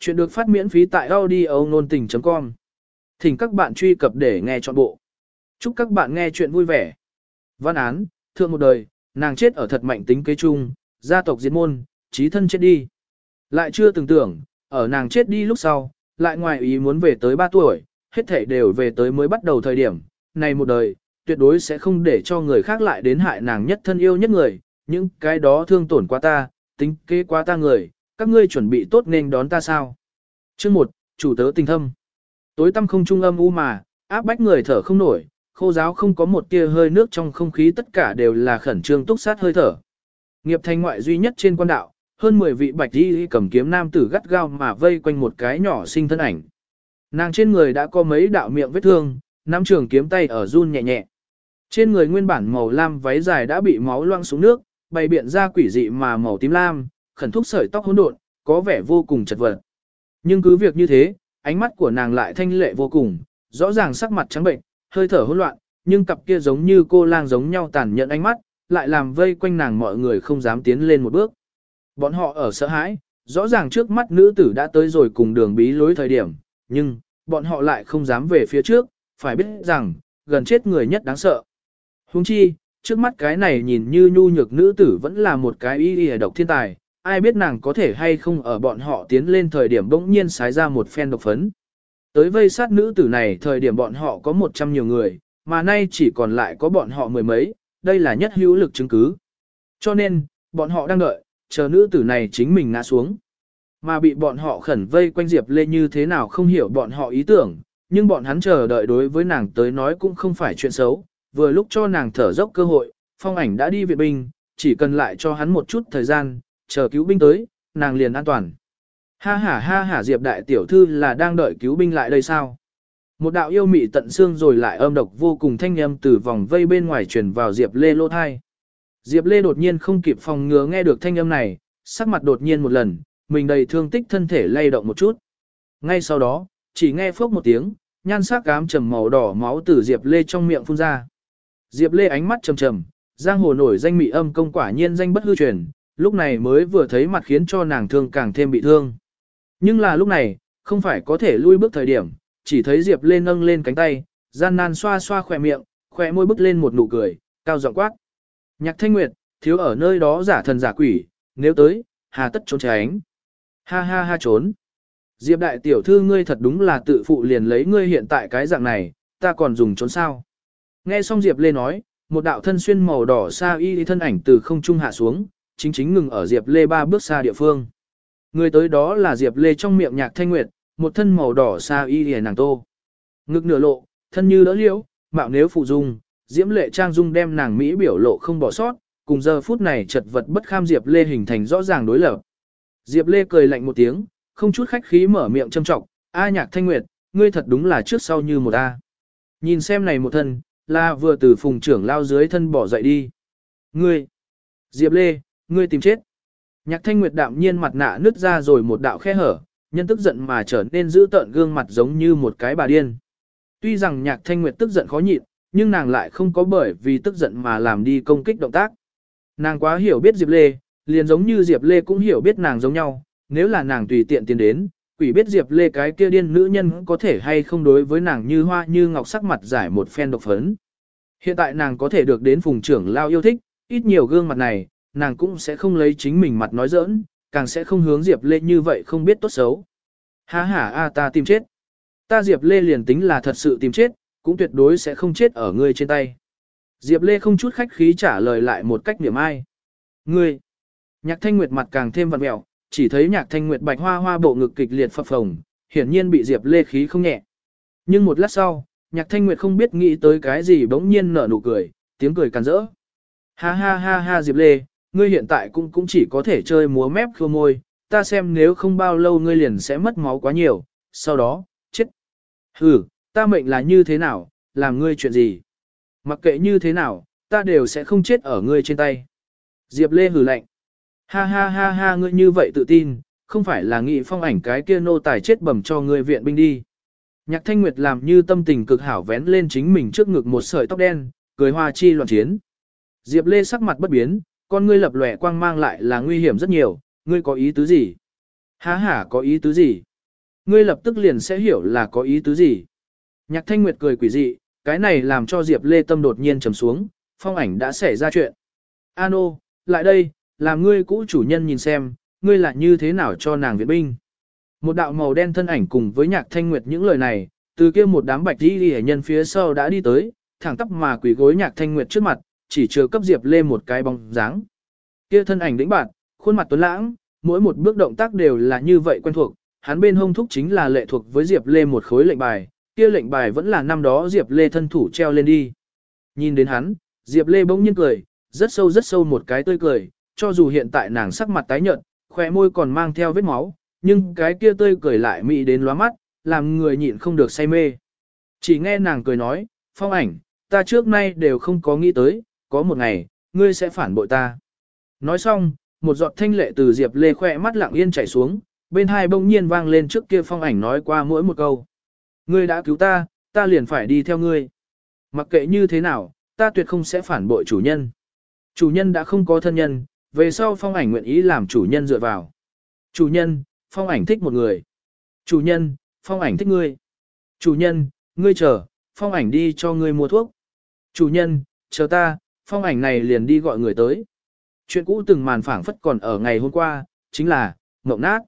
Chuyện được phát miễn phí tại audio nôn tình.com. Thỉnh các bạn truy cập để nghe trọn bộ. Chúc các bạn nghe chuyện vui vẻ. Văn án, thượng một đời, nàng chết ở thật mạnh tính kế chung, gia tộc diệt môn, trí thân chết đi. Lại chưa từng tưởng, ở nàng chết đi lúc sau, lại ngoài ý muốn về tới 3 tuổi, hết thể đều về tới mới bắt đầu thời điểm, này một đời, tuyệt đối sẽ không để cho người khác lại đến hại nàng nhất thân yêu nhất người, những cái đó thương tổn qua ta, tính kế qua ta người, các ngươi chuẩn bị tốt nên đón ta sao? Chương 1, chủ tớ tình thâm. Tối tăm không trung âm u mà, áp bách người thở không nổi, khô giáo không có một tia hơi nước trong không khí tất cả đều là khẩn trương túc sát hơi thở. Nghiệp thành ngoại duy nhất trên quan đạo, hơn 10 vị bạch y cầm kiếm nam tử gắt gao mà vây quanh một cái nhỏ sinh thân ảnh. Nàng trên người đã có mấy đạo miệng vết thương, nam trường kiếm tay ở run nhẹ nhẹ. Trên người nguyên bản màu lam váy dài đã bị máu loang xuống nước, bày biện ra quỷ dị mà màu tím lam, khẩn thúc sợi tóc hỗn độn, có vẻ vô cùng chật vật. Nhưng cứ việc như thế, ánh mắt của nàng lại thanh lệ vô cùng, rõ ràng sắc mặt trắng bệnh, hơi thở hỗn loạn, nhưng cặp kia giống như cô lang giống nhau tàn nhẫn ánh mắt, lại làm vây quanh nàng mọi người không dám tiến lên một bước. Bọn họ ở sợ hãi, rõ ràng trước mắt nữ tử đã tới rồi cùng đường bí lối thời điểm, nhưng, bọn họ lại không dám về phía trước, phải biết rằng, gần chết người nhất đáng sợ. Huống chi, trước mắt cái này nhìn như nhu nhược nữ tử vẫn là một cái y y độc thiên tài, ai biết nàng có thể hay không ở bọn họ tiến lên thời điểm bỗng nhiên xái ra một phen độc phấn. Tới vây sát nữ tử này thời điểm bọn họ có một trăm nhiều người, mà nay chỉ còn lại có bọn họ mười mấy, đây là nhất hữu lực chứng cứ. Cho nên, bọn họ đang đợi, chờ nữ tử này chính mình ngã xuống. Mà bị bọn họ khẩn vây quanh Diệp Lê như thế nào không hiểu bọn họ ý tưởng, nhưng bọn hắn chờ đợi đối với nàng tới nói cũng không phải chuyện xấu, vừa lúc cho nàng thở dốc cơ hội, phong ảnh đã đi viện binh, chỉ cần lại cho hắn một chút thời gian, chờ cứu binh tới, nàng liền an toàn. Ha ha ha ha Diệp đại tiểu thư là đang đợi cứu binh lại đây sao? Một đạo yêu mị tận xương rồi lại âm độc vô cùng thanh âm từ vòng vây bên ngoài truyền vào Diệp Lê lô thai. Diệp Lê đột nhiên không kịp phòng ngừa nghe được thanh âm này, sắc mặt đột nhiên một lần, mình đầy thương tích thân thể lay động một chút. Ngay sau đó, chỉ nghe phốc một tiếng, nhan sắc cám trầm màu đỏ máu từ Diệp Lê trong miệng phun ra. Diệp Lê ánh mắt trầm trầm, giang hồ nổi danh mị âm công quả nhiên danh bất hư truyền, lúc này mới vừa thấy mặt khiến cho nàng thương càng thêm bị thương. Nhưng là lúc này, không phải có thể lui bước thời điểm, chỉ thấy Diệp Lê nâng lên cánh tay, gian nan xoa xoa khỏe miệng, khỏe môi bứt lên một nụ cười, cao giọng quát. Nhạc Thanh Nguyệt, thiếu ở nơi đó giả thần giả quỷ, nếu tới, hà tất trốn tránh. Ha ha ha trốn. Diệp đại tiểu thư ngươi thật đúng là tự phụ liền lấy ngươi hiện tại cái dạng này, ta còn dùng trốn sao. Nghe xong Diệp Lê nói, một đạo thân xuyên màu đỏ xa y thân ảnh từ không trung hạ xuống, chính chính ngừng ở Diệp Lê ba bước xa địa phương. Người tới đó là Diệp Lê trong miệng nhạc thanh nguyệt, một thân màu đỏ xa y hề nàng tô. Ngực nửa lộ, thân như đỡ liễu, mạo nếu phụ dung, diễm lệ trang dung đem nàng Mỹ biểu lộ không bỏ sót, cùng giờ phút này chật vật bất kham Diệp Lê hình thành rõ ràng đối lập. Diệp Lê cười lạnh một tiếng, không chút khách khí mở miệng châm trọng, A nhạc thanh nguyệt, ngươi thật đúng là trước sau như một A. Nhìn xem này một thân, là vừa từ phùng trưởng lao dưới thân bỏ dậy đi. Ngươi, Diệp Lê, ngươi tìm chết. Nhạc thanh nguyệt đạm nhiên mặt nạ nứt ra rồi một đạo khe hở, nhân tức giận mà trở nên giữ tợn gương mặt giống như một cái bà điên. Tuy rằng nhạc thanh nguyệt tức giận khó nhịn, nhưng nàng lại không có bởi vì tức giận mà làm đi công kích động tác. Nàng quá hiểu biết Diệp Lê, liền giống như Diệp Lê cũng hiểu biết nàng giống nhau, nếu là nàng tùy tiện tiến đến, quỷ biết Diệp Lê cái kia điên nữ nhân có thể hay không đối với nàng như hoa như ngọc sắc mặt giải một phen độc phấn. Hiện tại nàng có thể được đến phùng trưởng lao yêu thích, ít nhiều gương mặt này, nàng cũng sẽ không lấy chính mình mặt nói giỡn, càng sẽ không hướng Diệp Lê như vậy không biết tốt xấu. Ha ha a ta tìm chết. Ta Diệp Lê liền tính là thật sự tìm chết, cũng tuyệt đối sẽ không chết ở ngươi trên tay. Diệp Lê không chút khách khí trả lời lại một cách niệm ai. Ngươi. Nhạc Thanh Nguyệt mặt càng thêm vặn mẹo, chỉ thấy Nhạc Thanh Nguyệt bạch hoa hoa bộ ngực kịch liệt phập phồng, hiển nhiên bị Diệp Lê khí không nhẹ. Nhưng một lát sau, Nhạc Thanh Nguyệt không biết nghĩ tới cái gì bỗng nhiên nở nụ cười, tiếng cười càn rỡ. Ha ha ha ha Diệp Lê, ngươi hiện tại cũng cũng chỉ có thể chơi múa mép khô môi, ta xem nếu không bao lâu ngươi liền sẽ mất máu quá nhiều, sau đó, chết. Hừ, ta mệnh là như thế nào, làm ngươi chuyện gì? Mặc kệ như thế nào, ta đều sẽ không chết ở ngươi trên tay. Diệp Lê hừ lạnh. Ha ha ha ha ngươi như vậy tự tin, không phải là nghị phong ảnh cái kia nô tài chết bẩm cho ngươi viện binh đi. Nhạc Thanh Nguyệt làm như tâm tình cực hảo vén lên chính mình trước ngực một sợi tóc đen, cười hoa chi loạn chiến. Diệp Lê sắc mặt bất biến, con ngươi lập lòe quang mang lại là nguy hiểm rất nhiều, ngươi có ý tứ gì? Há hả có ý tứ gì? ngươi lập tức liền sẽ hiểu là có ý tứ gì. Nhạc Thanh Nguyệt cười quỷ dị, cái này làm cho Diệp Lê Tâm đột nhiên trầm xuống, phong ảnh đã xảy ra chuyện. Ano, lại đây, làm ngươi cũ chủ nhân nhìn xem, ngươi là như thế nào cho nàng viện binh. Một đạo màu đen thân ảnh cùng với nhạc thanh nguyệt những lời này, từ kia một đám bạch đi hệ nhân phía sau đã đi tới, thẳng tắp mà quỷ gối nhạc thanh nguyệt trước mặt, chỉ chưa cấp Diệp Lê một cái bóng dáng. Kia thân ảnh đĩnh bạn, khuôn mặt tuấn lãng, mỗi một bước động tác đều là như vậy quen thuộc, hắn bên hông thúc chính là lệ thuộc với Diệp Lê một khối lệnh bài, kia lệnh bài vẫn là năm đó Diệp Lê thân thủ treo lên đi. Nhìn đến hắn, Diệp Lê bỗng nhiên cười, rất sâu rất sâu một cái tươi cười, cho dù hiện tại nàng sắc mặt tái nhợt, khóe môi còn mang theo vết máu, nhưng cái kia tươi cười lại mị đến lóa mắt, làm người nhịn không được say mê. Chỉ nghe nàng cười nói, phong ảnh, ta trước nay đều không có nghĩ tới, có một ngày, ngươi sẽ phản bội ta. Nói xong, một giọt thanh lệ từ Diệp Lê khỏe mắt lặng yên chảy xuống, bên hai bỗng nhiên vang lên trước kia phong ảnh nói qua mỗi một câu. Ngươi đã cứu ta, ta liền phải đi theo ngươi. Mặc kệ như thế nào, ta tuyệt không sẽ phản bội chủ nhân. Chủ nhân đã không có thân nhân, về sau phong ảnh nguyện ý làm chủ nhân dựa vào. Chủ nhân, phong ảnh thích một người. Chủ nhân, phong ảnh thích ngươi. Chủ nhân, ngươi chờ, phong ảnh đi cho ngươi mua thuốc. Chủ nhân, chờ ta, phong ảnh này liền đi gọi người tới. Chuyện cũ từng màn phảng phất còn ở ngày hôm qua, chính là, mộng nát.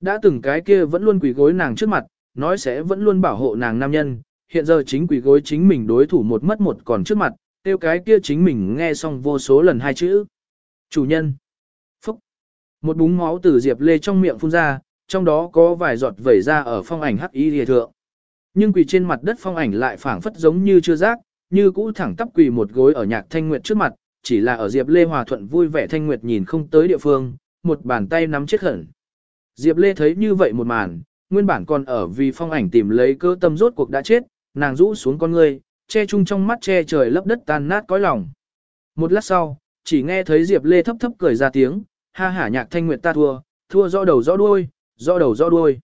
Đã từng cái kia vẫn luôn quỳ gối nàng trước mặt, nói sẽ vẫn luôn bảo hộ nàng nam nhân, hiện giờ chính quỷ gối chính mình đối thủ một mất một còn trước mặt, tiêu cái kia chính mình nghe xong vô số lần hai chữ. Chủ nhân. Phúc. Một búng máu từ Diệp Lê trong miệng phun ra, trong đó có vài giọt vẩy ra ở phong ảnh hắc y lìa thượng. Nhưng quỳ trên mặt đất phong ảnh lại phảng phất giống như chưa giác, như cũ thẳng tắp quỳ một gối ở nhạc thanh nguyệt trước mặt, chỉ là ở Diệp Lê hòa thuận vui vẻ thanh nguyệt nhìn không tới địa phương, một bàn tay nắm chết hẳn. Diệp Lê thấy như vậy một màn, nguyên bản còn ở vì phong ảnh tìm lấy cơ tâm rốt cuộc đã chết, nàng rũ xuống con ngươi, che chung trong mắt che trời lấp đất tan nát cõi lòng. Một lát sau, chỉ nghe thấy Diệp Lê thấp thấp cười ra tiếng, ha hả nhạc thanh nguyệt ta thua, thua rõ đầu rõ đuôi, rõ đầu rõ đuôi.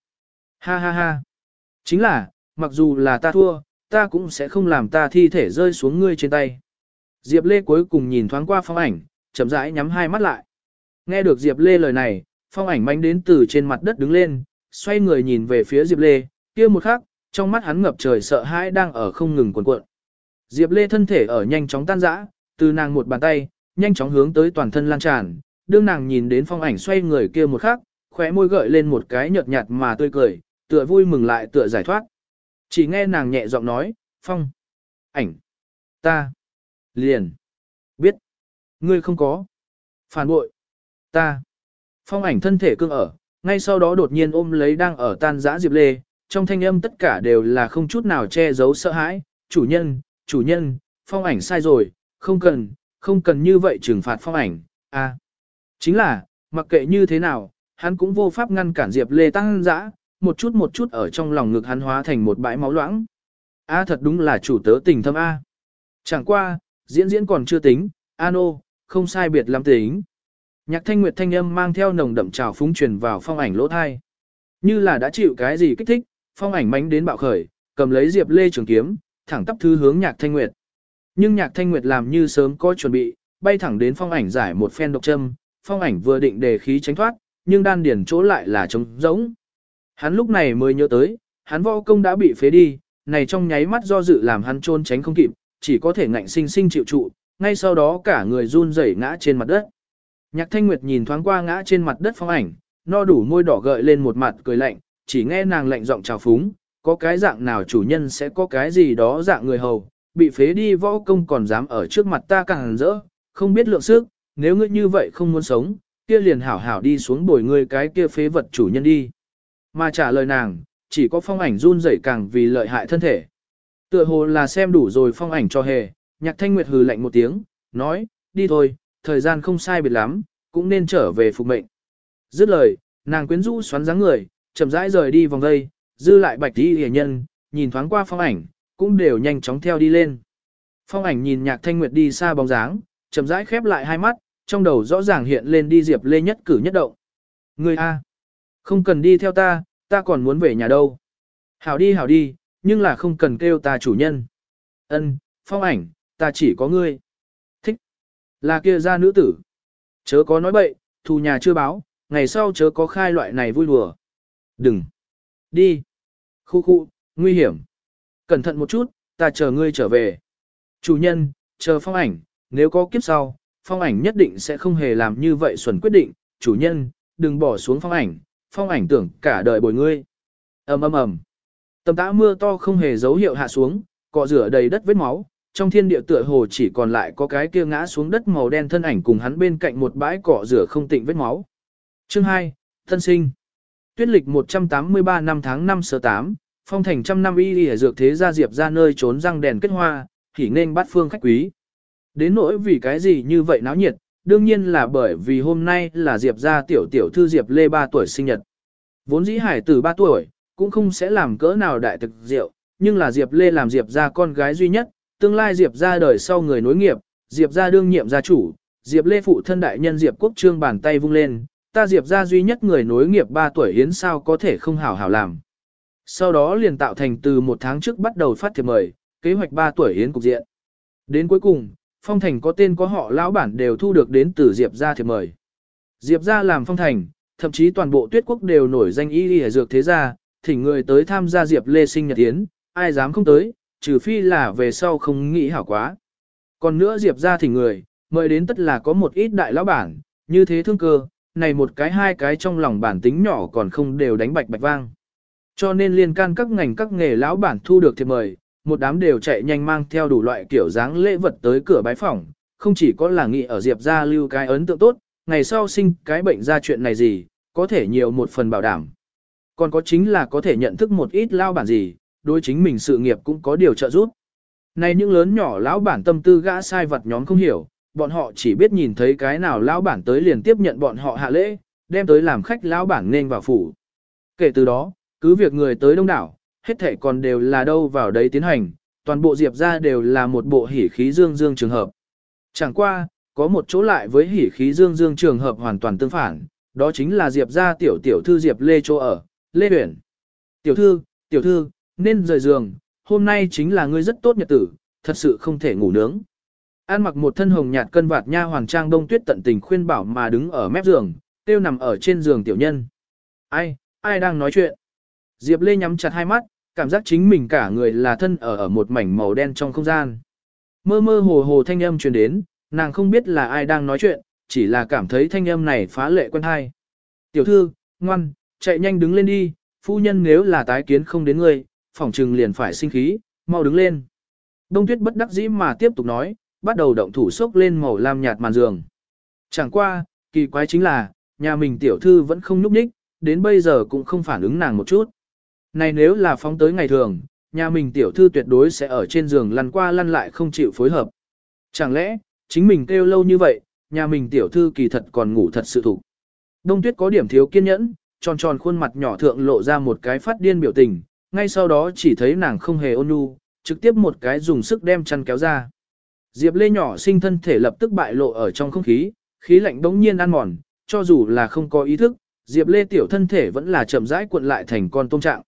Ha ha ha. Chính là, mặc dù là ta thua, ta cũng sẽ không làm ta thi thể rơi xuống ngươi trên tay. Diệp Lê cuối cùng nhìn thoáng qua phong ảnh, chậm rãi nhắm hai mắt lại. Nghe được Diệp Lê lời này, phong ảnh manh đến từ trên mặt đất đứng lên, xoay người nhìn về phía Diệp Lê, kia một khắc, trong mắt hắn ngập trời sợ hãi đang ở không ngừng cuộn cuộn. Diệp Lê thân thể ở nhanh chóng tan rã, từ nàng một bàn tay, nhanh chóng hướng tới toàn thân lan tràn, đương nàng nhìn đến phong ảnh xoay người kia một khắc, khóe môi gợi lên một cái nhợt nhạt mà tươi cười, tựa vui mừng lại tựa giải thoát. Chỉ nghe nàng nhẹ giọng nói, phong, ảnh, ta, liền, biết, ngươi không có, phản bội, ta, phong ảnh thân thể cương ở, ngay sau đó đột nhiên ôm lấy đang ở tan dã Diệp Lê, trong thanh âm tất cả đều là không chút nào che giấu sợ hãi, chủ nhân, chủ nhân, phong ảnh sai rồi, không cần, không cần như vậy trừng phạt phong ảnh, à. Chính là, mặc kệ như thế nào, hắn cũng vô pháp ngăn cản Diệp Lê tăng dã, một chút một chút ở trong lòng ngực hắn hóa thành một bãi máu loãng. A thật đúng là chủ tớ tình thâm A. Chẳng qua, diễn diễn còn chưa tính, Ano, không sai biệt lắm tính. Nhạc thanh nguyệt thanh âm mang theo nồng đậm trào phúng truyền vào phong ảnh lỗ thai. Như là đã chịu cái gì kích thích, phong ảnh mánh đến bạo khởi, cầm lấy diệp lê trường kiếm, thẳng tắp thư hướng nhạc thanh nguyệt. Nhưng nhạc thanh nguyệt làm như sớm có chuẩn bị, bay thẳng đến phong ảnh giải một phen độc châm, phong ảnh vừa định đề khí tránh thoát, nhưng đan điển chỗ lại là trống rỗng. Hắn lúc này mới nhớ tới, hắn võ công đã bị phế đi, này trong nháy mắt do dự làm hắn trôn tránh không kịp, chỉ có thể ngạnh sinh sinh chịu trụ, ngay sau đó cả người run rẩy ngã trên mặt đất. Nhạc Thanh Nguyệt nhìn thoáng qua ngã trên mặt đất phong ảnh, no đủ môi đỏ gợi lên một mặt cười lạnh, chỉ nghe nàng lạnh giọng chào phúng, có cái dạng nào chủ nhân sẽ có cái gì đó dạng người hầu, bị phế đi võ công còn dám ở trước mặt ta càng rỡ, không biết lượng sức, nếu ngươi như vậy không muốn sống, kia liền hảo hảo đi xuống bồi ngươi cái kia phế vật chủ nhân đi. Mà trả lời nàng, chỉ có phong ảnh run rẩy càng vì lợi hại thân thể. Tựa hồ là xem đủ rồi phong ảnh cho hề, nhạc thanh nguyệt hừ lạnh một tiếng, nói, đi thôi, thời gian không sai biệt lắm, cũng nên trở về phục mệnh. Dứt lời, nàng quyến rũ xoắn dáng người, chậm rãi rời đi vòng đây dư lại bạch đi hề nhân, nhìn thoáng qua phong ảnh, cũng đều nhanh chóng theo đi lên. Phong ảnh nhìn nhạc thanh nguyệt đi xa bóng dáng, chậm rãi khép lại hai mắt, trong đầu rõ ràng hiện lên đi diệp lê nhất cử nhất động. Người A. Không cần đi theo ta, ta còn muốn về nhà đâu. Hảo đi hảo đi, nhưng là không cần kêu ta chủ nhân. Ân, phong ảnh, ta chỉ có ngươi. Thích, Là kia ra nữ tử. Chớ có nói bậy, thù nhà chưa báo, ngày sau chớ có khai loại này vui đùa. Đừng. Đi. Khu khu, nguy hiểm. Cẩn thận một chút, ta chờ ngươi trở về. Chủ nhân, chờ phong ảnh, nếu có kiếp sau, phong ảnh nhất định sẽ không hề làm như vậy xuẩn quyết định. Chủ nhân, đừng bỏ xuống phong ảnh, phong ảnh tưởng cả đời bồi ngươi. ầm ầm ầm. Tầm tã mưa to không hề dấu hiệu hạ xuống, cọ rửa đầy đất vết máu, trong thiên địa tựa hồ chỉ còn lại có cái kia ngã xuống đất màu đen thân ảnh cùng hắn bên cạnh một bãi cỏ rửa không tịnh vết máu. Chương 2, Thân sinh. Tuyết lịch 183 năm tháng 5 sơ 8, phong thành trăm năm y y dược thế gia diệp ra nơi trốn răng đèn kết hoa, thì nên bắt phương khách quý. Đến nỗi vì cái gì như vậy náo nhiệt, đương nhiên là bởi vì hôm nay là diệp gia tiểu tiểu thư diệp lê 3 tuổi sinh nhật. Vốn dĩ hải tử 3 tuổi, cũng không sẽ làm cỡ nào đại thực rượu, nhưng là diệp lê làm diệp gia con gái duy nhất, tương lai diệp gia đời sau người nối nghiệp, diệp gia đương nhiệm gia chủ, diệp lê phụ thân đại nhân diệp quốc trương bàn tay vung lên, ta diệp gia duy nhất người nối nghiệp 3 tuổi hiến sao có thể không hảo hảo làm. Sau đó liền tạo thành từ một tháng trước bắt đầu phát thiệp mời, kế hoạch 3 tuổi hiến cục diện. Đến cuối cùng, phong thành có tên có họ lão bản đều thu được đến từ diệp gia thiệp mời. Diệp gia làm phong thành, thậm chí toàn bộ tuyết quốc đều nổi danh y y dược thế gia, thỉnh người tới tham gia diệp lê sinh nhật yến, ai dám không tới, trừ phi là về sau không nghĩ hảo quá. Còn nữa diệp gia thỉnh người, mời đến tất là có một ít đại lão bản, như thế thương cơ, này một cái hai cái trong lòng bản tính nhỏ còn không đều đánh bạch bạch vang. Cho nên liên can các ngành các nghề lão bản thu được thiệp mời, một đám đều chạy nhanh mang theo đủ loại kiểu dáng lễ vật tới cửa bái phỏng, không chỉ có là nghị ở Diệp gia lưu cái ấn tượng tốt, ngày sau sinh cái bệnh ra chuyện này gì, có thể nhiều một phần bảo đảm. Còn có chính là có thể nhận thức một ít lao bản gì, đối chính mình sự nghiệp cũng có điều trợ giúp. Này những lớn nhỏ lão bản tâm tư gã sai vật nhóm không hiểu, bọn họ chỉ biết nhìn thấy cái nào lão bản tới liền tiếp nhận bọn họ hạ lễ, đem tới làm khách lão bản nên vào phủ. Kể từ đó, cứ việc người tới đông đảo, hết thể còn đều là đâu vào đấy tiến hành, toàn bộ diệp ra đều là một bộ hỉ khí dương dương trường hợp. Chẳng qua, có một chỗ lại với hỉ khí dương dương trường hợp hoàn toàn tương phản, đó chính là diệp ra tiểu tiểu thư diệp lê chỗ ở, lê huyển. Tiểu thư, tiểu thư, nên rời giường, hôm nay chính là ngươi rất tốt nhật tử, thật sự không thể ngủ nướng. An mặc một thân hồng nhạt cân vạt nha hoàng trang đông tuyết tận tình khuyên bảo mà đứng ở mép giường, tiêu nằm ở trên giường tiểu nhân. Ai, ai đang nói chuyện? Diệp Lê nhắm chặt hai mắt, cảm giác chính mình cả người là thân ở ở một mảnh màu đen trong không gian. Mơ mơ hồ hồ thanh âm truyền đến, nàng không biết là ai đang nói chuyện, chỉ là cảm thấy thanh âm này phá lệ quen hay. Tiểu thư, ngoan, chạy nhanh đứng lên đi, phu nhân nếu là tái kiến không đến ngươi, phỏng trừng liền phải sinh khí, mau đứng lên. Đông tuyết bất đắc dĩ mà tiếp tục nói, bắt đầu động thủ sốc lên màu lam nhạt màn giường. Chẳng qua, kỳ quái chính là, nhà mình tiểu thư vẫn không nhúc nhích đến bây giờ cũng không phản ứng nàng một chút. Này nếu là phóng tới ngày thường, nhà mình tiểu thư tuyệt đối sẽ ở trên giường lăn qua lăn lại không chịu phối hợp. Chẳng lẽ, chính mình kêu lâu như vậy, nhà mình tiểu thư kỳ thật còn ngủ thật sự thủ. Đông tuyết có điểm thiếu kiên nhẫn, tròn tròn khuôn mặt nhỏ thượng lộ ra một cái phát điên biểu tình, ngay sau đó chỉ thấy nàng không hề ôn nhu, trực tiếp một cái dùng sức đem chăn kéo ra. Diệp Lê nhỏ sinh thân thể lập tức bại lộ ở trong không khí, khí lạnh bỗng nhiên ăn mòn, cho dù là không có ý thức, Diệp Lê tiểu thân thể vẫn là chậm rãi cuộn lại thành con tôm trạng.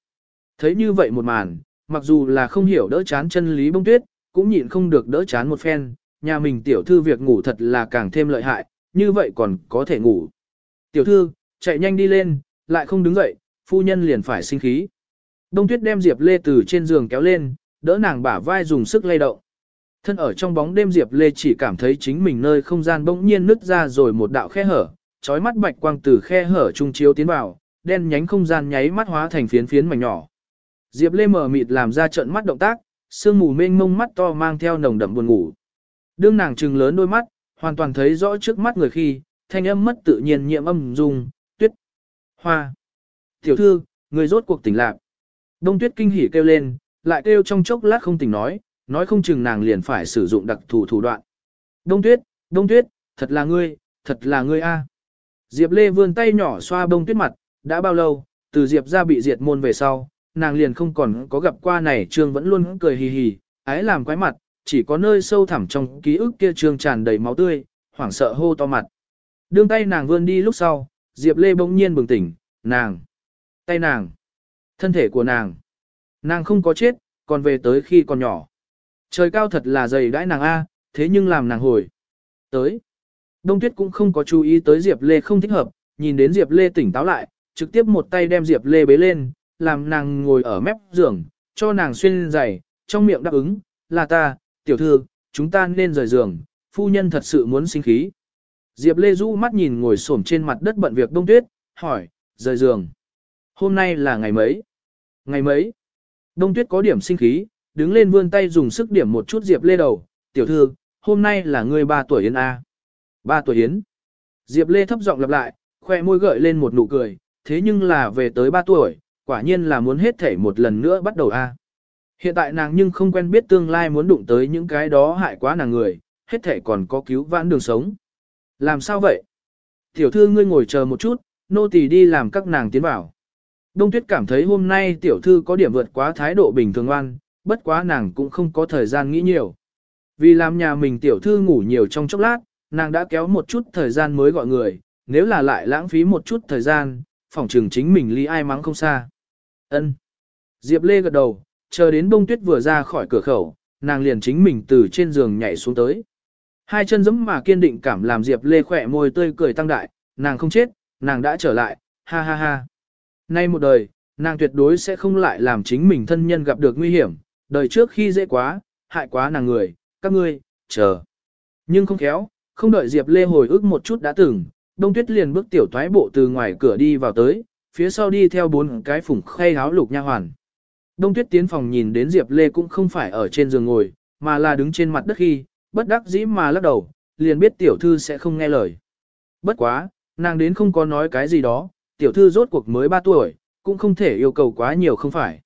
Thấy như vậy một màn, mặc dù là không hiểu đỡ chán chân lý bông tuyết, cũng nhịn không được đỡ chán một phen, nhà mình tiểu thư việc ngủ thật là càng thêm lợi hại, như vậy còn có thể ngủ. Tiểu thư, chạy nhanh đi lên, lại không đứng dậy, phu nhân liền phải sinh khí. Đông tuyết đem Diệp Lê từ trên giường kéo lên, đỡ nàng bả vai dùng sức lay động. Thân ở trong bóng đêm Diệp Lê chỉ cảm thấy chính mình nơi không gian bỗng nhiên nứt ra rồi một đạo khe hở, trói mắt bạch quang từ khe hở trung chiếu tiến vào, đen nhánh không gian nháy mắt hóa thành phiến phiến mảnh nhỏ. Diệp Lê mở mịt làm ra trận mắt động tác, sương mù mênh mông mắt to mang theo nồng đậm buồn ngủ. Đương nàng trừng lớn đôi mắt, hoàn toàn thấy rõ trước mắt người khi, thanh âm mất tự nhiên nhiệm âm dung, tuyết, hoa. Tiểu thư, người rốt cuộc tỉnh lạc. Đông tuyết kinh hỉ kêu lên, lại kêu trong chốc lát không tỉnh nói, nói không chừng nàng liền phải sử dụng đặc thù thủ đoạn. Đông tuyết, đông tuyết, thật là ngươi, thật là ngươi a. Diệp Lê vươn tay nhỏ xoa bông tuyết mặt, đã bao lâu, từ Diệp ra bị diệt môn về sau, nàng liền không còn có gặp qua này trương vẫn luôn cười hì hì, ái làm quái mặt, chỉ có nơi sâu thẳm trong ký ức kia trương tràn đầy máu tươi, hoảng sợ hô to mặt. Đương tay nàng vươn đi lúc sau, Diệp Lê bỗng nhiên bừng tỉnh, nàng, tay nàng, thân thể của nàng. Nàng không có chết, còn về tới khi còn nhỏ. Trời cao thật là dày đãi nàng A, thế nhưng làm nàng hồi. Tới. Đông Tuyết cũng không có chú ý tới Diệp Lê không thích hợp, nhìn đến Diệp Lê tỉnh táo lại, trực tiếp một tay đem Diệp Lê bế lên, làm nàng ngồi ở mép giường, cho nàng xuyên giày, trong miệng đáp ứng, là ta, tiểu thư, chúng ta nên rời giường, phu nhân thật sự muốn sinh khí. Diệp Lê Du mắt nhìn ngồi xổm trên mặt đất bận việc đông tuyết, hỏi, rời giường. Hôm nay là ngày mấy? Ngày mấy? Đông tuyết có điểm sinh khí, đứng lên vươn tay dùng sức điểm một chút Diệp Lê đầu, tiểu thư, hôm nay là ngươi ba tuổi Yến A. Ba tuổi Yến. Diệp Lê thấp giọng lặp lại, khoe môi gợi lên một nụ cười, thế nhưng là về tới ba tuổi, quả nhiên là muốn hết thể một lần nữa bắt đầu A. Hiện tại nàng nhưng không quen biết tương lai muốn đụng tới những cái đó hại quá nàng người, hết thể còn có cứu vãn đường sống. Làm sao vậy? Tiểu thư ngươi ngồi chờ một chút, nô tỳ đi làm các nàng tiến vào. Đông tuyết cảm thấy hôm nay tiểu thư có điểm vượt quá thái độ bình thường oan, bất quá nàng cũng không có thời gian nghĩ nhiều. Vì làm nhà mình tiểu thư ngủ nhiều trong chốc lát, nàng đã kéo một chút thời gian mới gọi người, nếu là lại lãng phí một chút thời gian, phỏng trường chính mình ly ai mắng không xa. Ân. Diệp Lê gật đầu, chờ đến bông tuyết vừa ra khỏi cửa khẩu, nàng liền chính mình từ trên giường nhảy xuống tới. Hai chân giẫm mà kiên định cảm làm Diệp Lê khỏe môi tươi cười tăng đại, nàng không chết, nàng đã trở lại, ha ha ha. Nay một đời, nàng tuyệt đối sẽ không lại làm chính mình thân nhân gặp được nguy hiểm, đời trước khi dễ quá, hại quá nàng người, các ngươi, chờ. Nhưng không khéo, không đợi Diệp Lê hồi ức một chút đã từng, Đông Tuyết liền bước tiểu thoái bộ từ ngoài cửa đi vào tới, phía sau đi theo bốn cái phủng khay áo lục nha hoàn. Đông Tuyết tiến phòng nhìn đến Diệp Lê cũng không phải ở trên giường ngồi, mà là đứng trên mặt đất khi, bất đắc dĩ mà lắc đầu, liền biết tiểu thư sẽ không nghe lời. Bất quá, nàng đến không có nói cái gì đó, tiểu thư rốt cuộc mới 3 tuổi, cũng không thể yêu cầu quá nhiều không phải.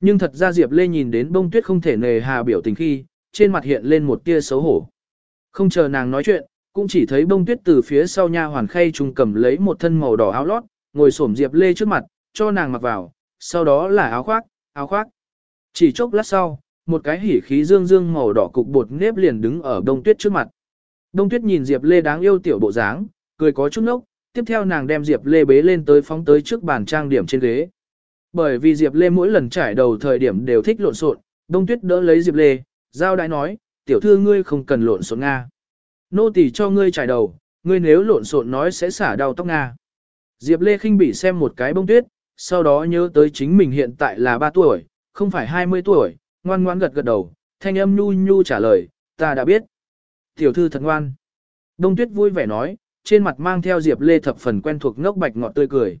Nhưng thật ra Diệp Lê nhìn đến bông tuyết không thể nề hà biểu tình khi, trên mặt hiện lên một tia xấu hổ. Không chờ nàng nói chuyện, cũng chỉ thấy bông tuyết từ phía sau nha hoàn khay trùng cầm lấy một thân màu đỏ áo lót, ngồi xổm Diệp Lê trước mặt, cho nàng mặc vào, sau đó là áo khoác, áo khoác. Chỉ chốc lát sau, một cái hỉ khí dương dương màu đỏ cục bột nếp liền đứng ở đông tuyết trước mặt. Đông tuyết nhìn Diệp Lê đáng yêu tiểu bộ dáng, cười có chút nốc, tiếp theo nàng đem Diệp Lê bế lên tới phóng tới trước bàn trang điểm trên ghế. Bởi vì Diệp Lê mỗi lần trải đầu thời điểm đều thích lộn xộn, Đông Tuyết đỡ lấy Diệp Lê, giao đại nói, tiểu thư ngươi không cần lộn xộn Nga. Nô tỳ cho ngươi trải đầu, ngươi nếu lộn xộn nói sẽ xả đau tóc Nga. Diệp Lê khinh bị xem một cái bông tuyết, sau đó nhớ tới chính mình hiện tại là 3 tuổi, không phải 20 tuổi, ngoan ngoan gật gật đầu, thanh âm nhu nhu trả lời, ta đã biết. Tiểu thư thật ngoan. Đông tuyết vui vẻ nói, trên mặt mang theo Diệp Lê thập phần quen thuộc ngốc bạch ngọt tươi cười.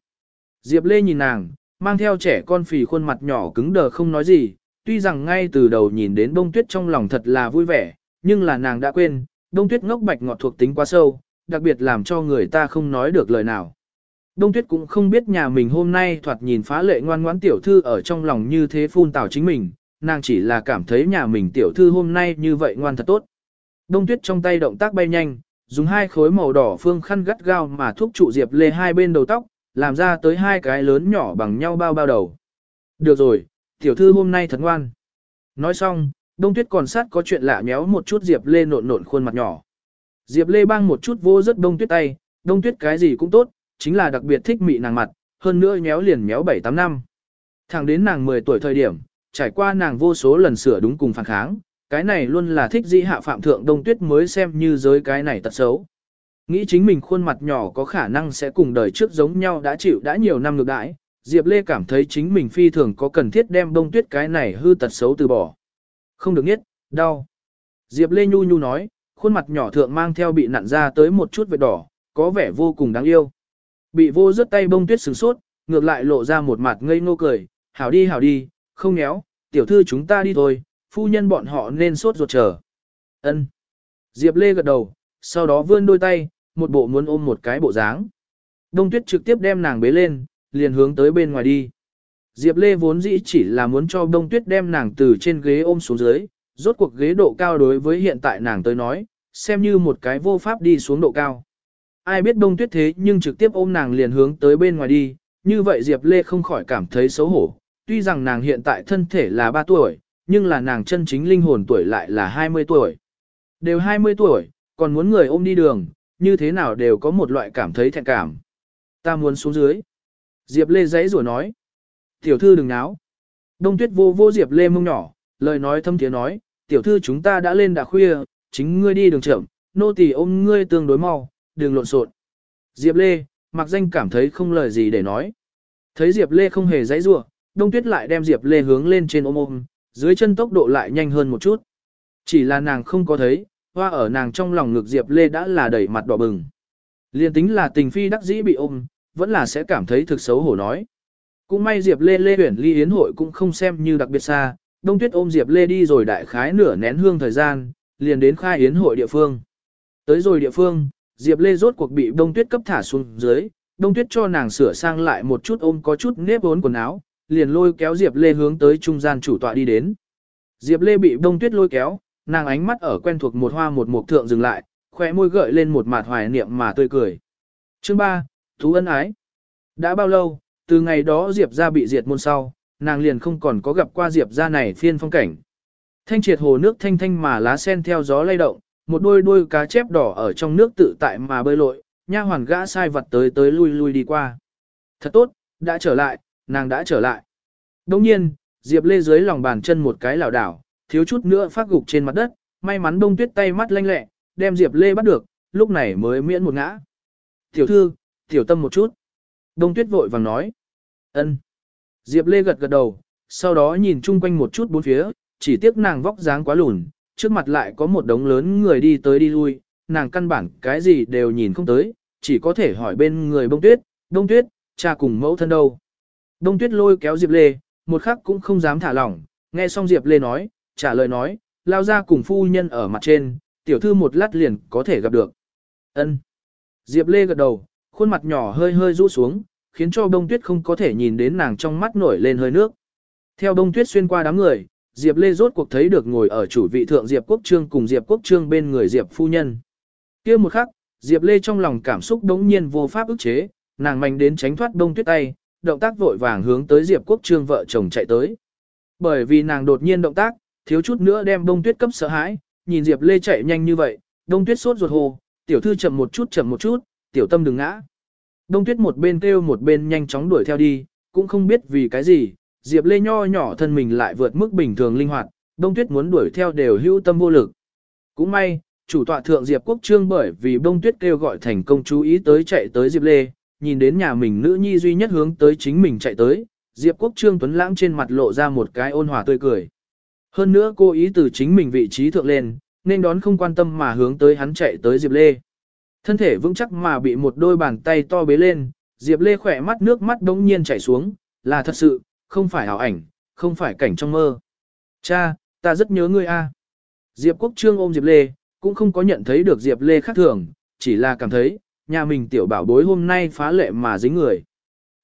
Diệp Lê nhìn nàng, mang theo trẻ con phì khuôn mặt nhỏ cứng đờ không nói gì, tuy rằng ngay từ đầu nhìn đến bông tuyết trong lòng thật là vui vẻ, nhưng là nàng đã quên, bông tuyết ngốc bạch ngọt thuộc tính quá sâu, đặc biệt làm cho người ta không nói được lời nào. Đông tuyết cũng không biết nhà mình hôm nay thoạt nhìn phá lệ ngoan ngoãn tiểu thư ở trong lòng như thế phun tào chính mình, nàng chỉ là cảm thấy nhà mình tiểu thư hôm nay như vậy ngoan thật tốt. Đông tuyết trong tay động tác bay nhanh, dùng hai khối màu đỏ phương khăn gắt gao mà thúc trụ Diệp Lê hai bên đầu tóc, làm ra tới hai cái lớn nhỏ bằng nhau bao bao đầu. Được rồi, tiểu thư hôm nay thật ngoan. Nói xong, Đông Tuyết còn sát có chuyện lạ méo một chút Diệp Lê nộn nộn khuôn mặt nhỏ. Diệp Lê băng một chút vô rất Đông Tuyết tay, Đông Tuyết cái gì cũng tốt, chính là đặc biệt thích mị nàng mặt, hơn nữa méo liền méo 7-8 năm. Thẳng đến nàng 10 tuổi thời điểm, trải qua nàng vô số lần sửa đúng cùng phản kháng, cái này luôn là thích dĩ hạ phạm thượng Đông Tuyết mới xem như giới cái này tật xấu. Nghĩ chính mình khuôn mặt nhỏ có khả năng sẽ cùng đời trước giống nhau đã chịu đã nhiều năm ngược đãi, Diệp Lê cảm thấy chính mình phi thường có cần thiết đem đông tuyết cái này hư tật xấu từ bỏ. Không được nhất, đau. Diệp Lê nhu nhu nói, khuôn mặt nhỏ thượng mang theo bị nặn ra tới một chút vết đỏ, có vẻ vô cùng đáng yêu. Bị vô rớt tay bông tuyết sửng sốt, ngược lại lộ ra một mặt ngây ngô cười, hảo đi hảo đi, không néo, tiểu thư chúng ta đi thôi, phu nhân bọn họ nên sốt ruột chờ. Ân. Diệp Lê gật đầu, sau đó vươn đôi tay, một bộ muốn ôm một cái bộ dáng. Đông tuyết trực tiếp đem nàng bế lên, liền hướng tới bên ngoài đi. Diệp Lê vốn dĩ chỉ là muốn cho đông tuyết đem nàng từ trên ghế ôm xuống dưới, rốt cuộc ghế độ cao đối với hiện tại nàng tới nói, xem như một cái vô pháp đi xuống độ cao. Ai biết đông tuyết thế nhưng trực tiếp ôm nàng liền hướng tới bên ngoài đi, như vậy Diệp Lê không khỏi cảm thấy xấu hổ. Tuy rằng nàng hiện tại thân thể là 3 tuổi, nhưng là nàng chân chính linh hồn tuổi lại là 20 tuổi. Đều 20 tuổi, còn muốn người ôm đi đường, như thế nào đều có một loại cảm thấy thẹn cảm. Ta muốn xuống dưới. Diệp Lê giấy rủa nói. Tiểu thư đừng náo. Đông tuyết vô vô Diệp Lê mông nhỏ, lời nói thâm tiếng nói, tiểu thư chúng ta đã lên đã khuya, chính ngươi đi đường chậm, nô tỳ ôm ngươi tương đối mau, đừng lộn xộn. Diệp Lê, mặc danh cảm thấy không lời gì để nói. Thấy Diệp Lê không hề dãy rủa, Đông Tuyết lại đem Diệp Lê hướng lên trên ôm ôm, dưới chân tốc độ lại nhanh hơn một chút. Chỉ là nàng không có thấy, hoa ở nàng trong lòng ngực Diệp Lê đã là đẩy mặt đỏ bừng. Liên tính là tình phi đắc dĩ bị ôm, vẫn là sẽ cảm thấy thực xấu hổ nói. Cũng may Diệp Lê Lê huyển ly yến hội cũng không xem như đặc biệt xa, Đông Tuyết ôm Diệp Lê đi rồi đại khái nửa nén hương thời gian, liền đến khai yến hội địa phương. Tới rồi địa phương, Diệp Lê rốt cuộc bị Đông Tuyết cấp thả xuống dưới, Đông Tuyết cho nàng sửa sang lại một chút ôm có chút nếp vốn quần áo, liền lôi kéo Diệp Lê hướng tới trung gian chủ tọa đi đến. Diệp Lê bị Đông Tuyết lôi kéo, nàng ánh mắt ở quen thuộc một hoa một mục thượng dừng lại, khóe môi gợi lên một mạt hoài niệm mà tươi cười. Chương 3, Thú ân ái. Đã bao lâu, từ ngày đó Diệp gia bị diệt môn sau, nàng liền không còn có gặp qua Diệp gia này phiên phong cảnh. Thanh triệt hồ nước thanh thanh mà lá sen theo gió lay động, một đôi đôi cá chép đỏ ở trong nước tự tại mà bơi lội, nha hoàn gã sai vật tới tới lui lui đi qua. Thật tốt, đã trở lại, nàng đã trở lại. Đồng nhiên, Diệp Lê dưới lòng bàn chân một cái lảo đảo, thiếu chút nữa phát gục trên mặt đất, may mắn Đông tuyết tay mắt lanh lẹ, đem Diệp Lê bắt được, lúc này mới miễn một ngã. Tiểu thư, tiểu tâm một chút. Đông tuyết vội vàng nói. ân. Diệp Lê gật gật đầu, sau đó nhìn chung quanh một chút bốn phía, chỉ tiếc nàng vóc dáng quá lùn, trước mặt lại có một đống lớn người đi tới đi lui, nàng căn bản cái gì đều nhìn không tới, chỉ có thể hỏi bên người bông tuyết, đông tuyết, cha cùng mẫu thân đâu. Đông tuyết lôi kéo Diệp Lê, một khắc cũng không dám thả lỏng, nghe xong Diệp Lê nói, trả lời nói, lao ra cùng phu nhân ở mặt trên, tiểu thư một lát liền có thể gặp được. Ân. Diệp Lê gật đầu, khuôn mặt nhỏ hơi hơi rũ xuống, khiến cho bông tuyết không có thể nhìn đến nàng trong mắt nổi lên hơi nước. Theo bông tuyết xuyên qua đám người, Diệp Lê rốt cuộc thấy được ngồi ở chủ vị thượng Diệp Quốc Trương cùng Diệp Quốc Trương bên người Diệp phu nhân. kia một khắc, Diệp Lê trong lòng cảm xúc đống nhiên vô pháp ức chế, nàng mạnh đến tránh thoát Đông tuyết tay, động tác vội vàng hướng tới Diệp Quốc Trương vợ chồng chạy tới. Bởi vì nàng đột nhiên động tác, thiếu chút nữa đem Đông tuyết cấp sợ hãi, nhìn Diệp Lê chạy nhanh như vậy, đông tuyết sốt ruột hồ, tiểu thư chậm một chút chậm một chút, tiểu tâm đừng ngã. Đông tuyết một bên kêu một bên nhanh chóng đuổi theo đi, cũng không biết vì cái gì, Diệp Lê nho nhỏ thân mình lại vượt mức bình thường linh hoạt, đông tuyết muốn đuổi theo đều hữu tâm vô lực. Cũng may, chủ tọa thượng Diệp Quốc Trương bởi vì đông tuyết kêu gọi thành công chú ý tới chạy tới Diệp Lê, nhìn đến nhà mình nữ nhi duy nhất hướng tới chính mình chạy tới, Diệp Quốc Trương Tuấn Lãng trên mặt lộ ra một cái ôn hòa tươi cười. Hơn nữa cô ý từ chính mình vị trí thượng lên, nên đón không quan tâm mà hướng tới hắn chạy tới Diệp Lê. Thân thể vững chắc mà bị một đôi bàn tay to bế lên, Diệp Lê khỏe mắt nước mắt đống nhiên chảy xuống, là thật sự, không phải ảo ảnh, không phải cảnh trong mơ. Cha, ta rất nhớ ngươi a. À. Diệp Quốc Trương ôm Diệp Lê, cũng không có nhận thấy được Diệp Lê khác thường, chỉ là cảm thấy, nhà mình tiểu bảo bối hôm nay phá lệ mà dính người.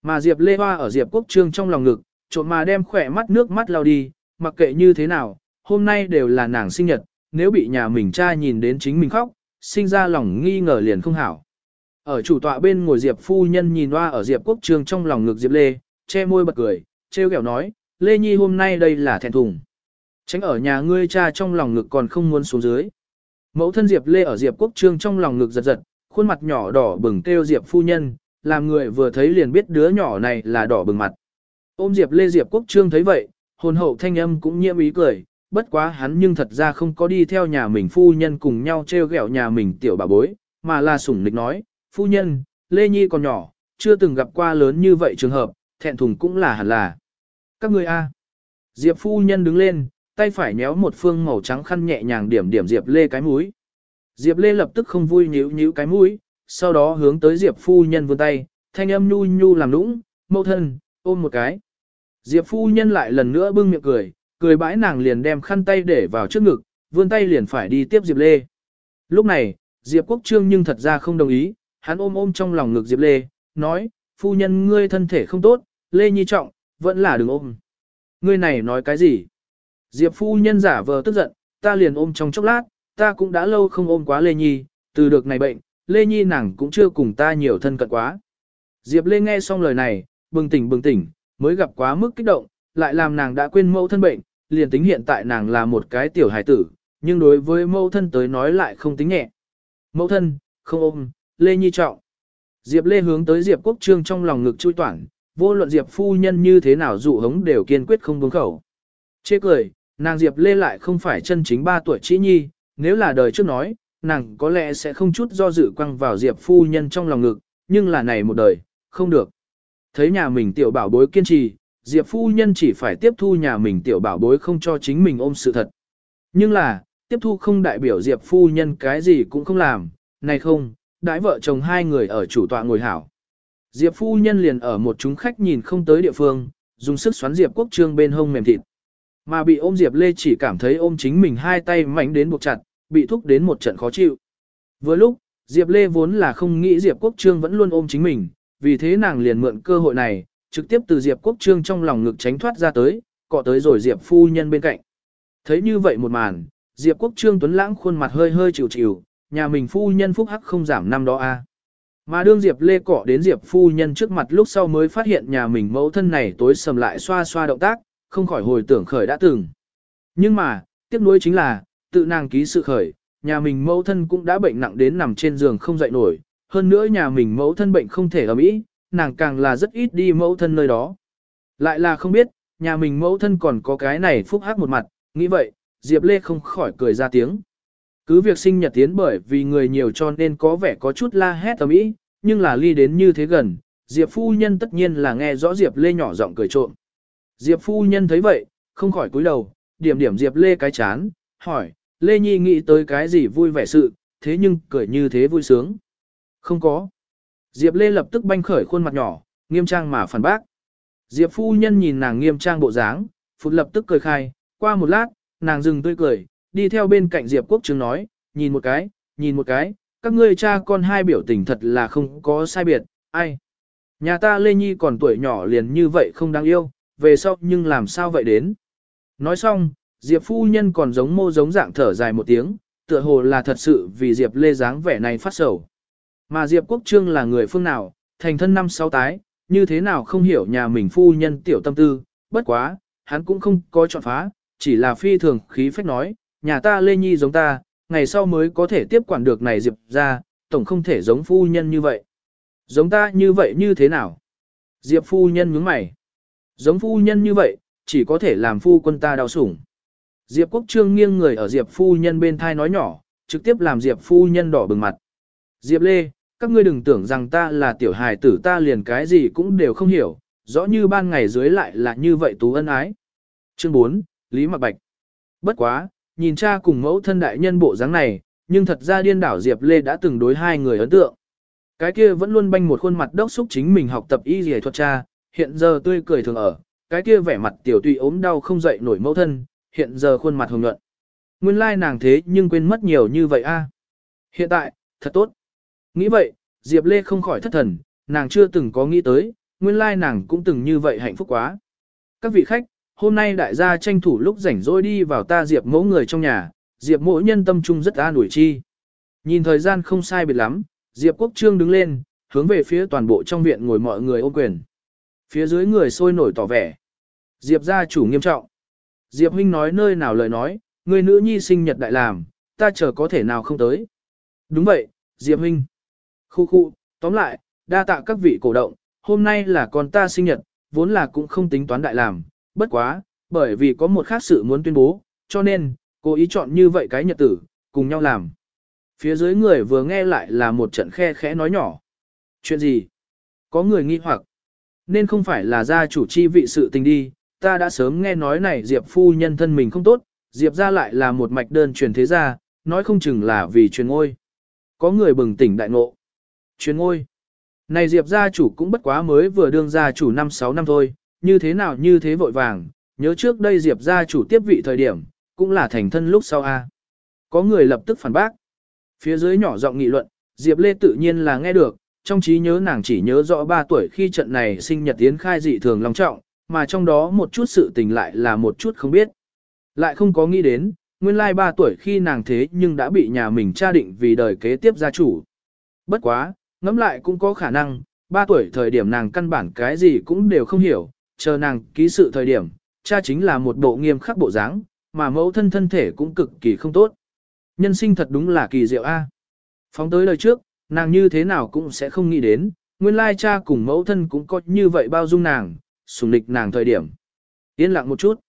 Mà Diệp Lê Hoa ở Diệp Quốc Trương trong lòng ngực, trộn mà đem khỏe mắt nước mắt lao đi, mặc kệ như thế nào, hôm nay đều là nàng sinh nhật, nếu bị nhà mình cha nhìn đến chính mình khóc, sinh ra lòng nghi ngờ liền không hảo. Ở chủ tọa bên ngồi Diệp phu nhân nhìn hoa ở Diệp Quốc Trương trong lòng ngực Diệp Lê, che môi bật cười, trêu ghẹo nói, Lê Nhi hôm nay đây là thẹn thùng. Tránh ở nhà ngươi cha trong lòng ngực còn không muốn xuống dưới. Mẫu thân Diệp Lê ở Diệp Quốc Trương trong lòng ngực giật giật, khuôn mặt nhỏ đỏ bừng kêu Diệp phu nhân, làm người vừa thấy liền biết đứa nhỏ này là đỏ bừng mặt. Ôm Diệp Lê Diệp Quốc Trương thấy vậy, hồn hậu thanh âm cũng nhiễm ý cười, bất quá hắn nhưng thật ra không có đi theo nhà mình phu nhân cùng nhau treo gẹo nhà mình tiểu bà bối, mà là sủng nịch nói, phu nhân, Lê Nhi còn nhỏ, chưa từng gặp qua lớn như vậy trường hợp, thẹn thùng cũng là hẳn là. Các ngươi a. Diệp phu nhân đứng lên, tay phải nhéo một phương màu trắng khăn nhẹ nhàng điểm điểm Diệp Lê cái mũi. Diệp Lê lập tức không vui nhíu nhíu cái mũi, sau đó hướng tới Diệp phu nhân vươn tay, thanh âm nhu nhu làm nũng, mẫu thân, ôm một cái. Diệp phu nhân lại lần nữa bưng miệng cười, cười bãi nàng liền đem khăn tay để vào trước ngực, vươn tay liền phải đi tiếp Diệp Lê. Lúc này, Diệp Quốc Trương nhưng thật ra không đồng ý, hắn ôm ôm trong lòng ngực Diệp Lê, nói, phu nhân ngươi thân thể không tốt, Lê Nhi trọng, vẫn là đừng ôm. Ngươi này nói cái gì? Diệp phu nhân giả vờ tức giận, ta liền ôm trong chốc lát, ta cũng đã lâu không ôm quá Lê Nhi, từ được này bệnh, Lê Nhi nàng cũng chưa cùng ta nhiều thân cận quá. Diệp Lê nghe xong lời này, bừng tỉnh bừng tỉnh, mới gặp quá mức kích động, lại làm nàng đã quên mẫu thân bệnh, liền tính hiện tại nàng là một cái tiểu hài tử, nhưng đối với mẫu thân tới nói lại không tính nhẹ. Mẫu thân, không ôm, Lê Nhi trọng. Diệp Lê hướng tới Diệp Quốc Trương trong lòng ngực chui toản, vô luận Diệp phu nhân như thế nào dụ hống đều kiên quyết không buông khẩu. Chê cười, nàng Diệp Lê lại không phải chân chính ba tuổi chỉ nhi, nếu là đời trước nói, nàng có lẽ sẽ không chút do dự quăng vào Diệp phu nhân trong lòng ngực, nhưng là này một đời, không được. Thấy nhà mình tiểu bảo bối kiên trì, Diệp phu nhân chỉ phải tiếp thu nhà mình tiểu bảo bối không cho chính mình ôm sự thật. Nhưng là, tiếp thu không đại biểu Diệp phu nhân cái gì cũng không làm, này không, đãi vợ chồng hai người ở chủ tọa ngồi hảo. Diệp phu nhân liền ở một chúng khách nhìn không tới địa phương, dùng sức xoắn Diệp quốc trương bên hông mềm thịt. Mà bị ôm Diệp Lê chỉ cảm thấy ôm chính mình hai tay mạnh đến buộc chặt, bị thúc đến một trận khó chịu. Vừa lúc, Diệp Lê vốn là không nghĩ Diệp Quốc Trương vẫn luôn ôm chính mình, vì thế nàng liền mượn cơ hội này, trực tiếp từ Diệp Quốc Trương trong lòng ngực tránh thoát ra tới, cọ tới rồi Diệp phu nhân bên cạnh. Thấy như vậy một màn, Diệp Quốc Trương Tuấn Lãng khuôn mặt hơi hơi chịu chịu, nhà mình phu nhân phúc hắc không giảm năm đó a. Mà đương Diệp Lê cọ đến Diệp phu nhân trước mặt lúc sau mới phát hiện nhà mình mẫu thân này tối sầm lại xoa xoa động tác, không khỏi hồi tưởng khởi đã từng. Nhưng mà, tiếc nuối chính là, tự nàng ký sự khởi, nhà mình mẫu thân cũng đã bệnh nặng đến nằm trên giường không dậy nổi, hơn nữa nhà mình mẫu thân bệnh không thể ở Mỹ, nàng càng là rất ít đi mẫu thân nơi đó. Lại là không biết, nhà mình mẫu thân còn có cái này phúc hắc một mặt, nghĩ vậy, Diệp Lê không khỏi cười ra tiếng. Cứ việc sinh nhật tiến bởi vì người nhiều cho nên có vẻ có chút la hét tầm Mỹ, nhưng là ly đến như thế gần, Diệp phu nhân tất nhiên là nghe rõ Diệp Lê nhỏ giọng cười trộm. Diệp phu nhân thấy vậy, không khỏi cúi đầu, điểm điểm Diệp Lê cái chán, hỏi, Lê Nhi nghĩ tới cái gì vui vẻ sự, thế nhưng cười như thế vui sướng. Không có. Diệp Lê lập tức banh khởi khuôn mặt nhỏ, nghiêm trang mà phản bác. Diệp phu nhân nhìn nàng nghiêm trang bộ dáng, phụt lập tức cười khai, qua một lát, nàng dừng tươi cười, đi theo bên cạnh Diệp Quốc Trương nói, nhìn một cái, nhìn một cái, các ngươi cha con hai biểu tình thật là không có sai biệt, ai. Nhà ta Lê Nhi còn tuổi nhỏ liền như vậy không đáng yêu, về sau nhưng làm sao vậy đến. Nói xong, Diệp phu nhân còn giống mô giống dạng thở dài một tiếng, tựa hồ là thật sự vì Diệp Lê dáng vẻ này phát sầu. Mà Diệp Quốc Trương là người phương nào, thành thân năm sáu tái, như thế nào không hiểu nhà mình phu nhân tiểu tâm tư, bất quá, hắn cũng không có chọn phá, chỉ là phi thường khí phách nói, nhà ta Lê Nhi giống ta, ngày sau mới có thể tiếp quản được này Diệp ra, tổng không thể giống phu nhân như vậy. Giống ta như vậy như thế nào? Diệp phu nhân nhướng mày. Giống phu nhân như vậy, chỉ có thể làm phu quân ta đau sủng. Diệp Quốc Trương nghiêng người ở Diệp phu nhân bên thai nói nhỏ, trực tiếp làm Diệp phu nhân đỏ bừng mặt. Diệp Lê, các ngươi đừng tưởng rằng ta là tiểu hài tử ta liền cái gì cũng đều không hiểu, rõ như ban ngày dưới lại là như vậy tú ân ái. Chương 4, Lý Mạc Bạch. Bất quá, nhìn cha cùng mẫu thân đại nhân bộ dáng này, nhưng thật ra điên đảo Diệp Lê đã từng đối hai người ấn tượng. Cái kia vẫn luôn banh một khuôn mặt đốc xúc chính mình học tập y dì thuật cha, hiện giờ tươi cười thường ở, cái kia vẻ mặt tiểu tùy ốm đau không dậy nổi mẫu thân, hiện giờ khuôn mặt hồng nhuận. Nguyên lai nàng thế nhưng quên mất nhiều như vậy a. Hiện tại, thật tốt. Nghĩ vậy, Diệp Lê không khỏi thất thần, nàng chưa từng có nghĩ tới, nguyên lai nàng cũng từng như vậy hạnh phúc quá. Các vị khách, hôm nay đại gia tranh thủ lúc rảnh rỗi đi vào ta Diệp mẫu người trong nhà, Diệp mỗi nhân tâm trung rất an ủi chi. Nhìn thời gian không sai biệt lắm, Diệp Quốc Trương đứng lên, hướng về phía toàn bộ trong viện ngồi mọi người ôm quyền. Phía dưới người sôi nổi tỏ vẻ. Diệp gia chủ nghiêm trọng. Diệp huynh nói nơi nào lời nói, người nữ nhi sinh nhật đại làm, ta chờ có thể nào không tới. Đúng vậy, Diệp huynh. Khu khu, tóm lại, đa tạ các vị cổ động, hôm nay là con ta sinh nhật, vốn là cũng không tính toán đại làm, bất quá, bởi vì có một khác sự muốn tuyên bố, cho nên, cô ý chọn như vậy cái nhật tử, cùng nhau làm. Phía dưới người vừa nghe lại là một trận khe khẽ nói nhỏ. Chuyện gì? Có người nghi hoặc, nên không phải là gia chủ chi vị sự tình đi, ta đã sớm nghe nói này Diệp phu nhân thân mình không tốt, Diệp ra lại là một mạch đơn truyền thế gia, nói không chừng là vì truyền ngôi. Có người bừng tỉnh đại ngộ. Truyền ngôi. Này Diệp gia chủ cũng bất quá mới vừa đương gia chủ 5-6 năm thôi, như thế nào như thế vội vàng, nhớ trước đây Diệp gia chủ tiếp vị thời điểm, cũng là thành thân lúc sau a. Có người lập tức phản bác. Phía dưới nhỏ giọng nghị luận, Diệp Lê tự nhiên là nghe được, trong trí nhớ nàng chỉ nhớ rõ 3 tuổi khi trận này sinh nhật tiến khai dị thường long trọng, mà trong đó một chút sự tình lại là một chút không biết. Lại không có nghĩ đến, nguyên lai 3 tuổi khi nàng thế nhưng đã bị nhà mình tra định vì đời kế tiếp gia chủ. Bất quá, ngẫm lại cũng có khả năng, 3 tuổi thời điểm nàng căn bản cái gì cũng đều không hiểu, chờ nàng ký sự thời điểm, cha chính là một bộ nghiêm khắc bộ dáng, mà mẫu thân thân thể cũng cực kỳ không tốt. Nhân sinh thật đúng là kỳ diệu a. Phóng tới lời trước, nàng như thế nào cũng sẽ không nghĩ đến, nguyên lai cha cùng mẫu thân cũng có như vậy bao dung nàng, sùng lịch nàng thời điểm. Yên lặng một chút.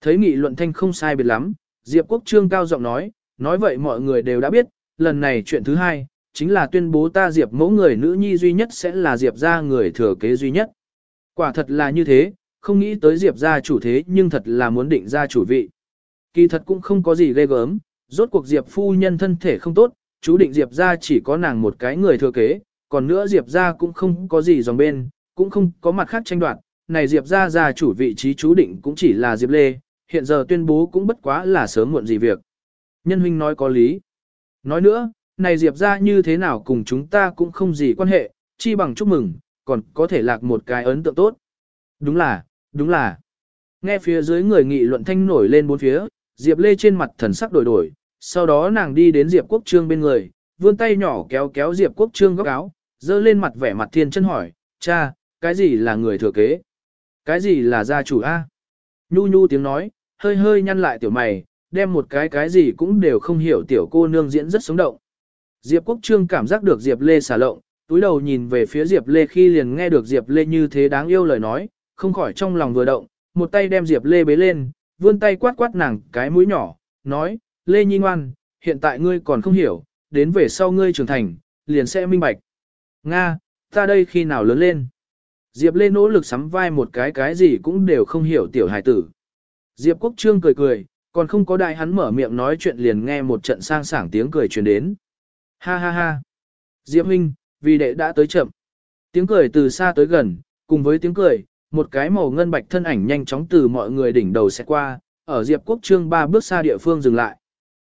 Thấy nghị luận thanh không sai biệt lắm, Diệp Quốc Trương cao giọng nói, nói vậy mọi người đều đã biết, lần này chuyện thứ hai, chính là tuyên bố ta Diệp mẫu người nữ nhi duy nhất sẽ là Diệp ra người thừa kế duy nhất. Quả thật là như thế, không nghĩ tới Diệp gia chủ thế nhưng thật là muốn định ra chủ vị. Kỳ thật cũng không có gì ghê gớm, rốt cuộc Diệp phu nhân thân thể không tốt, chú định Diệp gia chỉ có nàng một cái người thừa kế, còn nữa Diệp gia cũng không có gì dòng bên, cũng không có mặt khác tranh đoạt, này Diệp gia gia chủ vị trí chú định cũng chỉ là Diệp Lê, hiện giờ tuyên bố cũng bất quá là sớm muộn gì việc. Nhân huynh nói có lý. Nói nữa, này Diệp gia như thế nào cùng chúng ta cũng không gì quan hệ, chi bằng chúc mừng, còn có thể lạc một cái ấn tượng tốt. Đúng là, đúng là. Nghe phía dưới người nghị luận thanh nổi lên bốn phía, Diệp Lê trên mặt thần sắc đổi đổi, sau đó nàng đi đến Diệp Quốc Trương bên người, vươn tay nhỏ kéo kéo Diệp Quốc Trương góc áo, dơ lên mặt vẻ mặt thiên chân hỏi, cha, cái gì là người thừa kế? Cái gì là gia chủ A? Nhu nhu tiếng nói, hơi hơi nhăn lại tiểu mày, đem một cái cái gì cũng đều không hiểu tiểu cô nương diễn rất sống động. Diệp Quốc Trương cảm giác được Diệp Lê xả lộng, túi đầu nhìn về phía Diệp Lê khi liền nghe được Diệp Lê như thế đáng yêu lời nói, không khỏi trong lòng vừa động, một tay đem Diệp Lê bế lên, vươn tay quát quát nàng cái mũi nhỏ, nói, Lê Nhi ngoan, hiện tại ngươi còn không hiểu, đến về sau ngươi trưởng thành, liền sẽ minh bạch. Nga, ta đây khi nào lớn lên? Diệp Lê nỗ lực sắm vai một cái cái gì cũng đều không hiểu tiểu hài tử. Diệp Quốc Trương cười cười, còn không có đại hắn mở miệng nói chuyện liền nghe một trận sang sảng tiếng cười truyền đến. Ha ha ha. Diệp Huynh, vì đệ đã tới chậm. Tiếng cười từ xa tới gần, cùng với tiếng cười, một cái màu ngân bạch thân ảnh nhanh chóng từ mọi người đỉnh đầu sẽ qua, ở Diệp Quốc Trương ba bước xa địa phương dừng lại.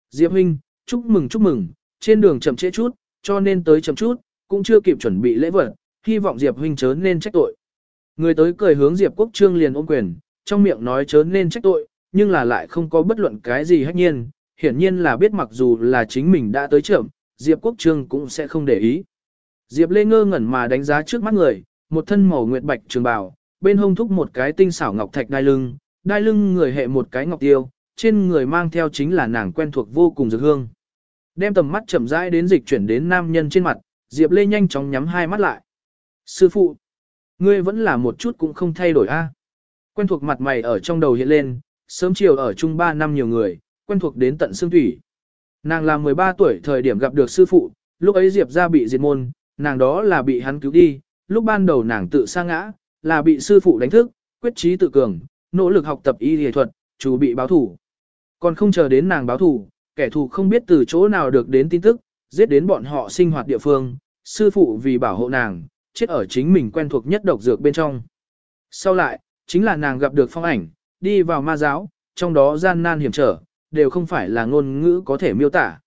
Diệp Huynh, chúc mừng chúc mừng, trên đường chậm trễ chút, cho nên tới chậm chút, cũng chưa kịp chuẩn bị lễ vật, hy vọng Diệp Huynh chớ nên trách tội. Người tới cười hướng Diệp Quốc Trương liền ôm quyền, trong miệng nói chớ nên trách tội, nhưng là lại không có bất luận cái gì hết nhiên, hiển nhiên là biết mặc dù là chính mình đã tới chậm, Diệp Quốc Trương cũng sẽ không để ý. Diệp Lê ngơ ngẩn mà đánh giá trước mắt người, một thân màu nguyệt bạch trường bào, bên hông thúc một cái tinh xảo ngọc thạch đai lưng, đai lưng người hệ một cái ngọc tiêu, trên người mang theo chính là nàng quen thuộc vô cùng dược hương. Đem tầm mắt chậm rãi đến dịch chuyển đến nam nhân trên mặt, Diệp Lê nhanh chóng nhắm hai mắt lại. Sư phụ, ngươi vẫn là một chút cũng không thay đổi a. Quen thuộc mặt mày ở trong đầu hiện lên, sớm chiều ở chung ba năm nhiều người, quen thuộc đến tận xương thủy. Nàng là 13 tuổi thời điểm gặp được sư phụ, lúc ấy Diệp ra bị diệt môn, nàng đó là bị hắn cứu đi, lúc ban đầu nàng tự sa ngã, là bị sư phụ đánh thức, quyết trí tự cường, nỗ lực học tập y y thuật, chủ bị báo thủ. Còn không chờ đến nàng báo thủ, kẻ thù không biết từ chỗ nào được đến tin tức, giết đến bọn họ sinh hoạt địa phương, sư phụ vì bảo hộ nàng, chết ở chính mình quen thuộc nhất độc dược bên trong. Sau lại, chính là nàng gặp được phong ảnh, đi vào ma giáo, trong đó gian nan hiểm trở, đều không phải là ngôn ngữ có thể miêu tả.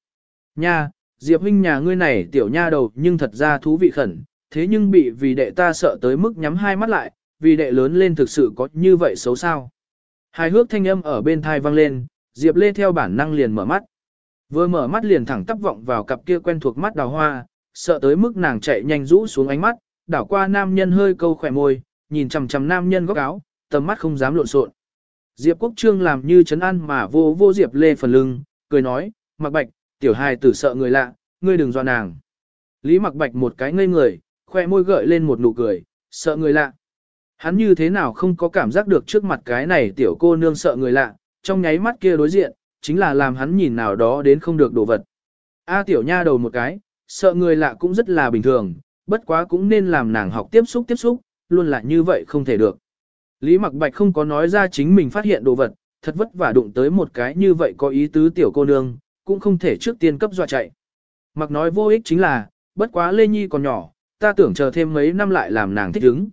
Nha, Diệp huynh nhà ngươi này tiểu nha đầu nhưng thật ra thú vị khẩn, thế nhưng bị vì đệ ta sợ tới mức nhắm hai mắt lại, vì đệ lớn lên thực sự có như vậy xấu sao. Hài hước thanh âm ở bên thai vang lên, Diệp Lê theo bản năng liền mở mắt. Vừa mở mắt liền thẳng tắp vọng vào cặp kia quen thuộc mắt đào hoa, sợ tới mức nàng chạy nhanh rũ xuống ánh mắt, đảo qua nam nhân hơi câu khỏe môi, nhìn chằm chằm nam nhân góc áo, tầm mắt không dám lộn xộn. Diệp Quốc Trương làm như chấn an mà vô vô Diệp Lê phần lưng, cười nói, Mặc Bạch, tiểu hài tử sợ người lạ, ngươi đừng dọa nàng. Lý Mặc Bạch một cái ngây người, khoe môi gợi lên một nụ cười, sợ người lạ. Hắn như thế nào không có cảm giác được trước mặt cái này tiểu cô nương sợ người lạ, trong nháy mắt kia đối diện, chính là làm hắn nhìn nào đó đến không được đồ vật. A tiểu nha đầu một cái, sợ người lạ cũng rất là bình thường, bất quá cũng nên làm nàng học tiếp xúc tiếp xúc, luôn là như vậy không thể được. Lý Mặc Bạch không có nói ra chính mình phát hiện đồ vật, thật vất vả đụng tới một cái như vậy có ý tứ tiểu cô nương, cũng không thể trước tiên cấp dọa chạy. Mặc nói vô ích chính là, bất quá Lê Nhi còn nhỏ, ta tưởng chờ thêm mấy năm lại làm nàng thích ứng.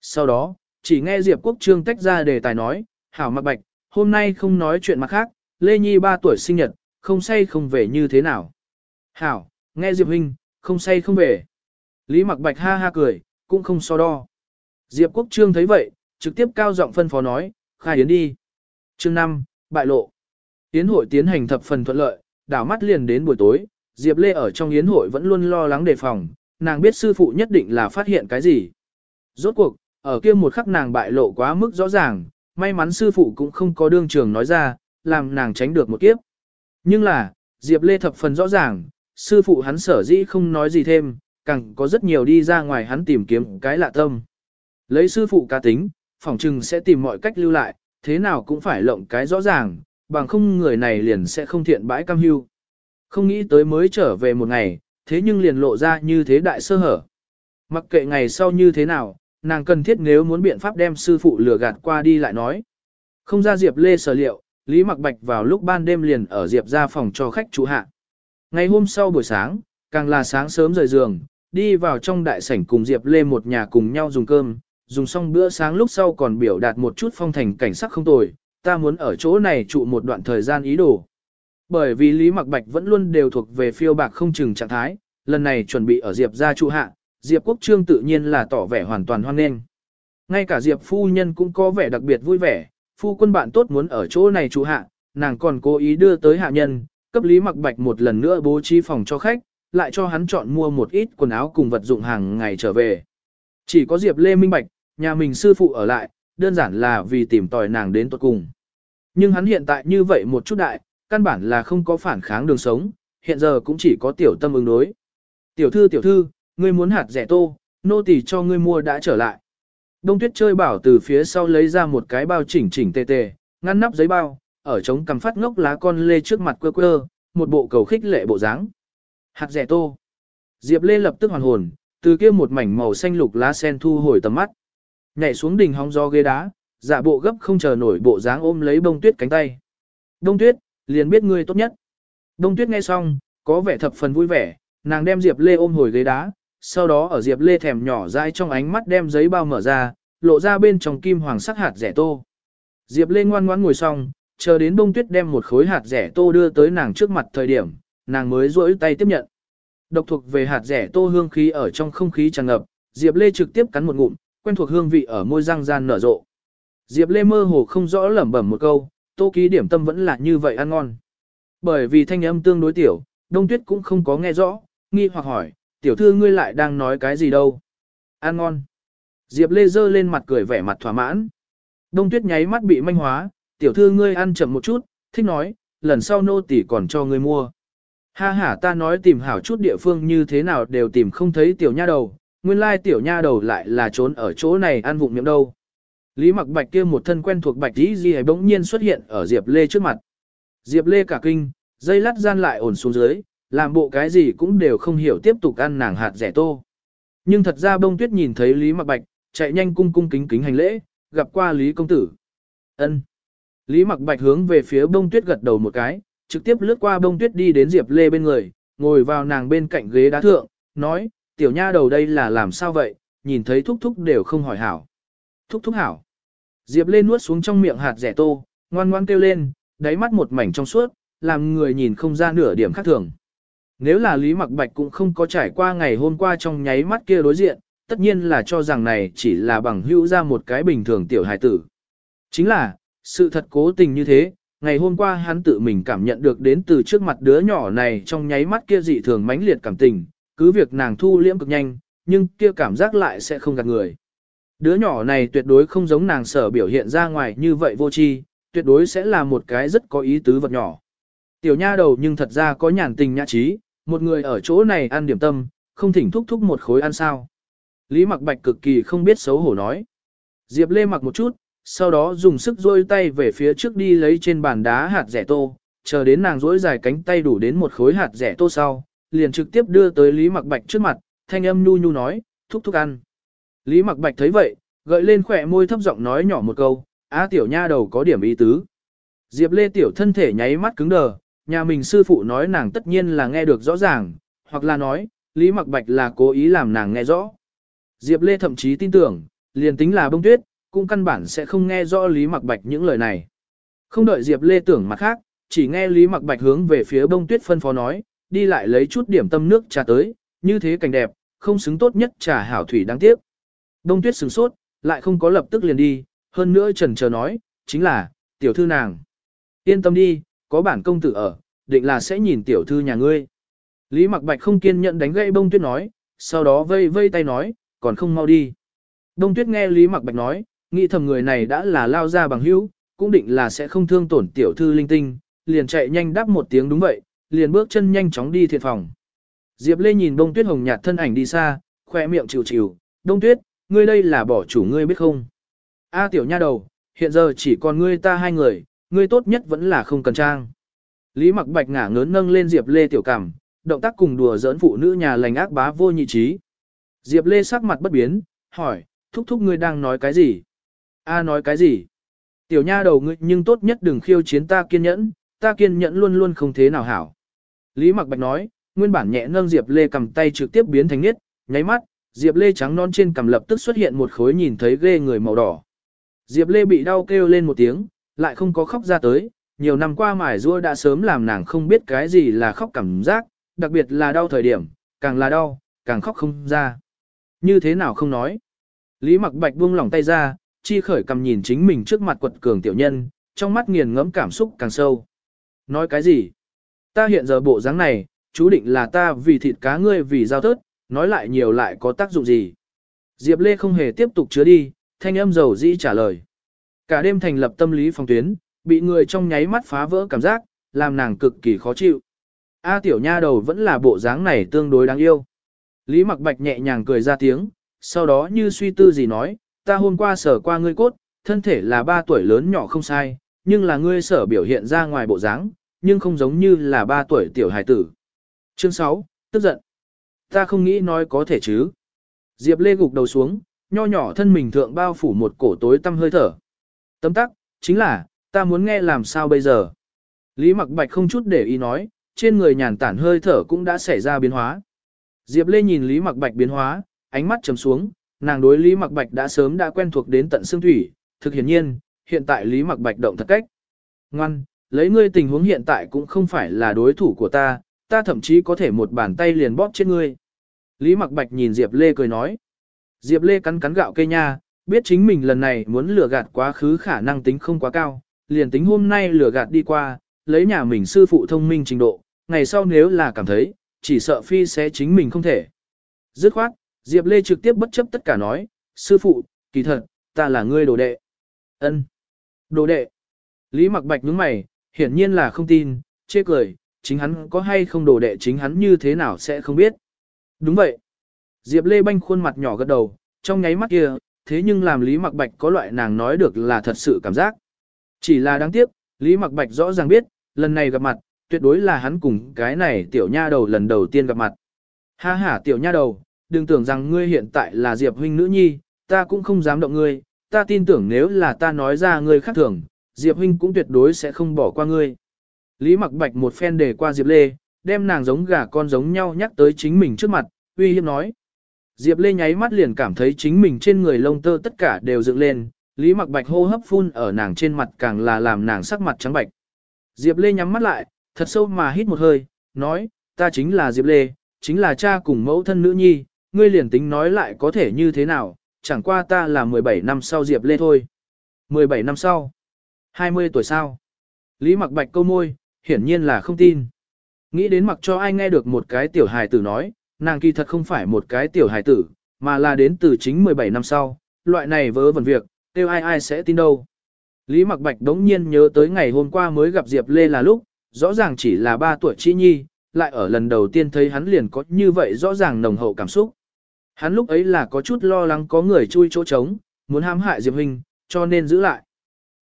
Sau đó, chỉ nghe Diệp Quốc Trương tách ra đề tài nói, Hảo Mặc Bạch, hôm nay không nói chuyện mặt khác, Lê Nhi 3 tuổi sinh nhật, không say không về như thế nào. Hảo, nghe Diệp Huynh, không say không về. Lý Mặc Bạch ha ha cười, cũng không so đo. Diệp Quốc Trương thấy vậy, trực tiếp cao giọng phân phó nói, khai yến đi. Chương 5, bại lộ. Yến hội tiến hành thập phần thuận lợi, đảo mắt liền đến buổi tối, Diệp Lê ở trong yến hội vẫn luôn lo lắng đề phòng, nàng biết sư phụ nhất định là phát hiện cái gì. Rốt cuộc, ở kia một khắc nàng bại lộ quá mức rõ ràng, may mắn sư phụ cũng không có đương trường nói ra, làm nàng tránh được một kiếp. Nhưng là, Diệp Lê thập phần rõ ràng, sư phụ hắn sở dĩ không nói gì thêm, càng có rất nhiều đi ra ngoài hắn tìm kiếm cái lạ tâm. Lấy sư phụ cá tính, phỏng chừng sẽ tìm mọi cách lưu lại, thế nào cũng phải lộng cái rõ ràng, bằng không người này liền sẽ không thiện bãi cam hưu. Không nghĩ tới mới trở về một ngày, thế nhưng liền lộ ra như thế đại sơ hở. Mặc kệ ngày sau như thế nào, nàng cần thiết nếu muốn biện pháp đem sư phụ lừa gạt qua đi lại nói. Không ra Diệp Lê sở liệu, Lý Mặc Bạch vào lúc ban đêm liền ở Diệp ra phòng cho khách chủ hạ. Ngày hôm sau buổi sáng, càng là sáng sớm rời giường, đi vào trong đại sảnh cùng Diệp Lê một nhà cùng nhau dùng cơm, dùng xong bữa sáng lúc sau còn biểu đạt một chút phong thành cảnh sắc không tồi, ta muốn ở chỗ này trụ một đoạn thời gian ý đồ. Bởi vì Lý Mặc Bạch vẫn luôn đều thuộc về phiêu bạc không chừng trạng thái, lần này chuẩn bị ở Diệp gia trụ hạ, Diệp Quốc Trương tự nhiên là tỏ vẻ hoàn toàn hoan nghênh. Ngay cả Diệp phu nhân cũng có vẻ đặc biệt vui vẻ, phu quân bạn tốt muốn ở chỗ này trụ hạ, nàng còn cố ý đưa tới hạ nhân, cấp Lý Mặc Bạch một lần nữa bố trí phòng cho khách, lại cho hắn chọn mua một ít quần áo cùng vật dụng hàng ngày trở về. Chỉ có Diệp Lê minh bạch, nhà mình sư phụ ở lại, đơn giản là vì tìm tòi nàng đến tuột cùng. Nhưng hắn hiện tại như vậy một chút đại, căn bản là không có phản kháng đường sống, hiện giờ cũng chỉ có tiểu tâm ứng đối. Tiểu thư tiểu thư, ngươi muốn hạt rẻ tô, nô tỳ cho ngươi mua đã trở lại. Đông tuyết chơi bảo từ phía sau lấy ra một cái bao chỉnh chỉnh tề tề, ngăn nắp giấy bao, ở trống cầm phát ngốc lá con lê trước mặt quơ quơ, một bộ cầu khích lệ bộ dáng. Hạt rẻ tô. Diệp Lê lập tức hoàn hồn, từ kia một mảnh màu xanh lục lá sen thu hồi tầm mắt. Nhảy xuống đỉnh hóng gió ghế đá, giả bộ gấp không chờ nổi bộ dáng ôm lấy bông tuyết cánh tay. Đông tuyết, liền biết ngươi tốt nhất. Đông tuyết nghe xong, có vẻ thập phần vui vẻ, nàng đem Diệp Lê ôm hồi ghế đá, sau đó ở Diệp Lê thèm nhỏ dãi trong ánh mắt đem giấy bao mở ra, lộ ra bên trong kim hoàng sắc hạt rẻ tô. Diệp Lê ngoan ngoãn ngồi xong, chờ đến Đông Tuyết đem một khối hạt rẻ tô đưa tới nàng trước mặt thời điểm, nàng mới duỗi tay tiếp nhận. Độc thuộc về hạt rẻ tô hương khí ở trong không khí tràn ngập, Diệp Lê trực tiếp cắn một ngụm, quen thuộc hương vị ở môi răng gian nở rộ. Diệp Lê mơ hồ không rõ lẩm bẩm một câu, tô ký điểm tâm vẫn là như vậy ăn ngon. Bởi vì thanh âm tương đối tiểu, Đông Tuyết cũng không có nghe rõ, nghi hoặc hỏi, tiểu thư ngươi lại đang nói cái gì đâu? Ăn ngon. Diệp Lê dơ lên mặt cười vẻ mặt thỏa mãn. Đông Tuyết nháy mắt bị manh hóa, tiểu thư ngươi ăn chậm một chút, thích nói, lần sau nô tỷ còn cho ngươi mua. Ha ha ta nói tìm hảo chút địa phương như thế nào đều tìm không thấy tiểu nha đầu, nguyên lai tiểu nha đầu lại là trốn ở chỗ này ăn vụng miệng đâu. Lý mặc bạch kia một thân quen thuộc bạch tí gì bỗng nhiên xuất hiện ở Diệp Lê trước mặt. Diệp Lê cả kinh, dây lát gian lại ổn xuống dưới, làm bộ cái gì cũng đều không hiểu tiếp tục ăn nàng hạt rẻ tô. Nhưng thật ra bông tuyết nhìn thấy Lý mặc bạch, chạy nhanh cung cung kính kính hành lễ, gặp qua Lý công tử. ân Lý mặc bạch hướng về phía bông tuyết gật đầu một cái, trực tiếp lướt qua bông tuyết đi đến Diệp Lê bên người, ngồi vào nàng bên cạnh ghế đá thượng, nói, tiểu nha đầu đây là làm sao vậy, nhìn thấy thúc thúc đều không hỏi hảo. Thúc thúc hảo. Diệp Lê nuốt xuống trong miệng hạt rẻ tô, ngoan ngoan kêu lên, đáy mắt một mảnh trong suốt, làm người nhìn không ra nửa điểm khác thường. Nếu là Lý Mặc Bạch cũng không có trải qua ngày hôm qua trong nháy mắt kia đối diện, tất nhiên là cho rằng này chỉ là bằng hữu ra một cái bình thường tiểu hài tử. Chính là, sự thật cố tình như thế, ngày hôm qua hắn tự mình cảm nhận được đến từ trước mặt đứa nhỏ này trong nháy mắt kia dị thường mãnh liệt cảm tình, cứ việc nàng thu liễm cực nhanh, nhưng kia cảm giác lại sẽ không gạt người. Đứa nhỏ này tuyệt đối không giống nàng sở biểu hiện ra ngoài như vậy vô tri, tuyệt đối sẽ là một cái rất có ý tứ vật nhỏ. Tiểu nha đầu nhưng thật ra có nhàn tình nhã trí, một người ở chỗ này ăn điểm tâm, không thỉnh thúc thúc một khối ăn sao. Lý mặc bạch cực kỳ không biết xấu hổ nói. Diệp Lê mặc một chút, sau đó dùng sức rôi tay về phía trước đi lấy trên bàn đá hạt rẻ tô, chờ đến nàng rỗi dài cánh tay đủ đến một khối hạt rẻ tô sau, liền trực tiếp đưa tới Lý mặc bạch trước mặt, thanh âm nhu nhu nói, thúc thúc ăn. Lý mặc bạch thấy vậy, gợi lên khỏe môi thấp giọng nói nhỏ một câu, á tiểu nha đầu có điểm ý tứ. Diệp Lê tiểu thân thể nháy mắt cứng đờ, nhà mình sư phụ nói nàng tất nhiên là nghe được rõ ràng, hoặc là nói, Lý Mặc Bạch là cố ý làm nàng nghe rõ. Diệp Lê thậm chí tin tưởng, liền tính là bông tuyết, cũng căn bản sẽ không nghe rõ Lý Mặc Bạch những lời này. Không đợi Diệp Lê tưởng mặt khác, chỉ nghe Lý Mặc Bạch hướng về phía bông tuyết phân phó nói, đi lại lấy chút điểm tâm nước trà tới, như thế cảnh đẹp, không xứng tốt nhất trà hảo thủy đáng tiếc. Đông tuyết sửng sốt, lại không có lập tức liền đi, hơn nữa trần chờ nói, chính là, tiểu thư nàng. Yên tâm đi, có bản công tử ở, định là sẽ nhìn tiểu thư nhà ngươi. Lý Mặc Bạch không kiên nhẫn đánh gãy bông tuyết nói, sau đó vây vây tay nói, còn không mau đi. Đông tuyết nghe Lý Mặc Bạch nói, nghĩ thầm người này đã là lao ra bằng hữu, cũng định là sẽ không thương tổn tiểu thư linh tinh, liền chạy nhanh đáp một tiếng đúng vậy, liền bước chân nhanh chóng đi thiệt phòng. Diệp Lê nhìn Đông Tuyết hồng nhạt thân ảnh đi xa, khoe miệng chịu chịu, Đông Tuyết, ngươi đây là bỏ chủ ngươi biết không? A tiểu nha đầu, hiện giờ chỉ còn ngươi ta hai người, ngươi tốt nhất vẫn là không cần trang. Lý mặc bạch ngả ngớn nâng lên Diệp Lê tiểu cảm, động tác cùng đùa giỡn phụ nữ nhà lành ác bá vô nhị trí. Diệp Lê sắc mặt bất biến, hỏi, thúc thúc ngươi đang nói cái gì? A nói cái gì? Tiểu nha đầu ngươi nhưng tốt nhất đừng khiêu chiến ta kiên nhẫn, ta kiên nhẫn luôn luôn không thế nào hảo. Lý Mặc Bạch nói, nguyên bản nhẹ nâng Diệp Lê cầm tay trực tiếp biến thành nhất, nháy mắt, Diệp Lê trắng non trên cằm lập tức xuất hiện một khối nhìn thấy ghê người màu đỏ. Diệp Lê bị đau kêu lên một tiếng, lại không có khóc ra tới, nhiều năm qua mải rua đã sớm làm nàng không biết cái gì là khóc cảm giác, đặc biệt là đau thời điểm, càng là đau, càng khóc không ra. Như thế nào không nói. Lý Mặc Bạch buông lỏng tay ra, chi khởi cầm nhìn chính mình trước mặt quật cường tiểu nhân, trong mắt nghiền ngẫm cảm xúc càng sâu. Nói cái gì? Ta hiện giờ bộ dáng này, chú định là ta vì thịt cá ngươi vì giao thớt, nói lại nhiều lại có tác dụng gì? Diệp Lê không hề tiếp tục chứa đi, thanh âm dầu dĩ trả lời. Cả đêm thành lập tâm lý phòng tuyến, bị người trong nháy mắt phá vỡ cảm giác, làm nàng cực kỳ khó chịu. A tiểu nha đầu vẫn là bộ dáng này tương đối đáng yêu. Lý mặc bạch nhẹ nhàng cười ra tiếng, sau đó như suy tư gì nói, ta hôm qua sở qua ngươi cốt, thân thể là ba tuổi lớn nhỏ không sai, nhưng là ngươi sở biểu hiện ra ngoài bộ dáng, nhưng không giống như là ba tuổi tiểu hài tử. Chương 6, tức giận. Ta không nghĩ nói có thể chứ. Diệp Lê gục đầu xuống, nho nhỏ thân mình thượng bao phủ một cổ tối tăm hơi thở. Tấm tắc, chính là, ta muốn nghe làm sao bây giờ. Lý mặc bạch không chút để ý nói, trên người nhàn tản hơi thở cũng đã xảy ra biến hóa. Diệp Lê nhìn Lý mặc bạch biến hóa, ánh mắt trầm xuống, nàng đối Lý mặc bạch đã sớm đã quen thuộc đến tận xương thủy, thực hiển nhiên, hiện tại Lý mặc bạch động thật cách. Ngoan, lấy ngươi tình huống hiện tại cũng không phải là đối thủ của ta, ta thậm chí có thể một bàn tay liền bóp chết ngươi. Lý mặc bạch nhìn Diệp Lê cười nói. Diệp Lê cắn cắn gạo cây nha, biết chính mình lần này muốn lừa gạt quá khứ khả năng tính không quá cao, liền tính hôm nay lừa gạt đi qua, lấy nhà mình sư phụ thông minh trình độ, ngày sau nếu là cảm thấy, chỉ sợ phi sẽ chính mình không thể. Dứt khoát, Diệp Lê trực tiếp bất chấp tất cả nói, sư phụ, kỳ thật, ta là ngươi đồ đệ. ân Đồ đệ. Lý mặc bạch nhướng mày, hiển nhiên là không tin, chê cười, chính hắn có hay không đồ đệ chính hắn như thế nào sẽ không biết. Đúng vậy. Diệp Lê banh khuôn mặt nhỏ gật đầu, trong nháy mắt kia, thế nhưng làm Lý Mặc Bạch có loại nàng nói được là thật sự cảm giác. Chỉ là đáng tiếc, Lý Mặc Bạch rõ ràng biết, lần này gặp mặt, tuyệt đối là hắn cùng cái này tiểu nha đầu lần đầu tiên gặp mặt. Ha ha tiểu nha đầu, đừng tưởng rằng ngươi hiện tại là Diệp huynh nữ nhi, ta cũng không dám động ngươi, ta tin tưởng nếu là ta nói ra ngươi khác thường, Diệp huynh cũng tuyệt đối sẽ không bỏ qua ngươi. Lý Mặc Bạch một phen để qua Diệp Lê, đem nàng giống gà con giống nhau nhắc tới chính mình trước mặt, uy hiếp nói. Diệp Lê nháy mắt liền cảm thấy chính mình trên người lông tơ tất cả đều dựng lên, Lý Mặc Bạch hô hấp phun ở nàng trên mặt càng là làm nàng sắc mặt trắng bạch. Diệp Lê nhắm mắt lại, thật sâu mà hít một hơi, nói, ta chính là Diệp Lê, chính là cha cùng mẫu thân nữ nhi, ngươi liền tính nói lại có thể như thế nào, chẳng qua ta là 17 năm sau Diệp Lê thôi. 17 năm sau? 20 tuổi sau? Lý Mặc Bạch câu môi, hiển nhiên là không tin. Nghĩ đến mặc cho ai nghe được một cái tiểu hài tử nói, nàng kỳ thật không phải một cái tiểu hài tử, mà là đến từ chính 17 năm sau, loại này vớ vẩn việc, kêu ai ai sẽ tin đâu. Lý Mặc Bạch đống nhiên nhớ tới ngày hôm qua mới gặp Diệp Lê là lúc, rõ ràng chỉ là 3 tuổi chi nhi, lại ở lần đầu tiên thấy hắn liền có như vậy rõ ràng nồng hậu cảm xúc. Hắn lúc ấy là có chút lo lắng có người chui chỗ trống, muốn hãm hại Diệp Hình, cho nên giữ lại.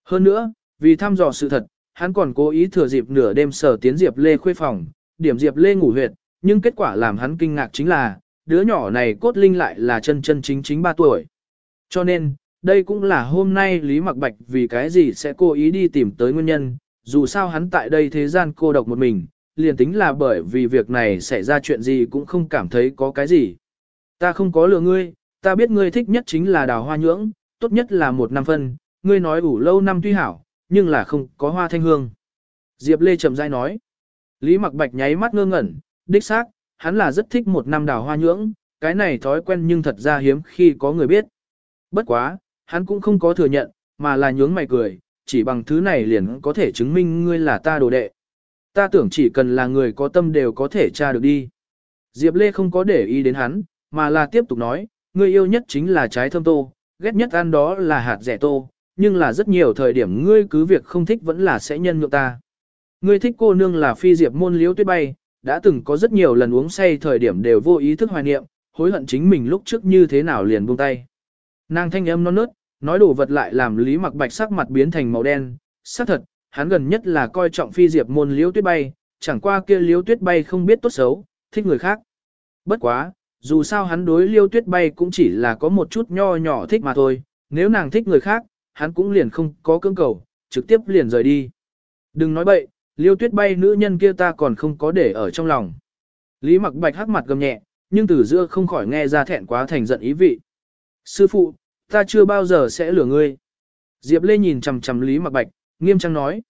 Hơn nữa, vì thăm dò sự thật, hắn còn cố ý thừa dịp nửa đêm sở tiến Diệp Lê khuê phòng, điểm Diệp Lê ngủ huyệt, nhưng kết quả làm hắn kinh ngạc chính là, đứa nhỏ này cốt linh lại là chân chân chính chính 3 tuổi. Cho nên, đây cũng là hôm nay Lý Mặc Bạch vì cái gì sẽ cố ý đi tìm tới nguyên nhân, dù sao hắn tại đây thế gian cô độc một mình, liền tính là bởi vì việc này xảy ra chuyện gì cũng không cảm thấy có cái gì. Ta không có lừa ngươi, ta biết ngươi thích nhất chính là đào hoa nhưỡng, tốt nhất là một năm phân, ngươi nói ủ lâu năm tuy hảo, nhưng là không có hoa thanh hương. Diệp Lê chậm rãi nói. Lý Mặc Bạch nháy mắt ngơ ngẩn, đích xác, hắn là rất thích một năm đào hoa nhưỡng, cái này thói quen nhưng thật ra hiếm khi có người biết. Bất quá, hắn cũng không có thừa nhận, mà là nhướng mày cười, chỉ bằng thứ này liền có thể chứng minh ngươi là ta đồ đệ. Ta tưởng chỉ cần là người có tâm đều có thể tra được đi. Diệp Lê không có để ý đến hắn, mà là tiếp tục nói, ngươi yêu nhất chính là trái thơm tô, ghét nhất ăn đó là hạt rẻ tô, nhưng là rất nhiều thời điểm ngươi cứ việc không thích vẫn là sẽ nhân nhượng ta. Ngươi thích cô nương là phi diệp môn liễu tuyết bay, đã từng có rất nhiều lần uống say thời điểm đều vô ý thức hoài niệm, hối hận chính mình lúc trước như thế nào liền buông tay. Nàng thanh âm non nớt, nói đồ vật lại làm Lý Mặc Bạch sắc mặt biến thành màu đen, xác thật, hắn gần nhất là coi trọng phi diệp môn liễu tuyết bay, chẳng qua kia liễu tuyết bay không biết tốt xấu, thích người khác. Bất quá, dù sao hắn đối liêu tuyết bay cũng chỉ là có một chút nho nhỏ thích mà thôi, nếu nàng thích người khác, hắn cũng liền không có cưỡng cầu, trực tiếp liền rời đi. Đừng nói bậy, liêu tuyết bay nữ nhân kia ta còn không có để ở trong lòng. Lý mặc bạch hắc mặt gầm nhẹ, nhưng từ giữa không khỏi nghe ra thẹn quá thành giận ý vị. Sư phụ, ta chưa bao giờ sẽ lừa ngươi. Diệp Lê nhìn chằm chằm Lý mặc bạch, nghiêm trang nói.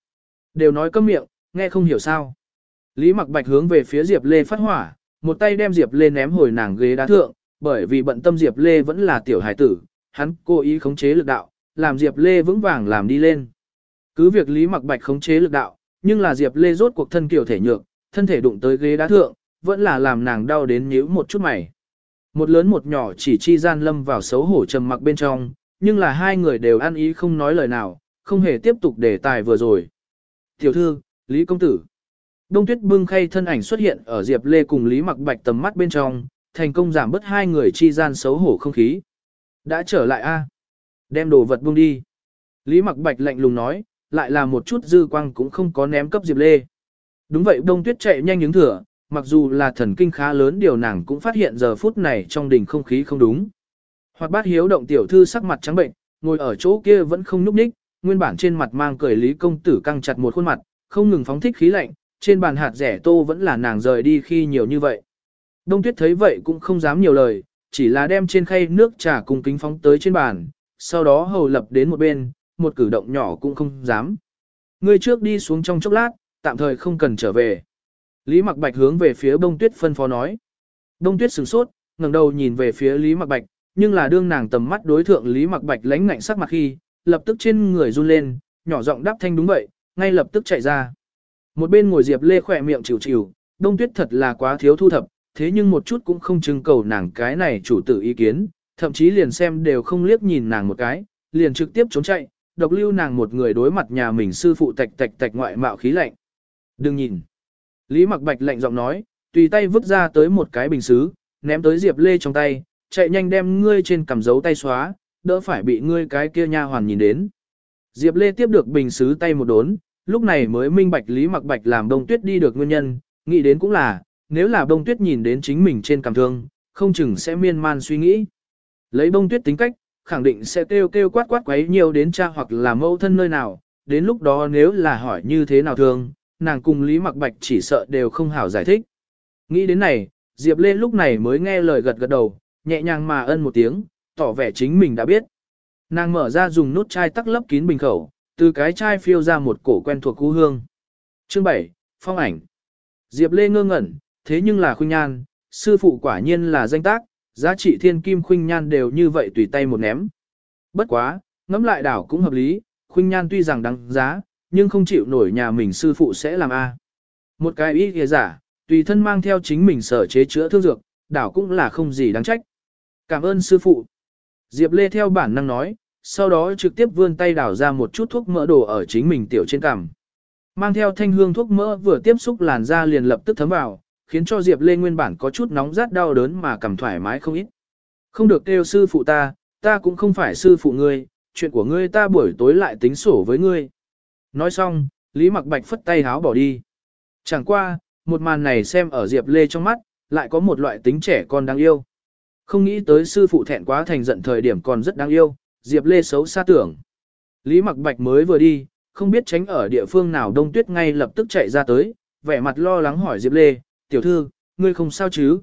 Đều nói câm miệng, nghe không hiểu sao. Lý mặc bạch hướng về phía Diệp Lê phát hỏa, một tay đem Diệp Lê ném hồi nàng ghế đá thượng, bởi vì bận tâm Diệp Lê vẫn là tiểu hải tử, hắn cố ý khống chế lực đạo, làm Diệp Lê vững vàng làm đi lên. Cứ việc Lý mặc bạch khống chế lực đạo, nhưng là Diệp Lê rốt cuộc thân kiểu thể nhược, thân thể đụng tới ghế đá thượng, vẫn là làm nàng đau đến nhíu một chút mày. Một lớn một nhỏ chỉ chi gian lâm vào xấu hổ trầm mặc bên trong, nhưng là hai người đều ăn ý không nói lời nào, không hề tiếp tục đề tài vừa rồi. Tiểu thư, Lý Công Tử. Đông tuyết bưng khay thân ảnh xuất hiện ở Diệp Lê cùng Lý mặc bạch tầm mắt bên trong, thành công giảm bớt hai người chi gian xấu hổ không khí. Đã trở lại a Đem đồ vật buông đi. Lý mặc bạch lạnh lùng nói, lại là một chút dư quang cũng không có ném cấp Diệp Lê. Đúng vậy đông tuyết chạy nhanh những thửa, mặc dù là thần kinh khá lớn điều nàng cũng phát hiện giờ phút này trong đỉnh không khí không đúng. Hoặc bát hiếu động tiểu thư sắc mặt trắng bệnh, ngồi ở chỗ kia vẫn không nhúc nhích, nguyên bản trên mặt mang cười lý công tử căng chặt một khuôn mặt, không ngừng phóng thích khí lạnh, trên bàn hạt rẻ tô vẫn là nàng rời đi khi nhiều như vậy. Đông tuyết thấy vậy cũng không dám nhiều lời, chỉ là đem trên khay nước trà cùng kính phóng tới trên bàn, sau đó hầu lập đến một bên, một cử động nhỏ cũng không dám. Người trước đi xuống trong chốc lát, tạm thời không cần trở về. Lý Mặc Bạch hướng về phía Đông Tuyết phân phó nói. Đông Tuyết sửng sốt, ngẩng đầu nhìn về phía Lý Mặc Bạch, nhưng là đương nàng tầm mắt đối thượng Lý Mặc Bạch lãnh ngạnh sắc mặt khi, lập tức trên người run lên, nhỏ giọng đáp thanh đúng vậy, ngay lập tức chạy ra. Một bên ngồi Diệp Lê khỏe miệng chịu chịu, Đông Tuyết thật là quá thiếu thu thập, thế nhưng một chút cũng không trưng cầu nàng cái này chủ tử ý kiến, thậm chí liền xem đều không liếc nhìn nàng một cái, liền trực tiếp trốn chạy, độc lưu nàng một người đối mặt nhà mình sư phụ tạch tạch tạch ngoại mạo khí lạnh. Đừng nhìn. Lý Mặc Bạch lạnh giọng nói, tùy tay vứt ra tới một cái bình xứ, ném tới Diệp Lê trong tay, chạy nhanh đem ngươi trên cầm dấu tay xóa, đỡ phải bị ngươi cái kia nha hoàn nhìn đến. Diệp Lê tiếp được bình xứ tay một đốn, lúc này mới minh bạch Lý Mặc Bạch làm Đông Tuyết đi được nguyên nhân, nghĩ đến cũng là, nếu là Đông Tuyết nhìn đến chính mình trên cầm thương, không chừng sẽ miên man suy nghĩ. Lấy bông Tuyết tính cách, khẳng định sẽ kêu kêu quát quát quấy nhiều đến cha hoặc là mẫu thân nơi nào, đến lúc đó nếu là hỏi như thế nào thường nàng cùng Lý Mặc Bạch chỉ sợ đều không hảo giải thích. Nghĩ đến này, Diệp Lê lúc này mới nghe lời gật gật đầu, nhẹ nhàng mà ân một tiếng, tỏ vẻ chính mình đã biết. Nàng mở ra dùng nút chai tắc lấp kín bình khẩu, từ cái chai phiêu ra một cổ quen thuộc cú hương. Chương 7, Phong ảnh. Diệp Lê ngơ ngẩn, thế nhưng là khuynh nhan, sư phụ quả nhiên là danh tác, giá trị thiên kim khuynh nhan đều như vậy tùy tay một ném. Bất quá, ngẫm lại đảo cũng hợp lý, khuynh nhan tuy rằng đáng giá, nhưng không chịu nổi nhà mình sư phụ sẽ làm A. Một cái ý kìa giả, tùy thân mang theo chính mình sở chế chữa thương dược, đảo cũng là không gì đáng trách. Cảm ơn sư phụ. Diệp Lê theo bản năng nói, sau đó trực tiếp vươn tay đảo ra một chút thuốc mỡ đổ ở chính mình tiểu trên cằm. Mang theo thanh hương thuốc mỡ vừa tiếp xúc làn da liền lập tức thấm vào, khiến cho Diệp Lê nguyên bản có chút nóng rát đau đớn mà cảm thoải mái không ít. Không được kêu sư phụ ta, ta cũng không phải sư phụ ngươi, chuyện của ngươi ta buổi tối lại tính sổ với ngươi. Nói xong, Lý Mặc Bạch phất tay háo bỏ đi. Chẳng qua, một màn này xem ở Diệp Lê trong mắt, lại có một loại tính trẻ con đáng yêu. Không nghĩ tới sư phụ thẹn quá thành giận thời điểm còn rất đáng yêu, Diệp Lê xấu xa tưởng. Lý Mặc Bạch mới vừa đi, không biết tránh ở địa phương nào đông tuyết ngay lập tức chạy ra tới, vẻ mặt lo lắng hỏi Diệp Lê, tiểu thư, ngươi không sao chứ?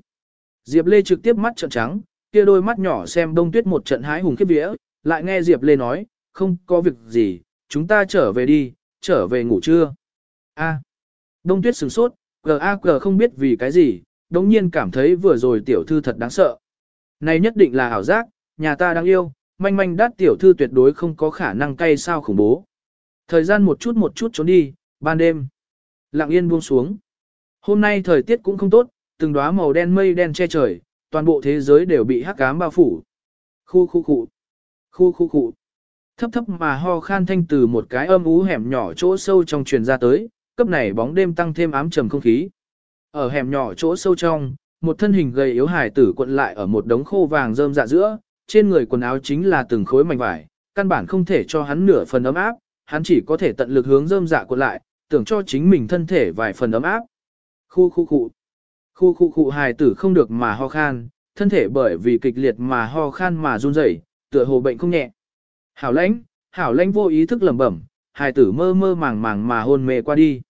Diệp Lê trực tiếp mắt trợn trắng, kia đôi mắt nhỏ xem đông tuyết một trận hái hùng khiếp vía, lại nghe Diệp Lê nói, không có việc gì, chúng ta trở về đi, trở về ngủ trưa. A. Đông tuyết sửng sốt, G.A.G. không biết vì cái gì, đống nhiên cảm thấy vừa rồi tiểu thư thật đáng sợ. Này nhất định là ảo giác, nhà ta đang yêu, manh manh đắt tiểu thư tuyệt đối không có khả năng cay sao khủng bố. Thời gian một chút một chút trốn đi, ban đêm. Lặng yên buông xuống. Hôm nay thời tiết cũng không tốt, từng đóa màu đen mây đen che trời, toàn bộ thế giới đều bị hắc ám bao phủ. Khu khu khu. Khu khu khu. Thấp thấp mà ho khan thanh từ một cái âm ú hẻm nhỏ chỗ sâu trong truyền ra tới, cấp này bóng đêm tăng thêm ám trầm không khí. Ở hẻm nhỏ chỗ sâu trong, một thân hình gầy yếu hài tử cuộn lại ở một đống khô vàng rơm dạ giữa, trên người quần áo chính là từng khối mảnh vải, căn bản không thể cho hắn nửa phần ấm áp, hắn chỉ có thể tận lực hướng rơm dạ cuộn lại, tưởng cho chính mình thân thể vài phần ấm áp. Khu khu khu. Khu khu khu hài tử không được mà ho khan, thân thể bởi vì kịch liệt mà ho khan mà run rẩy, tựa hồ bệnh không nhẹ. Hảo lãnh, hảo lãnh vô ý thức lẩm bẩm, hài tử mơ mơ màng màng mà hôn mê qua đi.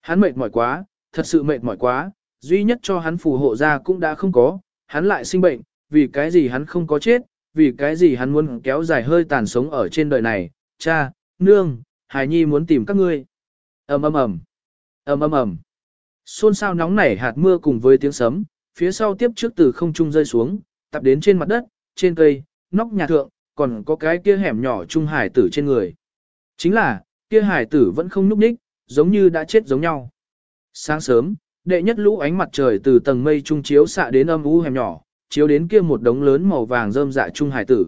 Hắn mệt mỏi quá, thật sự mệt mỏi quá, duy nhất cho hắn phù hộ ra cũng đã không có, hắn lại sinh bệnh, vì cái gì hắn không có chết, vì cái gì hắn muốn kéo dài hơi tàn sống ở trên đời này, cha, nương, hài nhi muốn tìm các ngươi. ầm ầm ầm, ầm ầm ầm. Xôn xao nóng nảy hạt mưa cùng với tiếng sấm, phía sau tiếp trước từ không trung rơi xuống, tập đến trên mặt đất, trên cây, nóc nhà thượng, còn có cái kia hẻm nhỏ trung hải tử trên người. Chính là, kia hải tử vẫn không nhúc nhích, giống như đã chết giống nhau. Sáng sớm, đệ nhất lũ ánh mặt trời từ tầng mây trung chiếu xạ đến âm u hẻm nhỏ, chiếu đến kia một đống lớn màu vàng rơm dạ trung hải tử.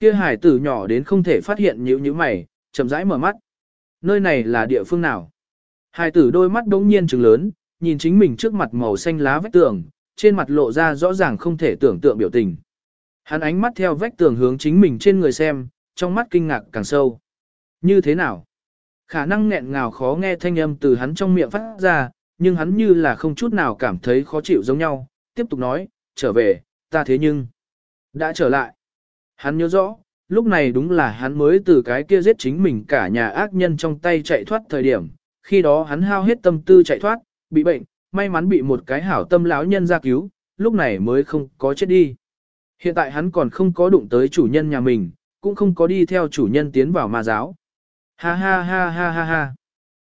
Kia hải tử nhỏ đến không thể phát hiện nhíu nhíu mày, chậm rãi mở mắt. Nơi này là địa phương nào? Hải tử đôi mắt đống nhiên trừng lớn, nhìn chính mình trước mặt màu xanh lá vách tường, trên mặt lộ ra rõ ràng không thể tưởng tượng biểu tình. Hắn ánh mắt theo vách tường hướng chính mình trên người xem, trong mắt kinh ngạc càng sâu. Như thế nào? Khả năng nghẹn ngào khó nghe thanh âm từ hắn trong miệng phát ra, nhưng hắn như là không chút nào cảm thấy khó chịu giống nhau, tiếp tục nói, trở về, ta thế nhưng, đã trở lại. Hắn nhớ rõ, lúc này đúng là hắn mới từ cái kia giết chính mình cả nhà ác nhân trong tay chạy thoát thời điểm, khi đó hắn hao hết tâm tư chạy thoát, bị bệnh, may mắn bị một cái hảo tâm lão nhân ra cứu, lúc này mới không có chết đi. Hiện tại hắn còn không có đụng tới chủ nhân nhà mình, cũng không có đi theo chủ nhân tiến vào ma giáo. Ha ha ha ha ha ha.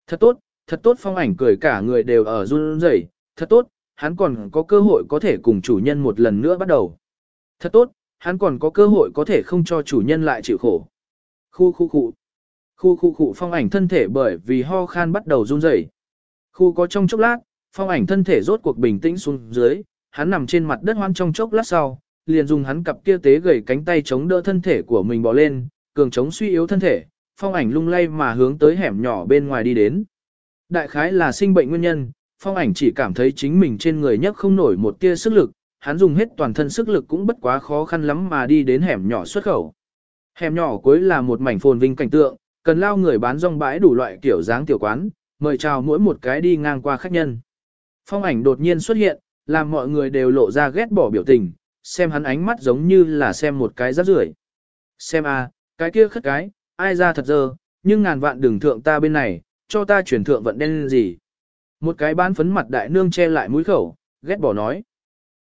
Thật tốt, thật tốt phong ảnh cười cả người đều ở run rẩy, thật tốt, hắn còn có cơ hội có thể cùng chủ nhân một lần nữa bắt đầu. Thật tốt, hắn còn có cơ hội có thể không cho chủ nhân lại chịu khổ. Khu khu khu. Khu khu khu phong ảnh thân thể bởi vì ho khan bắt đầu run rẩy. Khu có trong chốc lát, phong ảnh thân thể rốt cuộc bình tĩnh xuống dưới, hắn nằm trên mặt đất hoan trong chốc lát sau, liền dùng hắn cặp kia tế gầy cánh tay chống đỡ thân thể của mình bò lên, cường chống suy yếu thân thể, phong ảnh lung lay mà hướng tới hẻm nhỏ bên ngoài đi đến. Đại khái là sinh bệnh nguyên nhân, phong ảnh chỉ cảm thấy chính mình trên người nhấc không nổi một tia sức lực, hắn dùng hết toàn thân sức lực cũng bất quá khó khăn lắm mà đi đến hẻm nhỏ xuất khẩu. Hẻm nhỏ cuối là một mảnh phồn vinh cảnh tượng, cần lao người bán rong bãi đủ loại kiểu dáng tiểu quán, mời chào mỗi một cái đi ngang qua khách nhân. Phong ảnh đột nhiên xuất hiện, làm mọi người đều lộ ra ghét bỏ biểu tình, xem hắn ánh mắt giống như là xem một cái rác rưởi. Xem a, cái kia khất cái, ai ra thật dơ, nhưng ngàn vạn đừng thượng ta bên này, cho ta chuyển thượng vận đen gì. Một cái bán phấn mặt đại nương che lại mũi khẩu, ghét bỏ nói.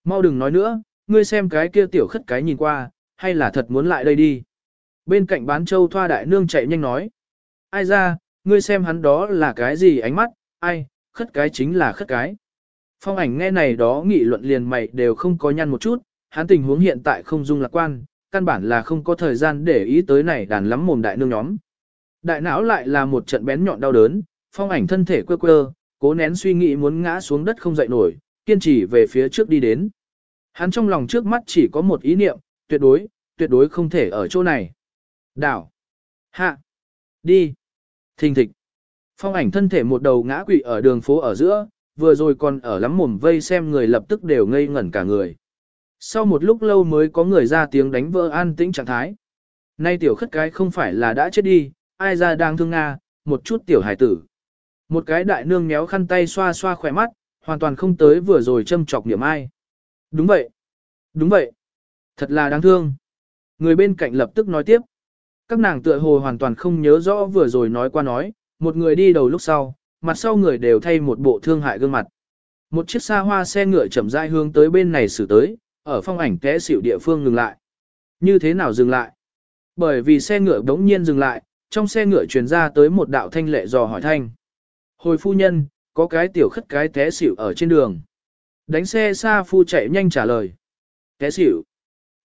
Mau đừng nói nữa, ngươi xem cái kia tiểu khất cái nhìn qua, hay là thật muốn lại đây đi. Bên cạnh bán châu thoa đại nương chạy nhanh nói. Ai ra, ngươi xem hắn đó là cái gì ánh mắt, ai, khất cái chính là khất cái. Phong ảnh nghe này đó nghị luận liền mày đều không có nhăn một chút, hắn tình huống hiện tại không dung lạc quan, căn bản là không có thời gian để ý tới này đàn lắm mồm đại nương nhóm. Đại não lại là một trận bén nhọn đau đớn, phong ảnh thân thể quơ quơ, cố nén suy nghĩ muốn ngã xuống đất không dậy nổi, kiên trì về phía trước đi đến. Hắn trong lòng trước mắt chỉ có một ý niệm, tuyệt đối, tuyệt đối không thể ở chỗ này. Đảo. Hạ. Đi. Thình thịch. Phong ảnh thân thể một đầu ngã quỵ ở đường phố ở giữa, vừa rồi còn ở lắm mồm vây xem người lập tức đều ngây ngẩn cả người. Sau một lúc lâu mới có người ra tiếng đánh vỡ an tĩnh trạng thái. Nay tiểu khất cái không phải là đã chết đi, ai ra đang thương Nga, một chút tiểu hải tử. Một cái đại nương méo khăn tay xoa xoa khỏe mắt, hoàn toàn không tới vừa rồi châm chọc niệm ai. Đúng vậy. Đúng vậy. Thật là đáng thương. Người bên cạnh lập tức nói tiếp. Các nàng tựa hồ hoàn toàn không nhớ rõ vừa rồi nói qua nói, một người đi đầu lúc sau, mặt sau người đều thay một bộ thương hại gương mặt. Một chiếc xa hoa xe ngựa chậm rãi hướng tới bên này xử tới, ở phong ảnh té xỉu địa phương ngừng lại. Như thế nào dừng lại? Bởi vì xe ngựa đống nhiên dừng lại, trong xe ngựa truyền ra tới một đạo thanh lệ dò hỏi thanh. Hồi phu nhân, có cái tiểu khất cái té xỉu ở trên đường. Đánh xe xa phu chạy nhanh trả lời. Té xỉu.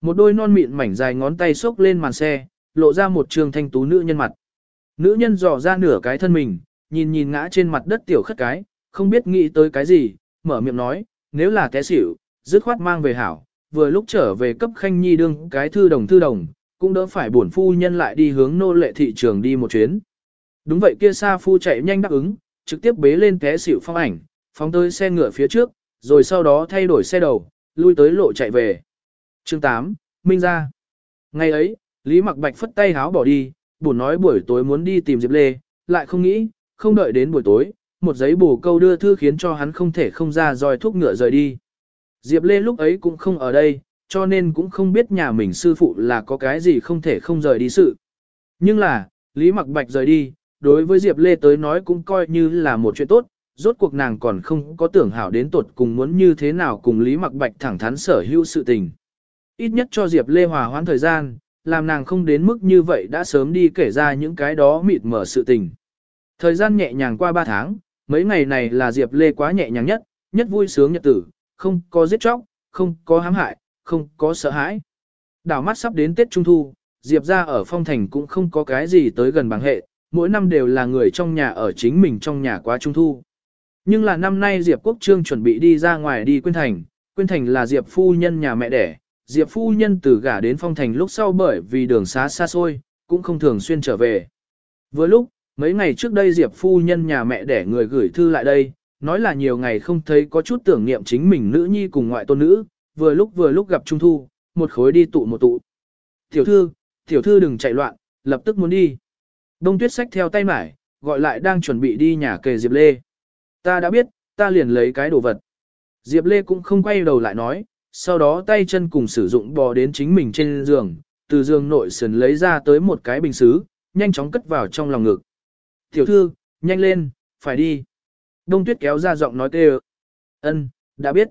Một đôi non mịn mảnh dài ngón tay xốc lên màn xe, lộ ra một trường thanh tú nữ nhân mặt. Nữ nhân dò ra nửa cái thân mình, nhìn nhìn ngã trên mặt đất tiểu khất cái, không biết nghĩ tới cái gì, mở miệng nói, nếu là té xỉu, dứt khoát mang về hảo, vừa lúc trở về cấp khanh nhi đương cái thư đồng thư đồng, cũng đỡ phải bổn phu nhân lại đi hướng nô lệ thị trường đi một chuyến. Đúng vậy kia xa phu chạy nhanh đáp ứng, trực tiếp bế lên té xỉu phong ảnh, phóng tới xe ngựa phía trước, rồi sau đó thay đổi xe đầu, lui tới lộ chạy về. Chương 8, Minh ra. Ngày ấy, Lý Mặc Bạch phất tay háo bỏ đi, buồn nói buổi tối muốn đi tìm Diệp Lê, lại không nghĩ, không đợi đến buổi tối, một giấy bổ câu đưa thư khiến cho hắn không thể không ra roi thuốc ngựa rời đi. Diệp Lê lúc ấy cũng không ở đây, cho nên cũng không biết nhà mình sư phụ là có cái gì không thể không rời đi sự. Nhưng là, Lý Mặc Bạch rời đi, đối với Diệp Lê tới nói cũng coi như là một chuyện tốt, rốt cuộc nàng còn không có tưởng hảo đến tột cùng muốn như thế nào cùng Lý Mặc Bạch thẳng thắn sở hữu sự tình. Ít nhất cho Diệp Lê hòa hoãn thời gian, làm nàng không đến mức như vậy đã sớm đi kể ra những cái đó mịt mở sự tình. Thời gian nhẹ nhàng qua 3 tháng, mấy ngày này là Diệp Lê quá nhẹ nhàng nhất, nhất vui sướng nhật tử, không có giết chóc, không có hãm hại, không có sợ hãi. Đảo mắt sắp đến Tết Trung Thu, Diệp ra ở phong thành cũng không có cái gì tới gần bằng hệ, mỗi năm đều là người trong nhà ở chính mình trong nhà quá Trung Thu. Nhưng là năm nay Diệp Quốc Trương chuẩn bị đi ra ngoài đi Quyên Thành, Quyên Thành là Diệp phu nhân nhà mẹ đẻ, Diệp phu nhân từ gả đến phong thành lúc sau bởi vì đường xá xa xôi, cũng không thường xuyên trở về. Vừa lúc, mấy ngày trước đây Diệp phu nhân nhà mẹ đẻ người gửi thư lại đây, nói là nhiều ngày không thấy có chút tưởng niệm chính mình nữ nhi cùng ngoại tôn nữ, vừa lúc vừa lúc gặp Trung Thu, một khối đi tụ một tụ. Tiểu thư, tiểu thư đừng chạy loạn, lập tức muốn đi. Đông tuyết sách theo tay mải, gọi lại đang chuẩn bị đi nhà kề Diệp Lê. Ta đã biết, ta liền lấy cái đồ vật. Diệp Lê cũng không quay đầu lại nói, sau đó tay chân cùng sử dụng bò đến chính mình trên giường, từ giường nội sườn lấy ra tới một cái bình xứ, nhanh chóng cất vào trong lòng ngực. Tiểu thư, nhanh lên, phải đi. Đông tuyết kéo ra giọng nói tê Ân, đã biết.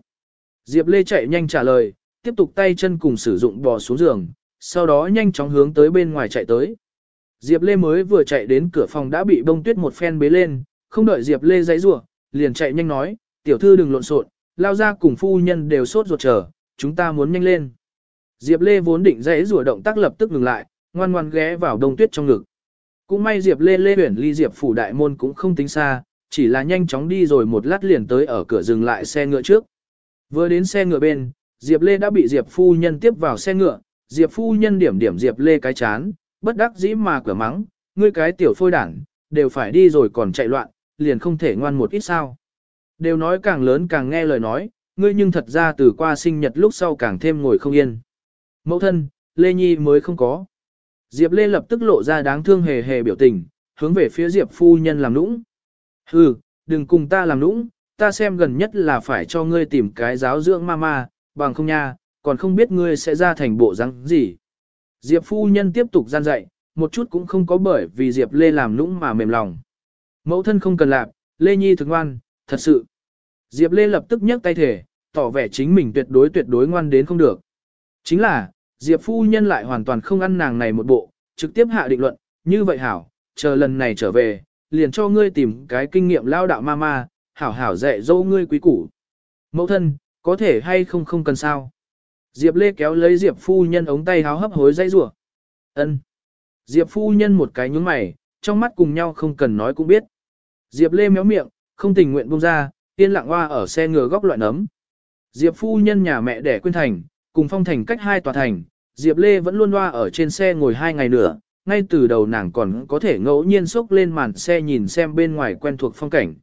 Diệp Lê chạy nhanh trả lời, tiếp tục tay chân cùng sử dụng bò xuống giường, sau đó nhanh chóng hướng tới bên ngoài chạy tới. Diệp Lê mới vừa chạy đến cửa phòng đã bị bông tuyết một phen bế lên, không đợi Diệp Lê dãy rủa, liền chạy nhanh nói, tiểu thư đừng lộn xộn, lao ra cùng phu nhân đều sốt ruột chờ, chúng ta muốn nhanh lên. Diệp Lê vốn định dãy rủa động tác lập tức ngừng lại, ngoan ngoan ghé vào đông tuyết trong ngực. Cũng may Diệp Lê Lê huyển ly Diệp phủ đại môn cũng không tính xa, chỉ là nhanh chóng đi rồi một lát liền tới ở cửa dừng lại xe ngựa trước. Vừa đến xe ngựa bên, Diệp Lê đã bị Diệp phu nhân tiếp vào xe ngựa, Diệp phu nhân điểm điểm Diệp Lê cái chán, bất đắc dĩ mà cửa mắng, ngươi cái tiểu phôi đảng, đều phải đi rồi còn chạy loạn, liền không thể ngoan một ít sao. Đều nói càng lớn càng nghe lời nói, ngươi nhưng thật ra từ qua sinh nhật lúc sau càng thêm ngồi không yên. Mẫu thân, Lê Nhi mới không có. Diệp Lê lập tức lộ ra đáng thương hề hề biểu tình, hướng về phía Diệp phu nhân làm nũng. Hừ, đừng cùng ta làm nũng, ta xem gần nhất là phải cho ngươi tìm cái giáo dưỡng mama, bằng không nha, còn không biết ngươi sẽ ra thành bộ răng gì. Diệp phu nhân tiếp tục gian dạy, một chút cũng không có bởi vì Diệp Lê làm nũng mà mềm lòng. Mẫu thân không cần làm, Lê Nhi thực ngoan, thật sự. Diệp Lê lập tức nhấc tay thể, tỏ vẻ chính mình tuyệt đối tuyệt đối ngoan đến không được. Chính là, Diệp phu nhân lại hoàn toàn không ăn nàng này một bộ, trực tiếp hạ định luận, như vậy hảo, chờ lần này trở về, liền cho ngươi tìm cái kinh nghiệm lao đạo ma ma, hảo hảo dạy dỗ ngươi quý củ. Mẫu thân, có thể hay không không cần sao. Diệp Lê kéo lấy Diệp phu nhân ống tay háo hấp hối dây rủa. Ân. Diệp phu nhân một cái nhướng mày, trong mắt cùng nhau không cần nói cũng biết. Diệp Lê méo miệng, không tình nguyện buông ra, yên lặng hoa ở xe ngựa góc loại nấm. Diệp phu nhân nhà mẹ đẻ quên thành, cùng phong thành cách hai tòa thành, Diệp Lê vẫn luôn hoa ở trên xe ngồi hai ngày nữa, ngay từ đầu nàng còn có thể ngẫu nhiên xốc lên màn xe nhìn xem bên ngoài quen thuộc phong cảnh.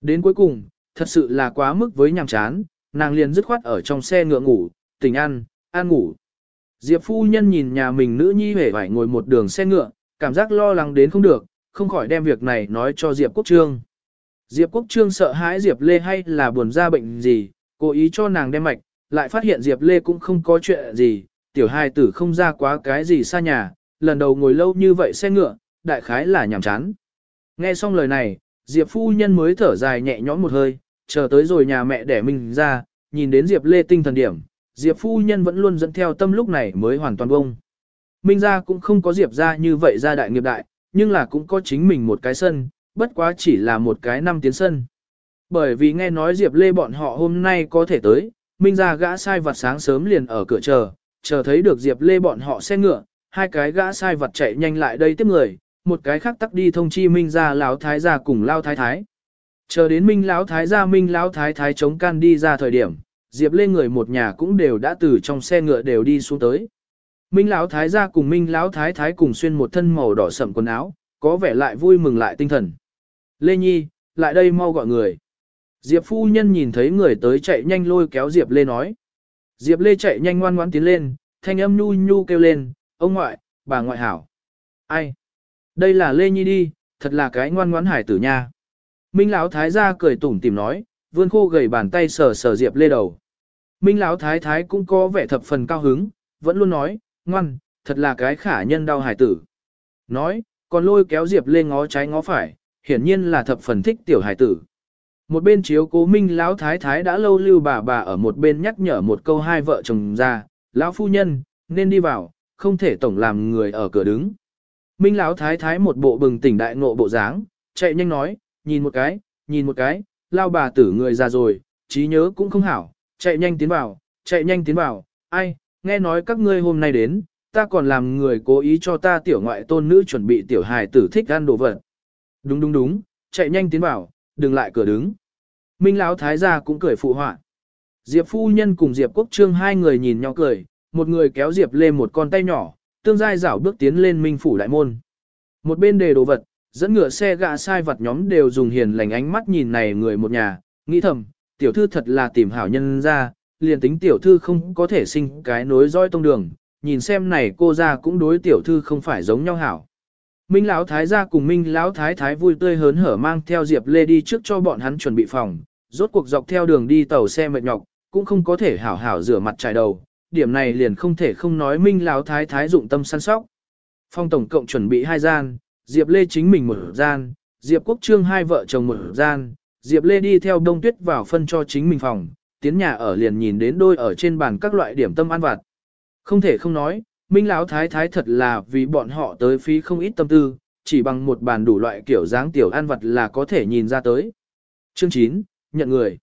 Đến cuối cùng, thật sự là quá mức với nhàm chán, nàng liền dứt khoát ở trong xe ngựa ngủ, tỉnh ăn, ăn ngủ. Diệp phu nhân nhìn nhà mình nữ nhi hề phải ngồi một đường xe ngựa, cảm giác lo lắng đến không được, không khỏi đem việc này nói cho Diệp Quốc Trương. Diệp Quốc Trương sợ hãi Diệp Lê hay là buồn ra bệnh gì, cố ý cho nàng đem mạch, lại phát hiện Diệp Lê cũng không có chuyện gì, tiểu hài tử không ra quá cái gì xa nhà, lần đầu ngồi lâu như vậy xe ngựa, đại khái là nhàm chán. Nghe xong lời này, Diệp phu nhân mới thở dài nhẹ nhõm một hơi, chờ tới rồi nhà mẹ đẻ mình ra, nhìn đến Diệp Lê tinh thần điểm, Diệp phu nhân vẫn luôn dẫn theo tâm lúc này mới hoàn toàn bông. Minh gia cũng không có Diệp ra như vậy ra đại nghiệp đại, nhưng là cũng có chính mình một cái sân, bất quá chỉ là một cái năm tiến sân. Bởi vì nghe nói Diệp Lê bọn họ hôm nay có thể tới, Minh gia gã sai vặt sáng sớm liền ở cửa chờ, chờ thấy được Diệp Lê bọn họ xe ngựa, hai cái gã sai vặt chạy nhanh lại đây tiếp người, một cái khác tắc đi thông chi Minh gia lão thái gia cùng lao thái thái. Chờ đến Minh lão thái gia Minh lão thái thái chống can đi ra thời điểm, Diệp Lê người một nhà cũng đều đã từ trong xe ngựa đều đi xuống tới. Minh lão thái gia cùng Minh lão thái thái cùng xuyên một thân màu đỏ sẫm quần áo, có vẻ lại vui mừng lại tinh thần. Lê Nhi, lại đây mau gọi người. Diệp phu nhân nhìn thấy người tới chạy nhanh lôi kéo Diệp Lê nói. Diệp Lê chạy nhanh ngoan ngoãn tiến lên, thanh âm nhu nhu kêu lên, ông ngoại, bà ngoại hảo. Ai? Đây là Lê Nhi đi, thật là cái ngoan ngoãn hải tử nha. Minh lão thái gia cười tủm tỉm nói, vươn khô gầy bàn tay sờ sờ Diệp Lê đầu. Minh Lão Thái Thái cũng có vẻ thập phần cao hứng, vẫn luôn nói, ngoan, thật là cái khả nhân đau hải tử. Nói, còn lôi kéo Diệp Lê ngó trái ngó phải, hiển nhiên là thập phần thích tiểu hải tử. Một bên chiếu cố Minh Lão Thái Thái đã lâu lưu bà bà ở một bên nhắc nhở một câu hai vợ chồng ra, Lão Phu Nhân, nên đi vào, không thể tổng làm người ở cửa đứng. Minh Lão Thái Thái một bộ bừng tỉnh đại ngộ bộ dáng, chạy nhanh nói, nhìn một cái, nhìn một cái, lao bà tử người già rồi, trí nhớ cũng không hảo, chạy nhanh tiến vào, chạy nhanh tiến vào, ai, nghe nói các ngươi hôm nay đến, ta còn làm người cố ý cho ta tiểu ngoại tôn nữ chuẩn bị tiểu hài tử thích ăn đồ vật. Đúng đúng đúng, chạy nhanh tiến vào, đừng lại cửa đứng. Minh Lão Thái gia cũng cười phụ họa. Diệp phu nhân cùng Diệp Quốc Trương hai người nhìn nhau cười, một người kéo Diệp Lê một con tay nhỏ, tương giai rảo bước tiến lên Minh phủ đại môn. Một bên đề đồ vật, dẫn ngựa xe gạ sai vật nhóm đều dùng hiền lành ánh mắt nhìn này người một nhà, nghĩ thầm, tiểu thư thật là tìm hảo nhân ra, liền tính tiểu thư không có thể sinh cái nối dõi tông đường, nhìn xem này cô ra cũng đối tiểu thư không phải giống nhau hảo. Minh lão thái gia cùng Minh lão thái thái vui tươi hớn hở mang theo Diệp Lê đi trước cho bọn hắn chuẩn bị phòng, rốt cuộc dọc theo đường đi tàu xe mệt nhọc, cũng không có thể hảo hảo rửa mặt trải đầu, điểm này liền không thể không nói Minh lão thái thái dụng tâm săn sóc. Phong tổng cộng chuẩn bị hai gian, Diệp Lê chính mình một gian, Diệp Quốc Trương hai vợ chồng một gian, Diệp Lê đi theo Đông Tuyết vào phân cho chính mình phòng, tiến nhà ở liền nhìn đến đôi ở trên bàn các loại điểm tâm ăn vặt. Không thể không nói, Minh Lão Thái Thái thật là vì bọn họ tới phí không ít tâm tư, chỉ bằng một bàn đủ loại kiểu dáng tiểu ăn vật là có thể nhìn ra tới. Chương 9, nhận người.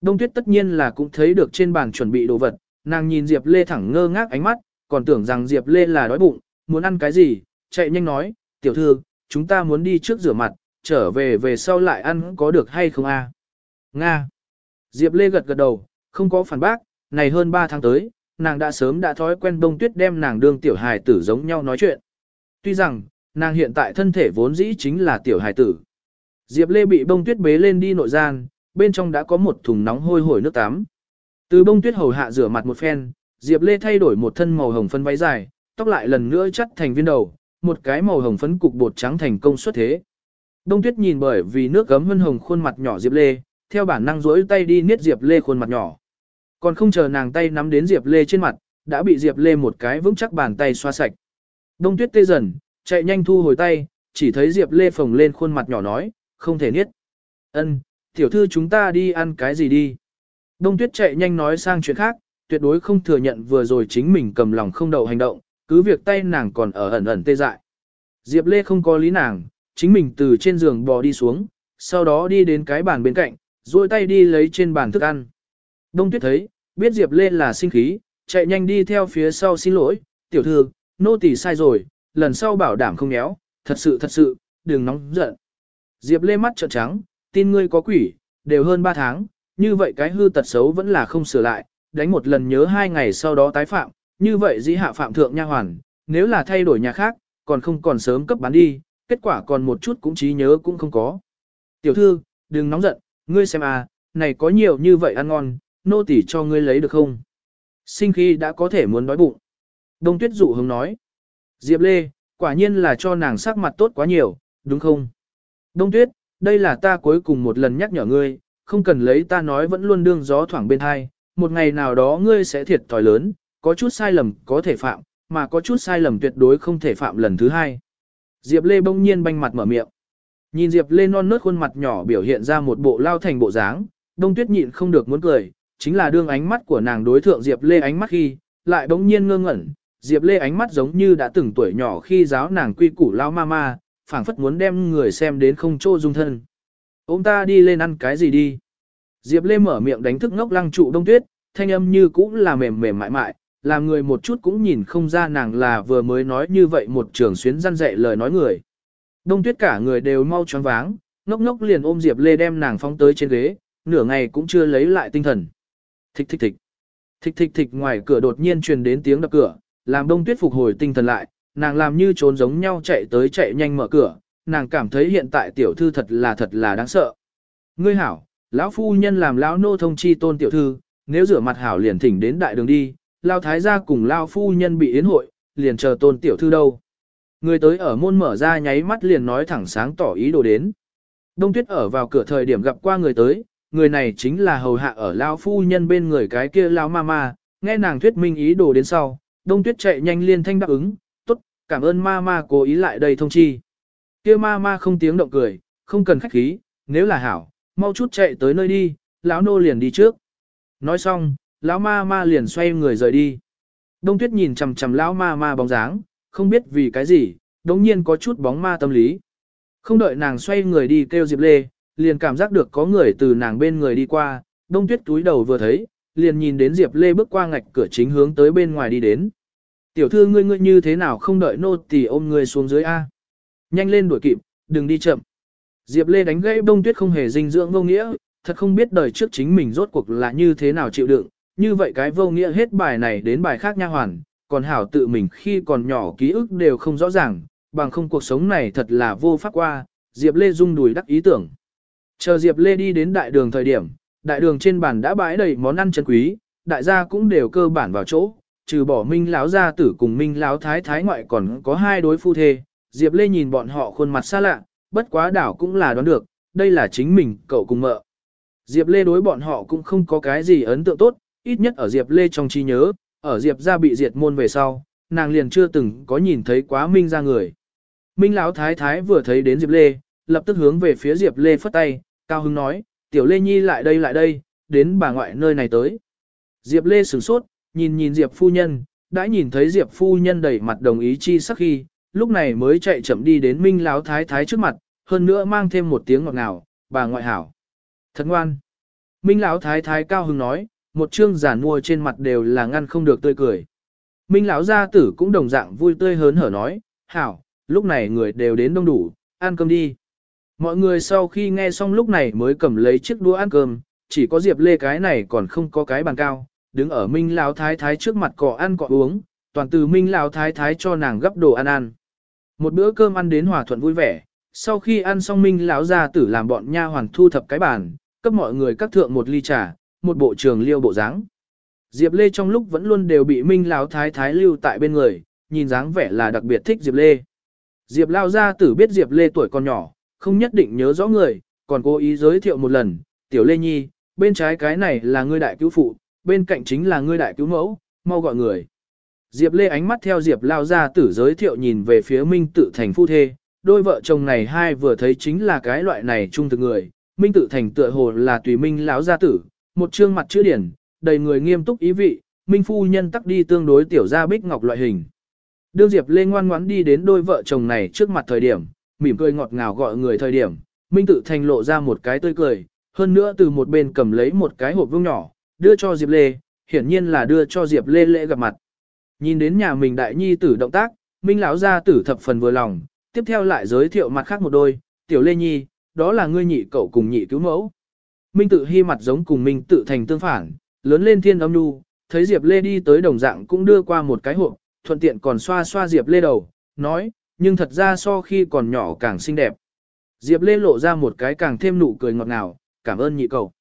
Đông Tuyết tất nhiên là cũng thấy được trên bàn chuẩn bị đồ vật, nàng nhìn Diệp Lê thẳng ngơ ngác ánh mắt, còn tưởng rằng Diệp Lê là đói bụng, muốn ăn cái gì, chạy nhanh nói, tiểu thư, chúng ta muốn đi trước rửa mặt, trở về về sau lại ăn có được hay không a? Nga. Diệp Lê gật gật đầu, không có phản bác, này hơn 3 tháng tới, nàng đã sớm đã thói quen đông tuyết đem nàng đương tiểu hài tử giống nhau nói chuyện. Tuy rằng, nàng hiện tại thân thể vốn dĩ chính là tiểu hài tử. Diệp Lê bị bông tuyết bế lên đi nội gian, bên trong đã có một thùng nóng hôi hổi nước tắm. Từ bông tuyết hầu hạ rửa mặt một phen, Diệp Lê thay đổi một thân màu hồng phân váy dài, tóc lại lần nữa chắt thành viên đầu, một cái màu hồng phấn cục bột trắng thành công xuất thế. Đông Tuyết nhìn bởi vì nước gấm hân hồng khuôn mặt nhỏ Diệp Lê, theo bản năng rỗi tay đi niết Diệp Lê khuôn mặt nhỏ. Còn không chờ nàng tay nắm đến Diệp Lê trên mặt, đã bị Diệp Lê một cái vững chắc bàn tay xoa sạch. Đông Tuyết tê dần, chạy nhanh thu hồi tay, chỉ thấy Diệp Lê phồng lên khuôn mặt nhỏ nói, không thể niết. Ân, tiểu thư chúng ta đi ăn cái gì đi. Đông Tuyết chạy nhanh nói sang chuyện khác, tuyệt đối không thừa nhận vừa rồi chính mình cầm lòng không đậu hành động, cứ việc tay nàng còn ở ẩn ẩn tê dại. Diệp Lê không có lý nàng, chính mình từ trên giường bò đi xuống, sau đó đi đến cái bàn bên cạnh, duỗi tay đi lấy trên bàn thức ăn. Đông Tuyết thấy, biết Diệp Lê là sinh khí, chạy nhanh đi theo phía sau xin lỗi, tiểu thư, nô tỳ sai rồi, lần sau bảo đảm không néo, thật sự thật sự, đừng nóng giận. Diệp Lê mắt trợn trắng, tin ngươi có quỷ, đều hơn 3 tháng, như vậy cái hư tật xấu vẫn là không sửa lại, đánh một lần nhớ hai ngày sau đó tái phạm, như vậy dĩ hạ phạm thượng nha hoàn, nếu là thay đổi nhà khác, còn không còn sớm cấp bán đi, kết quả còn một chút cũng trí nhớ cũng không có. Tiểu thư, đừng nóng giận, ngươi xem à, này có nhiều như vậy ăn ngon, nô tỉ cho ngươi lấy được không? Sinh khi đã có thể muốn đói bụng. Đông tuyết dụ hứng nói. Diệp Lê, quả nhiên là cho nàng sắc mặt tốt quá nhiều, đúng không? Đông tuyết, đây là ta cuối cùng một lần nhắc nhở ngươi, không cần lấy ta nói vẫn luôn đương gió thoảng bên hai, một ngày nào đó ngươi sẽ thiệt thòi lớn, có chút sai lầm có thể phạm, mà có chút sai lầm tuyệt đối không thể phạm lần thứ hai. Diệp Lê bỗng nhiên banh mặt mở miệng. Nhìn Diệp Lê non nớt khuôn mặt nhỏ biểu hiện ra một bộ lao thành bộ dáng, Đông Tuyết nhịn không được muốn cười, chính là đương ánh mắt của nàng đối thượng Diệp Lê ánh mắt khi, lại bỗng nhiên ngơ ngẩn, Diệp Lê ánh mắt giống như đã từng tuổi nhỏ khi giáo nàng quy củ lao ma ma, phảng phất muốn đem người xem đến không chỗ dung thân. Ông ta đi lên ăn cái gì đi. Diệp Lê mở miệng đánh thức ngốc lăng trụ Đông Tuyết, thanh âm như cũng là mềm mềm mại mại, làm người một chút cũng nhìn không ra nàng là vừa mới nói như vậy một trường xuyến răn dạy lời nói người. Đông tuyết cả người đều mau choáng váng, ngốc ngốc liền ôm Diệp Lê đem nàng phóng tới trên ghế, nửa ngày cũng chưa lấy lại tinh thần. Thích thích thích. Thích thích thích ngoài cửa đột nhiên truyền đến tiếng đập cửa, làm đông tuyết phục hồi tinh thần lại, nàng làm như trốn giống nhau chạy tới chạy nhanh mở cửa, nàng cảm thấy hiện tại tiểu thư thật là thật là đáng sợ. Ngươi hảo, lão phu nhân làm lão nô thông chi tôn tiểu thư, nếu rửa mặt hảo liền thỉnh đến đại đường đi, lao thái gia cùng lao phu nhân bị yến hội, liền chờ tôn tiểu thư đâu. Người tới ở môn mở ra nháy mắt liền nói thẳng sáng tỏ ý đồ đến. Đông tuyết ở vào cửa thời điểm gặp qua người tới, người này chính là hầu hạ ở lão phu nhân bên người cái kia lão ma ma, nghe nàng thuyết minh ý đồ đến sau, đông tuyết chạy nhanh liên thanh đáp ứng, tốt, cảm ơn ma ma cố ý lại đây thông chi. Kia ma ma không tiếng động cười, không cần khách khí, nếu là hảo, mau chút chạy tới nơi đi, lão nô liền đi trước. Nói xong, lão ma ma liền xoay người rời đi. Đông tuyết nhìn chằm chằm lão ma ma bóng dáng, không biết vì cái gì, đống nhiên có chút bóng ma tâm lý. Không đợi nàng xoay người đi kêu Diệp Lê, liền cảm giác được có người từ nàng bên người đi qua, đông tuyết túi đầu vừa thấy, liền nhìn đến Diệp Lê bước qua ngạch cửa chính hướng tới bên ngoài đi đến. Tiểu thư ngươi ngươi như thế nào không đợi nô tỳ ôm ngươi xuống dưới A. Nhanh lên đuổi kịp, đừng đi chậm. Diệp Lê đánh gãy bông tuyết không hề dinh dưỡng vô nghĩa, thật không biết đời trước chính mình rốt cuộc là như thế nào chịu đựng, như vậy cái vô nghĩa hết bài này đến bài khác nha hoàn, còn hảo tự mình khi còn nhỏ ký ức đều không rõ ràng, bằng không cuộc sống này thật là vô pháp qua, Diệp Lê rung đùi đắc ý tưởng. Chờ Diệp Lê đi đến đại đường thời điểm, đại đường trên bàn đã bãi đầy món ăn chân quý, đại gia cũng đều cơ bản vào chỗ, trừ bỏ Minh lão gia tử cùng Minh lão thái thái ngoại còn có hai đối phu thê, Diệp Lê nhìn bọn họ khuôn mặt xa lạ, bất quá đảo cũng là đoán được, đây là chính mình, cậu cùng mợ. Diệp Lê đối bọn họ cũng không có cái gì ấn tượng tốt, ít nhất ở Diệp Lê trong trí nhớ, ở Diệp gia bị diệt môn về sau, nàng liền chưa từng có nhìn thấy quá Minh ra người. Minh lão thái thái vừa thấy đến Diệp Lê, lập tức hướng về phía Diệp Lê phất tay, cao hứng nói, tiểu Lê Nhi lại đây lại đây, đến bà ngoại nơi này tới. Diệp Lê sửng sốt, nhìn nhìn Diệp phu nhân, đã nhìn thấy Diệp phu nhân đầy mặt đồng ý chi sắc khi, lúc này mới chạy chậm đi đến Minh Lão Thái Thái trước mặt, hơn nữa mang thêm một tiếng ngọt ngào, bà ngoại hảo. Thật ngoan. Minh Lão Thái Thái cao hứng nói, một chương giả mua trên mặt đều là ngăn không được tươi cười. Minh Lão gia tử cũng đồng dạng vui tươi hớn hở nói, hảo, lúc này người đều đến đông đủ, ăn cơm đi. Mọi người sau khi nghe xong lúc này mới cầm lấy chiếc đũa ăn cơm, chỉ có Diệp Lê cái này còn không có cái bàn cao, đứng ở Minh Lão Thái Thái trước mặt cọ ăn cọ uống, toàn từ Minh Lão Thái Thái cho nàng gấp đồ ăn ăn. Một bữa cơm ăn đến hòa thuận vui vẻ, sau khi ăn xong Minh lão gia tử làm bọn nha hoàn thu thập cái bàn, cấp mọi người các thượng một ly trà, một bộ trường liêu bộ dáng. Diệp Lê trong lúc vẫn luôn đều bị Minh lão thái thái lưu tại bên người, nhìn dáng vẻ là đặc biệt thích Diệp Lê. Diệp lão gia tử biết Diệp Lê tuổi còn nhỏ, không nhất định nhớ rõ người, còn cố ý giới thiệu một lần, "Tiểu Lê Nhi, bên trái cái này là ngươi đại cứu phụ, bên cạnh chính là ngươi đại cứu mẫu, mau gọi người." Diệp Lê ánh mắt theo Diệp lao ra tử giới thiệu nhìn về phía Minh tự thành phu thê, đôi vợ chồng này hai vừa thấy chính là cái loại này trung thực người, Minh tự thành tựa hồ là tùy Minh lão gia tử, một trương mặt chữ điển, đầy người nghiêm túc ý vị, Minh phu nhân tắc đi tương đối tiểu gia bích ngọc loại hình. Đương Diệp Lê ngoan ngoãn đi đến đôi vợ chồng này trước mặt thời điểm, mỉm cười ngọt ngào gọi người thời điểm, Minh tự thành lộ ra một cái tươi cười, hơn nữa từ một bên cầm lấy một cái hộp vương nhỏ, đưa cho Diệp Lê, hiển nhiên là đưa cho Diệp Lê lễ gặp mặt. Nhìn đến nhà mình đại nhi tử động tác, Minh lão gia tử thập phần vừa lòng, tiếp theo lại giới thiệu mặt khác một đôi, tiểu lê nhi, đó là ngươi nhị cậu cùng nhị cứu mẫu. Minh tự hy mặt giống cùng Minh tự thành tương phản, lớn lên thiên âm nu, thấy Diệp Lê đi tới đồng dạng cũng đưa qua một cái hộp, thuận tiện còn xoa xoa Diệp Lê đầu, nói, nhưng thật ra so khi còn nhỏ càng xinh đẹp. Diệp Lê lộ ra một cái càng thêm nụ cười ngọt ngào, cảm ơn nhị cậu.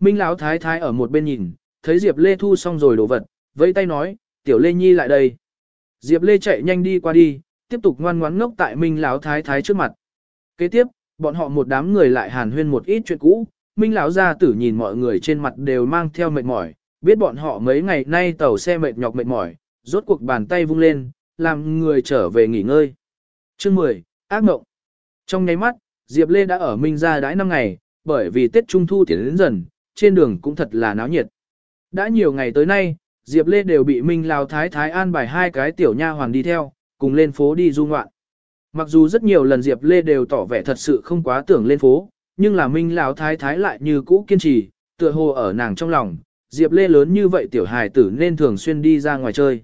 Minh lão thái thái ở một bên nhìn, thấy Diệp Lê thu xong rồi đồ vật, vẫy tay nói, tiểu Lê Nhi lại đây. Diệp Lê chạy nhanh đi qua đi, tiếp tục ngoan ngoãn ngốc tại Minh Lão Thái Thái trước mặt. Kế tiếp, bọn họ một đám người lại hàn huyên một ít chuyện cũ, Minh Lão gia tử nhìn mọi người trên mặt đều mang theo mệt mỏi, biết bọn họ mấy ngày nay tàu xe mệt nhọc mệt mỏi, rốt cuộc bàn tay vung lên, làm người trở về nghỉ ngơi. Chương 10, ác mộng. Trong nháy mắt, Diệp Lê đã ở Minh gia đãi 5 ngày, bởi vì Tết Trung Thu tiến đến dần, trên đường cũng thật là náo nhiệt. Đã nhiều ngày tới nay, Diệp Lê đều bị Minh Lão Thái Thái an bài hai cái tiểu nha hoàng đi theo, cùng lên phố đi du ngoạn. Mặc dù rất nhiều lần Diệp Lê đều tỏ vẻ thật sự không quá tưởng lên phố, nhưng là Minh Lão Thái Thái lại như cũ kiên trì, tựa hồ ở nàng trong lòng, Diệp Lê lớn như vậy tiểu hài tử nên thường xuyên đi ra ngoài chơi.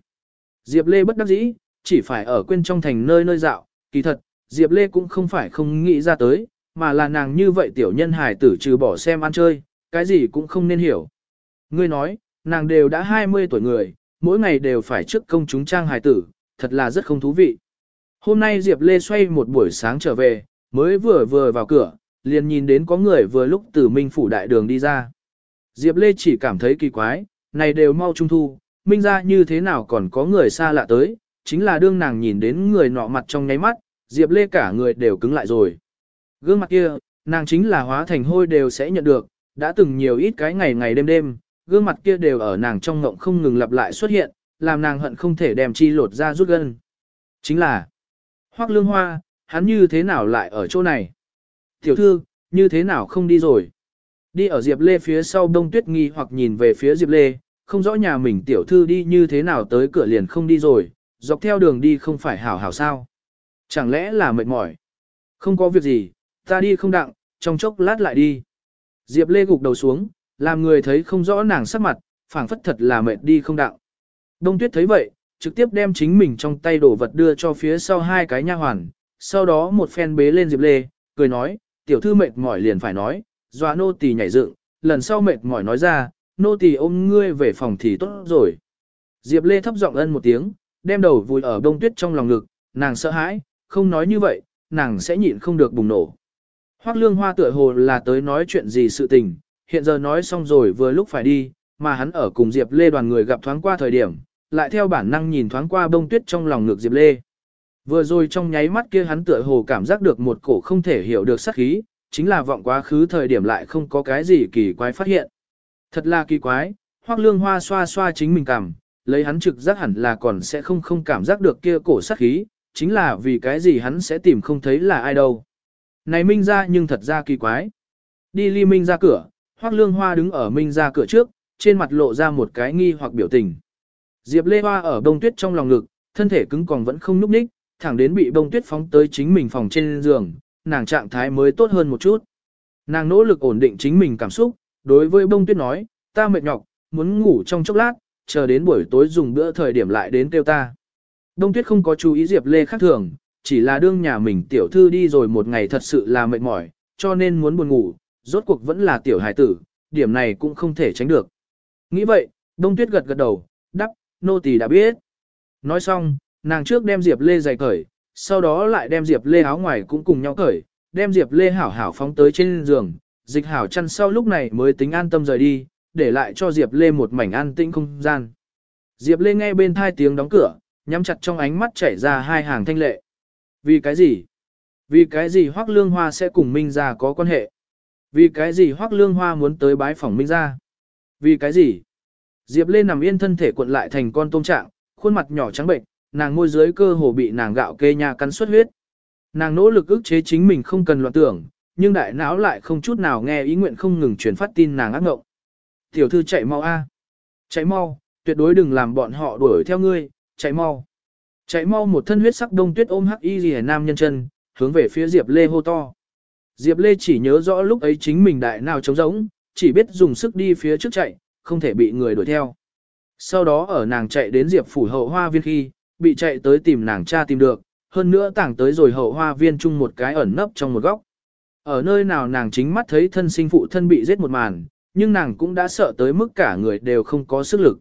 Diệp Lê bất đắc dĩ, chỉ phải ở quên trong thành nơi nơi dạo, kỳ thật, Diệp Lê cũng không phải không nghĩ ra tới, mà là nàng như vậy tiểu nhân hài tử trừ bỏ xem ăn chơi, cái gì cũng không nên hiểu. Ngươi nói, nàng đều đã 20 tuổi người, mỗi ngày đều phải trước công chúng trang hài tử, thật là rất không thú vị. Hôm nay Diệp Lê xoay một buổi sáng trở về, mới vừa vừa vào cửa, liền nhìn đến có người vừa lúc từ Minh Phủ Đại Đường đi ra. Diệp Lê chỉ cảm thấy kỳ quái, này đều mau trung thu, Minh ra như thế nào còn có người xa lạ tới, chính là đương nàng nhìn đến người nọ mặt trong nháy mắt, Diệp Lê cả người đều cứng lại rồi. Gương mặt kia, nàng chính là hóa thành hôi đều sẽ nhận được, đã từng nhiều ít cái ngày ngày đêm đêm, gương mặt kia đều ở nàng trong ngộng không ngừng lặp lại xuất hiện, làm nàng hận không thể đem chi lột ra rút gân. Chính là, Hoắc Lương Hoa, hắn như thế nào lại ở chỗ này? Tiểu thư, như thế nào không đi rồi? Đi ở Diệp Lê phía sau đông tuyết nghi hoặc nhìn về phía Diệp Lê, không rõ nhà mình tiểu thư đi như thế nào tới cửa liền không đi rồi, dọc theo đường đi không phải hảo hảo sao. Chẳng lẽ là mệt mỏi? Không có việc gì, ta đi không đặng, trong chốc lát lại đi. Diệp Lê gục đầu xuống, làm người thấy không rõ nàng sắc mặt, phảng phất thật là mệt đi không đặng. Đông tuyết thấy vậy, trực tiếp đem chính mình trong tay đổ vật đưa cho phía sau hai cái nha hoàn, sau đó một phen bế lên Diệp Lê, cười nói, tiểu thư mệt mỏi liền phải nói, dọa nô tỳ nhảy dựng, lần sau mệt mỏi nói ra, nô tỳ ôm ngươi về phòng thì tốt rồi. Diệp Lê thấp giọng ân một tiếng, đem đầu vùi ở đông tuyết trong lòng ngực, nàng sợ hãi, không nói như vậy, nàng sẽ nhịn không được bùng nổ. Hoắc lương hoa tựa hồ là tới nói chuyện gì sự tình, hiện giờ nói xong rồi vừa lúc phải đi, mà hắn ở cùng Diệp Lê đoàn người gặp thoáng qua thời điểm, lại theo bản năng nhìn thoáng qua bông tuyết trong lòng ngược Diệp Lê. Vừa rồi trong nháy mắt kia hắn tựa hồ cảm giác được một cổ không thể hiểu được sát khí, chính là vọng quá khứ thời điểm lại không có cái gì kỳ quái phát hiện. Thật là kỳ quái, Hoắc Lương Hoa xoa xoa chính mình cảm, lấy hắn trực giác hẳn là còn sẽ không không cảm giác được kia cổ sát khí, chính là vì cái gì hắn sẽ tìm không thấy là ai đâu. Này Minh ra nhưng thật ra kỳ quái. Đi ly Minh ra cửa, Hoắc Lương Hoa đứng ở Minh ra cửa trước, trên mặt lộ ra một cái nghi hoặc biểu tình. Diệp Lê Hoa ở bông tuyết trong lòng ngực, thân thể cứng còn vẫn không núp ních, thẳng đến bị bông tuyết phóng tới chính mình phòng trên giường, nàng trạng thái mới tốt hơn một chút. Nàng nỗ lực ổn định chính mình cảm xúc, đối với bông tuyết nói, ta mệt nhọc, muốn ngủ trong chốc lát, chờ đến buổi tối dùng bữa thời điểm lại đến kêu ta. Đông tuyết không có chú ý Diệp Lê khác thường, chỉ là đương nhà mình tiểu thư đi rồi một ngày thật sự là mệt mỏi, cho nên muốn buồn ngủ, rốt cuộc vẫn là tiểu hài tử, điểm này cũng không thể tránh được. Nghĩ vậy, Đông tuyết gật gật đầu, đắp, nô tỳ đã biết. Nói xong, nàng trước đem Diệp Lê giày cởi, sau đó lại đem Diệp Lê áo ngoài cũng cùng nhau cởi, đem Diệp Lê hảo hảo phóng tới trên giường, dịch hảo chăn sau lúc này mới tính an tâm rời đi, để lại cho Diệp Lê một mảnh an tĩnh không gian. Diệp Lê nghe bên thai tiếng đóng cửa, nhắm chặt trong ánh mắt chảy ra hai hàng thanh lệ. Vì cái gì? Vì cái gì Hoắc Lương Hoa sẽ cùng Minh Gia có quan hệ? Vì cái gì Hoắc Lương Hoa muốn tới bái phỏng Minh Gia? Vì cái gì? Diệp Lê nằm yên thân thể cuộn lại thành con tôm trạng, khuôn mặt nhỏ trắng bệnh, nàng môi dưới cơ hồ bị nàng gạo kê nhà cắn xuất huyết. Nàng nỗ lực ức chế chính mình không cần loạn tưởng, nhưng đại não lại không chút nào nghe ý nguyện không ngừng truyền phát tin nàng ác ngộng. Tiểu thư chạy mau a, Chạy mau, tuyệt đối đừng làm bọn họ đuổi theo ngươi, chạy mau. Chạy mau một thân huyết sắc đông tuyết ôm hắc y rìa nam nhân chân, hướng về phía Diệp Lê hô to. Diệp Lê chỉ nhớ rõ lúc ấy chính mình đại nào trống rỗng, chỉ biết dùng sức đi phía trước chạy, không thể bị người đuổi theo. Sau đó ở nàng chạy đến Diệp phủ hậu hoa viên khi, bị chạy tới tìm nàng cha tìm được, hơn nữa tảng tới rồi hậu hoa viên chung một cái ẩn nấp trong một góc. Ở nơi nào nàng chính mắt thấy thân sinh phụ thân bị giết một màn, nhưng nàng cũng đã sợ tới mức cả người đều không có sức lực.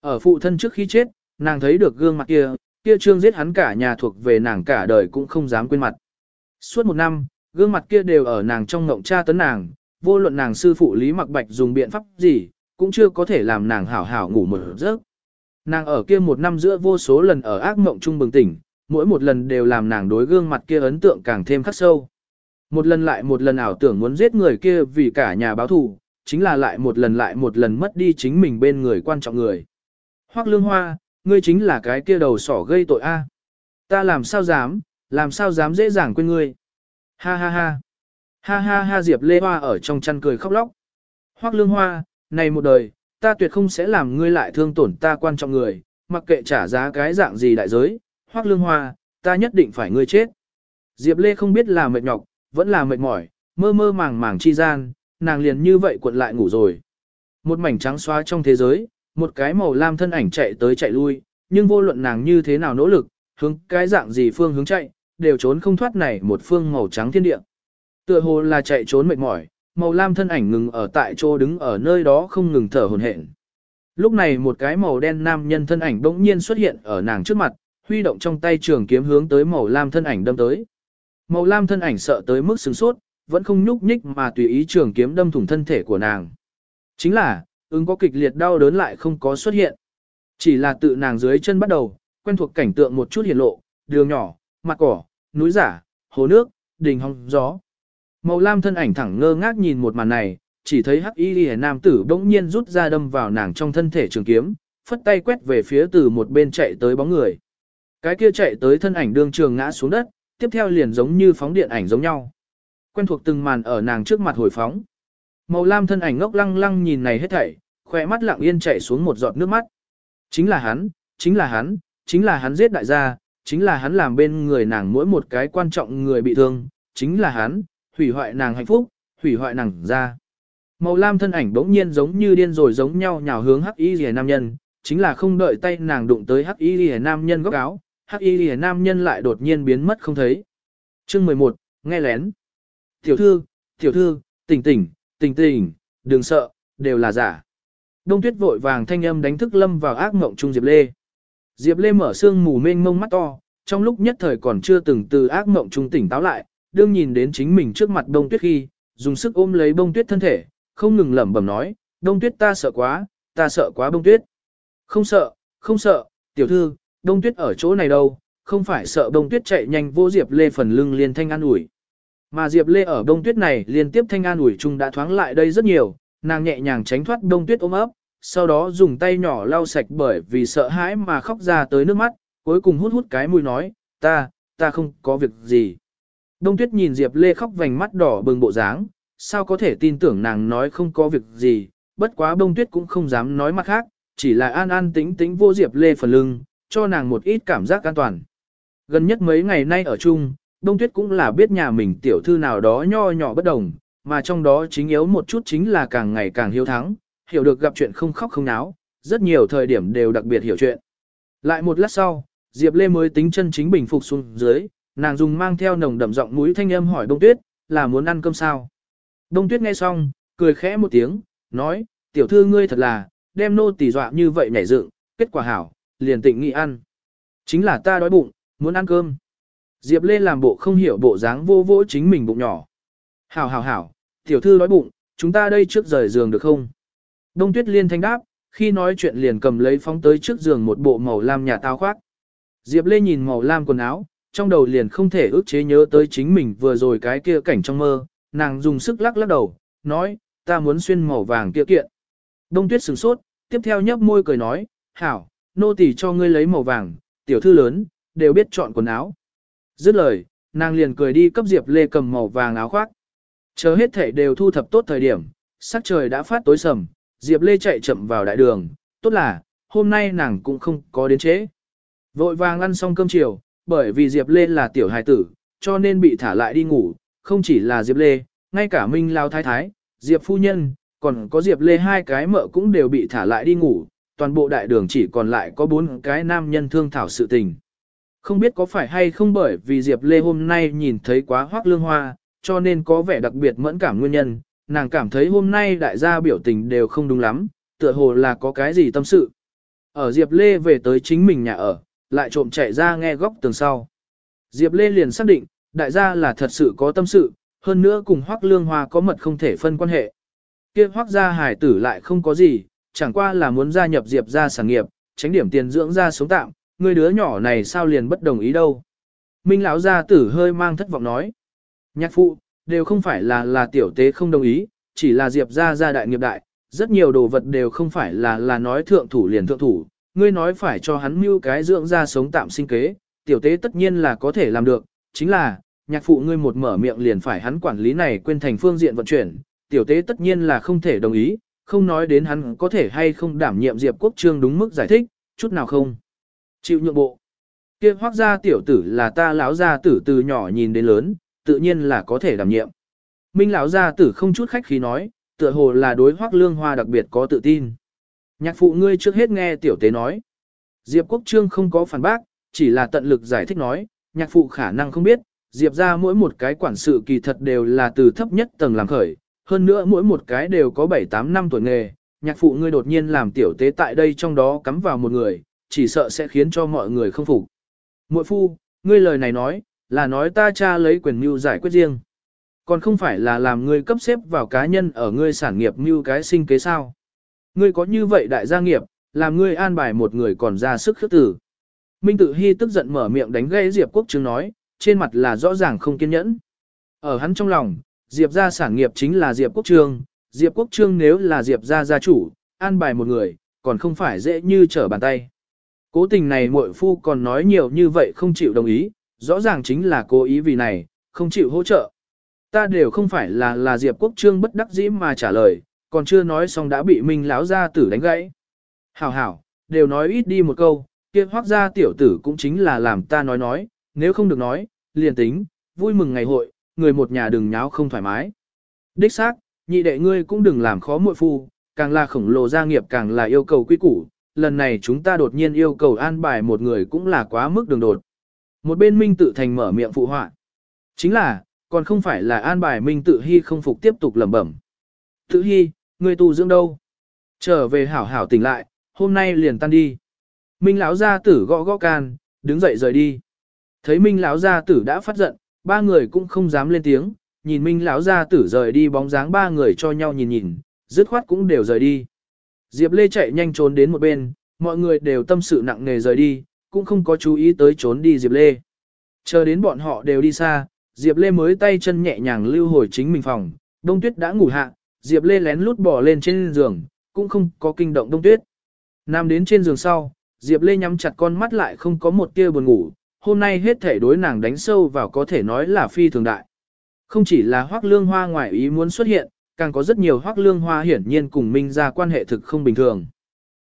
Ở phụ thân trước khi chết, nàng thấy được gương mặt kia, kia trương giết hắn cả nhà thuộc về nàng cả đời cũng không dám quên mặt. Suốt một năm, gương mặt kia đều ở nàng trong ngộng cha tấn nàng, vô luận nàng sư phụ Lý Mặc Bạch dùng biện pháp gì, cũng chưa có thể làm nàng hảo hảo ngủ một giấc. Nàng ở kia một năm giữa vô số lần ở ác mộng trung bừng tỉnh, mỗi một lần đều làm nàng đối gương mặt kia ấn tượng càng thêm khắc sâu. Một lần lại một lần ảo tưởng muốn giết người kia vì cả nhà báo thù, chính là lại một lần lại một lần mất đi chính mình bên người quan trọng người. Hoắc lương hoa, ngươi chính là cái kia đầu sỏ gây tội a. Ta làm sao dám, làm sao dám dễ dàng quên ngươi. Ha ha ha. Ha ha ha Diệp Lê Hoa ở trong chăn cười khóc lóc. Hoắc lương hoa, này một đời, ta tuyệt không sẽ làm ngươi lại thương tổn ta quan trọng người, mặc kệ trả giá cái dạng gì đại giới, Hoắc lương hoa, ta nhất định phải ngươi chết. Diệp Lê không biết là mệt nhọc, vẫn là mệt mỏi, mơ mơ màng màng chi gian, nàng liền như vậy cuộn lại ngủ rồi. Một mảnh trắng xóa trong thế giới, một cái màu lam thân ảnh chạy tới chạy lui, nhưng vô luận nàng như thế nào nỗ lực, hướng cái dạng gì phương hướng chạy, đều trốn không thoát này một phương màu trắng thiên địa. Tựa hồ là chạy trốn mệt mỏi, màu lam thân ảnh ngừng ở tại chỗ đứng ở nơi đó không ngừng thở hổn hển. Lúc này một cái màu đen nam nhân thân ảnh bỗng nhiên xuất hiện ở nàng trước mặt, huy động trong tay trường kiếm hướng tới màu lam thân ảnh đâm tới. Màu lam thân ảnh sợ tới mức sửng sốt, vẫn không nhúc nhích mà tùy ý trường kiếm đâm thủng thân thể của nàng. Chính là, ứng có kịch liệt đau đớn lại không có xuất hiện. Chỉ là tự nàng dưới chân bắt đầu, quen thuộc cảnh tượng một chút hiển lộ, đường nhỏ, mặt cỏ, núi giả, hồ nước, đình hong gió. Màu lam thân ảnh thẳng ngơ ngác nhìn một màn này, chỉ thấy hắc y lìa nam tử bỗng nhiên rút ra đâm vào nàng trong thân thể trường kiếm, phất tay quét về phía từ một bên chạy tới bóng người. Cái kia chạy tới thân ảnh đương trường ngã xuống đất, tiếp theo liền giống như phóng điện ảnh giống nhau. Quen thuộc từng màn ở nàng trước mặt hồi phóng. Màu lam thân ảnh ngốc lăng lăng nhìn này hết thảy, khỏe mắt lặng yên chảy xuống một giọt nước mắt. Chính là hắn, chính là hắn, chính là hắn giết đại gia, chính là hắn làm bên người nàng mỗi một cái quan trọng người bị thương, chính là hắn, hủy hoại nàng hạnh phúc, hủy hoại nàng ra. Màu lam thân ảnh bỗng nhiên giống như điên rồi giống nhau nhào hướng hắc y rìa nam nhân, chính là không đợi tay nàng đụng tới hắc y rìa nam nhân góc áo, hắc y rìa nam nhân lại đột nhiên biến mất không thấy. Chương 11, nghe lén. Tiểu thư, tiểu thư, tỉnh tỉnh, Tình tình, đừng sợ, đều là giả. Đông tuyết vội vàng thanh âm đánh thức lâm vào ác mộng trung Diệp Lê. Diệp Lê mở sương mù mênh mông mắt to, trong lúc nhất thời còn chưa từng từ ác mộng trung tỉnh táo lại, đương nhìn đến chính mình trước mặt đông tuyết khi, dùng sức ôm lấy bông tuyết thân thể, không ngừng lẩm bẩm nói, đông tuyết ta sợ quá, ta sợ quá bông tuyết. Không sợ, không sợ, tiểu thư, đông tuyết ở chỗ này đâu, không phải sợ đông tuyết chạy nhanh vô Diệp Lê phần lưng liền thanh an ủi. Mà Diệp Lê ở đông tuyết này liên tiếp thanh an ủi chung đã thoáng lại đây rất nhiều, nàng nhẹ nhàng tránh thoát đông tuyết ôm ấp, sau đó dùng tay nhỏ lau sạch bởi vì sợ hãi mà khóc ra tới nước mắt, cuối cùng hút hút cái mũi nói, ta, ta không có việc gì. Đông tuyết nhìn Diệp Lê khóc vành mắt đỏ bừng bộ dáng, sao có thể tin tưởng nàng nói không có việc gì, bất quá đông tuyết cũng không dám nói mặt khác, chỉ là an an tính tính vô Diệp Lê phần lưng, cho nàng một ít cảm giác an toàn. Gần nhất mấy ngày nay ở chung, đông tuyết cũng là biết nhà mình tiểu thư nào đó nho nhỏ bất đồng, mà trong đó chính yếu một chút chính là càng ngày càng hiếu thắng, hiểu được gặp chuyện không khóc không náo, rất nhiều thời điểm đều đặc biệt hiểu chuyện. Lại một lát sau, Diệp Lê mới tính chân chính bình phục xuống dưới, nàng dùng mang theo nồng đậm giọng mũi thanh âm hỏi Đông Tuyết, là muốn ăn cơm sao? Đông Tuyết nghe xong, cười khẽ một tiếng, nói, tiểu thư ngươi thật là, đem nô tỳ dọa như vậy nhảy dựng, kết quả hảo, liền tịnh nghị ăn. Chính là ta đói bụng, muốn ăn cơm. Diệp Lê làm bộ không hiểu bộ dáng vô vỗ chính mình bụng nhỏ. Hảo hảo hảo, tiểu thư đói bụng, chúng ta đây trước rời giường được không? Đông Tuyết liên thanh đáp, khi nói chuyện liền cầm lấy phóng tới trước giường một bộ màu lam nhà tao khoác. Diệp Lê nhìn màu lam quần áo, trong đầu liền không thể ước chế nhớ tới chính mình vừa rồi cái kia cảnh trong mơ, nàng dùng sức lắc lắc đầu, nói, ta muốn xuyên màu vàng kia kiện. Đông tuyết sửng sốt, tiếp theo nhấp môi cười nói, hảo, nô tỳ cho ngươi lấy màu vàng, tiểu thư lớn, đều biết chọn quần áo. Dứt lời, nàng liền cười đi cấp Diệp Lê cầm màu vàng áo khoác. Chờ hết thể đều thu thập tốt thời điểm, sắc trời đã phát tối sầm, Diệp Lê chạy chậm vào đại đường, tốt là, hôm nay nàng cũng không có đến trễ. Vội vàng ăn xong cơm chiều, bởi vì Diệp Lê là tiểu hài tử, cho nên bị thả lại đi ngủ, không chỉ là Diệp Lê, ngay cả Minh Lao Thái Thái, Diệp Phu Nhân, còn có Diệp Lê hai cái mợ cũng đều bị thả lại đi ngủ, toàn bộ đại đường chỉ còn lại có bốn cái nam nhân thương thảo sự tình. Không biết có phải hay không bởi vì Diệp Lê hôm nay nhìn thấy quá hoác lương hoa, cho nên có vẻ đặc biệt mẫn cảm nguyên nhân, nàng cảm thấy hôm nay đại gia biểu tình đều không đúng lắm, tựa hồ là có cái gì tâm sự. Ở Diệp Lê về tới chính mình nhà ở, lại trộm chạy ra nghe góc tường sau. Diệp Lê liền xác định, đại gia là thật sự có tâm sự, hơn nữa cùng Hoắc Lương Hoa có mật không thể phân quan hệ. Kia Hoắc gia hải tử lại không có gì, chẳng qua là muốn gia nhập Diệp gia sản nghiệp, tránh điểm tiền dưỡng ra sống tạm, người đứa nhỏ này sao liền bất đồng ý đâu. Minh lão gia tử hơi mang thất vọng nói. Nhạc phụ, đều không phải là là tiểu tế không đồng ý, chỉ là Diệp gia gia đại nghiệp đại, rất nhiều đồ vật đều không phải là là nói thượng thủ liền thượng thủ, ngươi nói phải cho hắn mưu cái dưỡng ra sống tạm sinh kế, tiểu tế tất nhiên là có thể làm được, chính là, nhạc phụ ngươi một mở miệng liền phải hắn quản lý này quên thành phương diện vận chuyển, tiểu tế tất nhiên là không thể đồng ý, không nói đến hắn có thể hay không đảm nhiệm Diệp Quốc Trương đúng mức giải thích, chút nào không. Chịu nhượng bộ. Kia hoác gia tiểu tử là ta lão gia tử từ nhỏ nhìn đến lớn, tự nhiên là có thể đảm nhiệm. Minh lão gia tử không chút khách khí nói, tựa hồ là đối hoác lương hoa đặc biệt có tự tin. Nhạc phụ ngươi trước hết nghe tiểu tế nói. Diệp Quốc Trương không có phản bác, chỉ là tận lực giải thích nói, nhạc phụ khả năng không biết, Diệp ra mỗi một cái quản sự kỳ thật đều là từ thấp nhất tầng làm khởi, hơn nữa mỗi một cái đều có 7-8 năm tuổi nghề, nhạc phụ ngươi đột nhiên làm tiểu tế tại đây trong đó cắm vào một người, chỉ sợ sẽ khiến cho mọi người không phục. Muội phu, ngươi lời này nói, là nói ta cha lấy quyền mưu giải quyết riêng. Còn không phải là làm ngươi cấp xếp vào cá nhân ở ngươi sản nghiệp mưu cái sinh kế sao. Ngươi có như vậy đại gia nghiệp, làm ngươi an bài một người còn ra sức khước tử. Minh tự hy tức giận mở miệng đánh gây Diệp Quốc Trương nói, trên mặt là rõ ràng không kiên nhẫn. Ở hắn trong lòng, Diệp gia sản nghiệp chính là Diệp Quốc Trương, Diệp Quốc Trương nếu là Diệp gia gia chủ, an bài một người, còn không phải dễ như trở bàn tay. Cố tình này muội phu còn nói nhiều như vậy không chịu đồng ý, rõ ràng chính là cố ý vì này, không chịu hỗ trợ. Ta đều không phải là là Diệp Quốc Trương bất đắc dĩ mà trả lời, còn chưa nói xong đã bị Minh lão gia tử đánh gãy. Hảo hảo, đều nói ít đi một câu, kia hoác gia tiểu tử cũng chính là làm ta nói nói, nếu không được nói, liền tính, vui mừng ngày hội, người một nhà đừng nháo không thoải mái. Đích xác, nhị đệ ngươi cũng đừng làm khó muội phu, càng là khổng lồ gia nghiệp càng là yêu cầu quy củ, lần này chúng ta đột nhiên yêu cầu an bài một người cũng là quá mức đường đột. Một bên Minh tự thành mở miệng phụ họa. Chính là, còn không phải là an bài Minh tự hy không phục tiếp tục lẩm bẩm. Tự hy, người tu dưỡng đâu? Trở về hảo hảo tỉnh lại, hôm nay liền tan đi. Minh lão gia tử gõ gõ can, đứng dậy rời đi. Thấy Minh lão gia tử đã phát giận, ba người cũng không dám lên tiếng, nhìn Minh lão gia tử rời đi bóng dáng ba người cho nhau nhìn nhìn, dứt khoát cũng đều rời đi. Diệp Lê chạy nhanh trốn đến một bên, mọi người đều tâm sự nặng nề rời đi, cũng không có chú ý tới trốn đi Diệp Lê. Chờ đến bọn họ đều đi xa, Diệp Lê mới tay chân nhẹ nhàng lưu hồi chính mình phòng, Đông Tuyết đã ngủ hạ, Diệp Lê lén lút bỏ lên trên giường, cũng không có kinh động Đông Tuyết. Nam đến trên giường sau, Diệp Lê nhắm chặt con mắt lại không có một tia buồn ngủ, hôm nay hết thể đối nàng đánh sâu vào có thể nói là phi thường đại. Không chỉ là hoác lương hoa ngoại ý muốn xuất hiện, càng có rất nhiều hoác lương hoa hiển nhiên cùng Minh ra quan hệ thực không bình thường.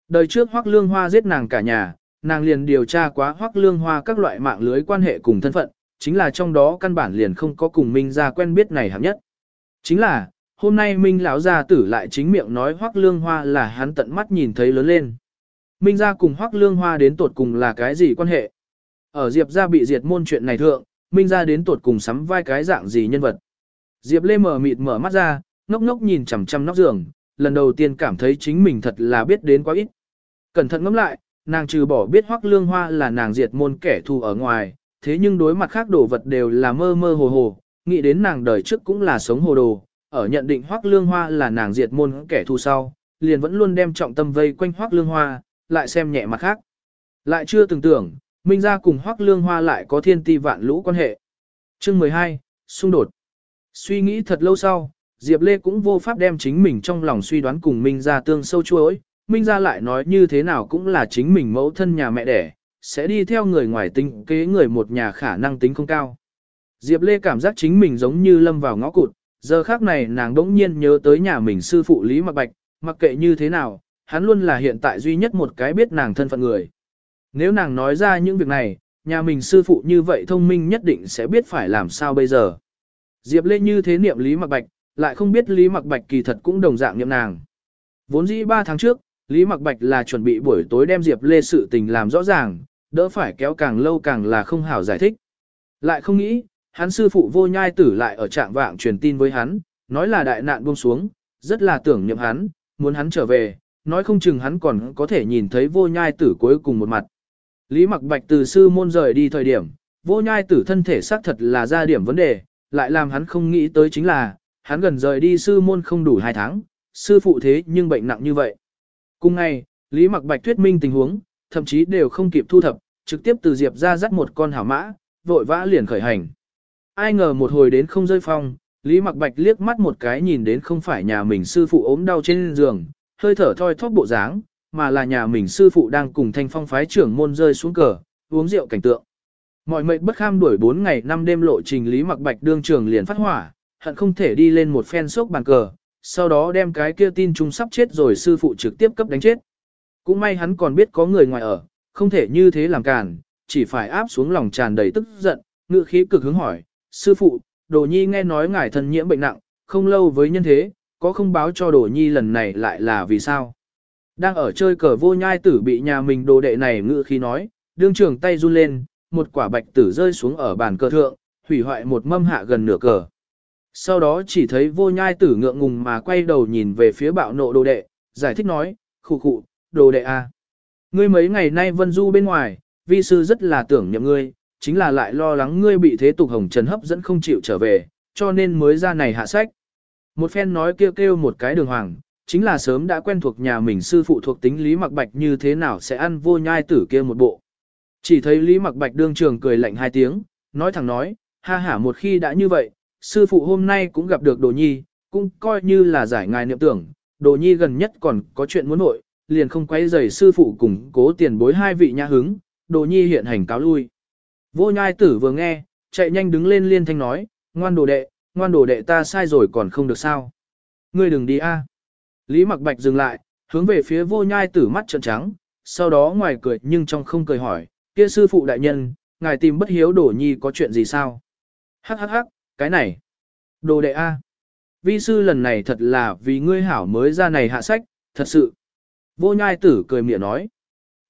Đời trước hoác lương hoa giết nàng cả nhà, nàng liền điều tra quá hoác lương hoa các loại mạng lưới quan hệ cùng thân phận, chính là trong đó căn bản liền không có cùng Minh ra quen biết này hẳn nhất. Chính là, hôm nay Minh lão gia tử lại chính miệng nói hoác lương hoa là hắn tận mắt nhìn thấy lớn lên. Minh ra cùng hoác lương hoa đến tột cùng là cái gì quan hệ? Ở Diệp ra bị diệt môn chuyện này thượng, Minh ra đến tột cùng sắm vai cái dạng gì nhân vật? Diệp Lê mở mịt mở mắt ra, ngốc ngốc nhìn chằm chằm nóc giường, lần đầu tiên cảm thấy chính mình thật là biết đến quá ít. Cẩn thận ngẫm lại, nàng trừ bỏ biết hoắc lương hoa là nàng diệt môn kẻ thù ở ngoài, thế nhưng đối mặt khác đồ vật đều là mơ mơ hồ hồ, nghĩ đến nàng đời trước cũng là sống hồ đồ, ở nhận định hoắc lương hoa là nàng diệt môn kẻ thù sau, liền vẫn luôn đem trọng tâm vây quanh hoắc lương hoa, lại xem nhẹ mặt khác. Lại chưa từng tưởng, Minh gia cùng hoắc lương hoa lại có thiên ti vạn lũ quan hệ. Chương 12, xung đột. Suy nghĩ thật lâu sau, Diệp Lê cũng vô pháp đem chính mình trong lòng suy đoán cùng Minh gia tương sâu chuối, Minh gia lại nói như thế nào cũng là chính mình mẫu thân nhà mẹ đẻ, sẽ đi theo người ngoài tính kế người một nhà khả năng tính không cao. Diệp Lê cảm giác chính mình giống như lâm vào ngõ cụt, giờ khác này nàng đỗng nhiên nhớ tới nhà mình sư phụ Lý Mặc Bạch, mặc kệ như thế nào, hắn luôn là hiện tại duy nhất một cái biết nàng thân phận người. Nếu nàng nói ra những việc này, nhà mình sư phụ như vậy thông minh nhất định sẽ biết phải làm sao bây giờ. Diệp Lê như thế niệm Lý Mặc Bạch, lại không biết Lý Mặc Bạch kỳ thật cũng đồng dạng niệm nàng. Vốn dĩ 3 tháng trước, Lý Mặc Bạch là chuẩn bị buổi tối đem Diệp Lê sự tình làm rõ ràng, đỡ phải kéo càng lâu càng là không hảo giải thích. Lại không nghĩ, hắn sư phụ vô nhai tử lại ở trạng vạng truyền tin với hắn, nói là đại nạn buông xuống, rất là tưởng niệm hắn, muốn hắn trở về, nói không chừng hắn còn có thể nhìn thấy vô nhai tử cuối cùng một mặt. Lý Mặc Bạch từ sư môn rời đi thời điểm, vô nhai tử thân thể xác thật là ra điểm vấn đề, lại làm hắn không nghĩ tới chính là, hắn gần rời đi sư môn không đủ 2 tháng, sư phụ thế nhưng bệnh nặng như vậy. Cùng ngày, Lý Mặc Bạch thuyết minh tình huống, thậm chí đều không kịp thu thập, trực tiếp từ Diệp ra dắt một con hảo mã, vội vã liền khởi hành. Ai ngờ một hồi đến không rơi phong, Lý Mặc Bạch liếc mắt một cái nhìn đến không phải nhà mình sư phụ ốm đau trên giường, hơi thở thoi thóp bộ dáng, mà là nhà mình sư phụ đang cùng thanh phong phái trưởng môn rơi xuống cờ, uống rượu cảnh tượng. Mọi mệnh bất kham đuổi 4 ngày 5 đêm lộ trình Lý Mặc Bạch đương trường liền phát hỏa, hận không thể đi lên một phen sốc bàn cờ, sau đó đem cái kia tin chúng sắp chết rồi sư phụ trực tiếp cấp đánh chết. Cũng may hắn còn biết có người ngoài ở, không thể như thế làm càn, chỉ phải áp xuống lòng tràn đầy tức giận, ngựa khí cực hướng hỏi, sư phụ, đồ nhi nghe nói ngài thân nhiễm bệnh nặng, không lâu với nhân thế, có không báo cho đồ nhi lần này lại là vì sao? Đang ở chơi cờ vô nhai tử bị nhà mình đồ đệ này ngựa khí nói, đương trường tay run lên, một quả bạch tử rơi xuống ở bàn cờ thượng, hủy hoại một mâm hạ gần nửa cờ. Sau đó chỉ thấy vô nhai tử ngượng ngùng mà quay đầu nhìn về phía bạo nộ đồ đệ, giải thích nói, khụ khụ, đồ đệ a, à. Ngươi mấy ngày nay vân du bên ngoài, vi sư rất là tưởng nhậm ngươi, chính là lại lo lắng ngươi bị thế tục hồng trần hấp dẫn không chịu trở về, cho nên mới ra này hạ sách. Một phen nói kêu kêu một cái đường hoàng, chính là sớm đã quen thuộc nhà mình sư phụ thuộc tính Lý Mặc Bạch như thế nào sẽ ăn vô nhai tử kia một bộ. Chỉ thấy Lý Mặc Bạch đương trường cười lạnh hai tiếng, nói thẳng nói, ha ha một khi đã như vậy, sư phụ hôm nay cũng gặp được đồ nhi, cũng coi như là giải ngài niệm tưởng, đồ nhi gần nhất còn có chuyện muốn nội, liền không quay rầy sư phụ cùng cố tiền bối hai vị nhã hứng, đồ nhi hiện hành cáo lui. Vô nhai tử vừa nghe, chạy nhanh đứng lên liên thanh nói, ngoan đồ đệ, ngoan đồ đệ ta sai rồi còn không được sao. Ngươi đừng đi a. Lý mặc bạch dừng lại, hướng về phía vô nhai tử mắt trợn trắng, sau đó ngoài cười nhưng trong không cười hỏi, kia sư phụ đại nhân, ngài tìm bất hiếu Đổ nhi có chuyện gì sao? Hắc hắc hắc, cái này. Đồ đệ A. Vi sư lần này thật là vì ngươi hảo mới ra này hạ sách, thật sự. Vô nhai tử cười miệng nói.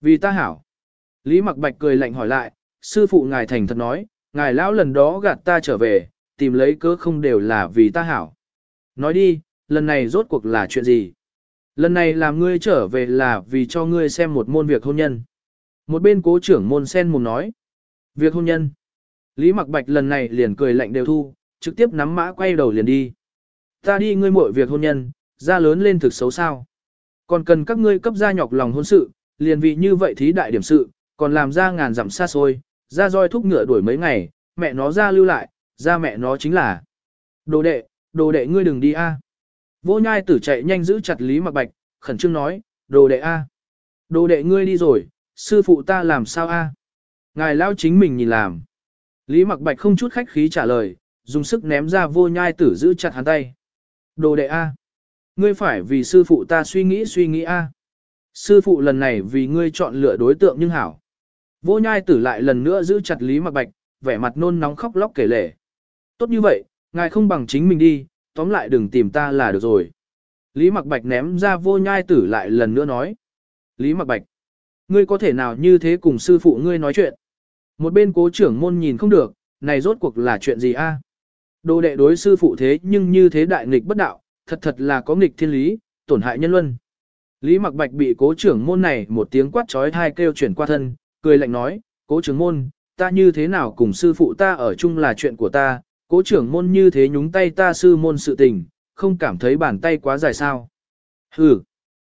Vì ta hảo. Lý mặc bạch cười lạnh hỏi lại, sư phụ ngài thành thật nói, ngài lão lần đó gạt ta trở về, tìm lấy cớ không đều là vì ta hảo. Nói đi, lần này rốt cuộc là chuyện gì? Lần này làm ngươi trở về là vì cho ngươi xem một môn việc hôn nhân. Một bên cố trưởng môn sen mồm nói. Việc hôn nhân. Lý mặc bạch lần này liền cười lạnh đều thu, trực tiếp nắm mã quay đầu liền đi. Ta đi ngươi muội việc hôn nhân, ra lớn lên thực xấu sao. Còn cần các ngươi cấp gia nhọc lòng hôn sự, liền vị như vậy thí đại điểm sự, còn làm ra ngàn dặm xa xôi, ra roi thúc ngựa đuổi mấy ngày, mẹ nó ra lưu lại, ra mẹ nó chính là. Đồ đệ, đồ đệ ngươi đừng đi a. Vô nhai tử chạy nhanh giữ chặt Lý Mặc Bạch, khẩn trương nói, đồ đệ a. Đồ đệ ngươi đi rồi, sư phụ ta làm sao a? Ngài lao chính mình nhìn làm. Lý Mặc Bạch không chút khách khí trả lời, dùng sức ném ra vô nhai tử giữ chặt hắn tay. Đồ đệ A. Ngươi phải vì sư phụ ta suy nghĩ suy nghĩ A. Sư phụ lần này vì ngươi chọn lựa đối tượng nhưng hảo. Vô nhai tử lại lần nữa giữ chặt Lý Mặc Bạch, vẻ mặt nôn nóng khóc lóc kể lể. Tốt như vậy, ngài không bằng chính mình đi, tóm lại đừng tìm ta là được rồi. Lý Mặc Bạch ném ra vô nhai tử lại lần nữa nói. Lý Mặc Bạch, ngươi có thể nào như thế cùng sư phụ ngươi nói chuyện? Một bên cố trưởng môn nhìn không được, này rốt cuộc là chuyện gì a? Đồ đệ đối sư phụ thế nhưng như thế đại nghịch bất đạo, thật thật là có nghịch thiên lý, tổn hại nhân luân. Lý Mặc Bạch bị cố trưởng môn này một tiếng quát trói thai kêu chuyển qua thân, cười lạnh nói, cố trưởng môn, ta như thế nào cùng sư phụ ta ở chung là chuyện của ta, cố trưởng môn như thế nhúng tay ta sư môn sự tình, không cảm thấy bàn tay quá dài sao. Hừ,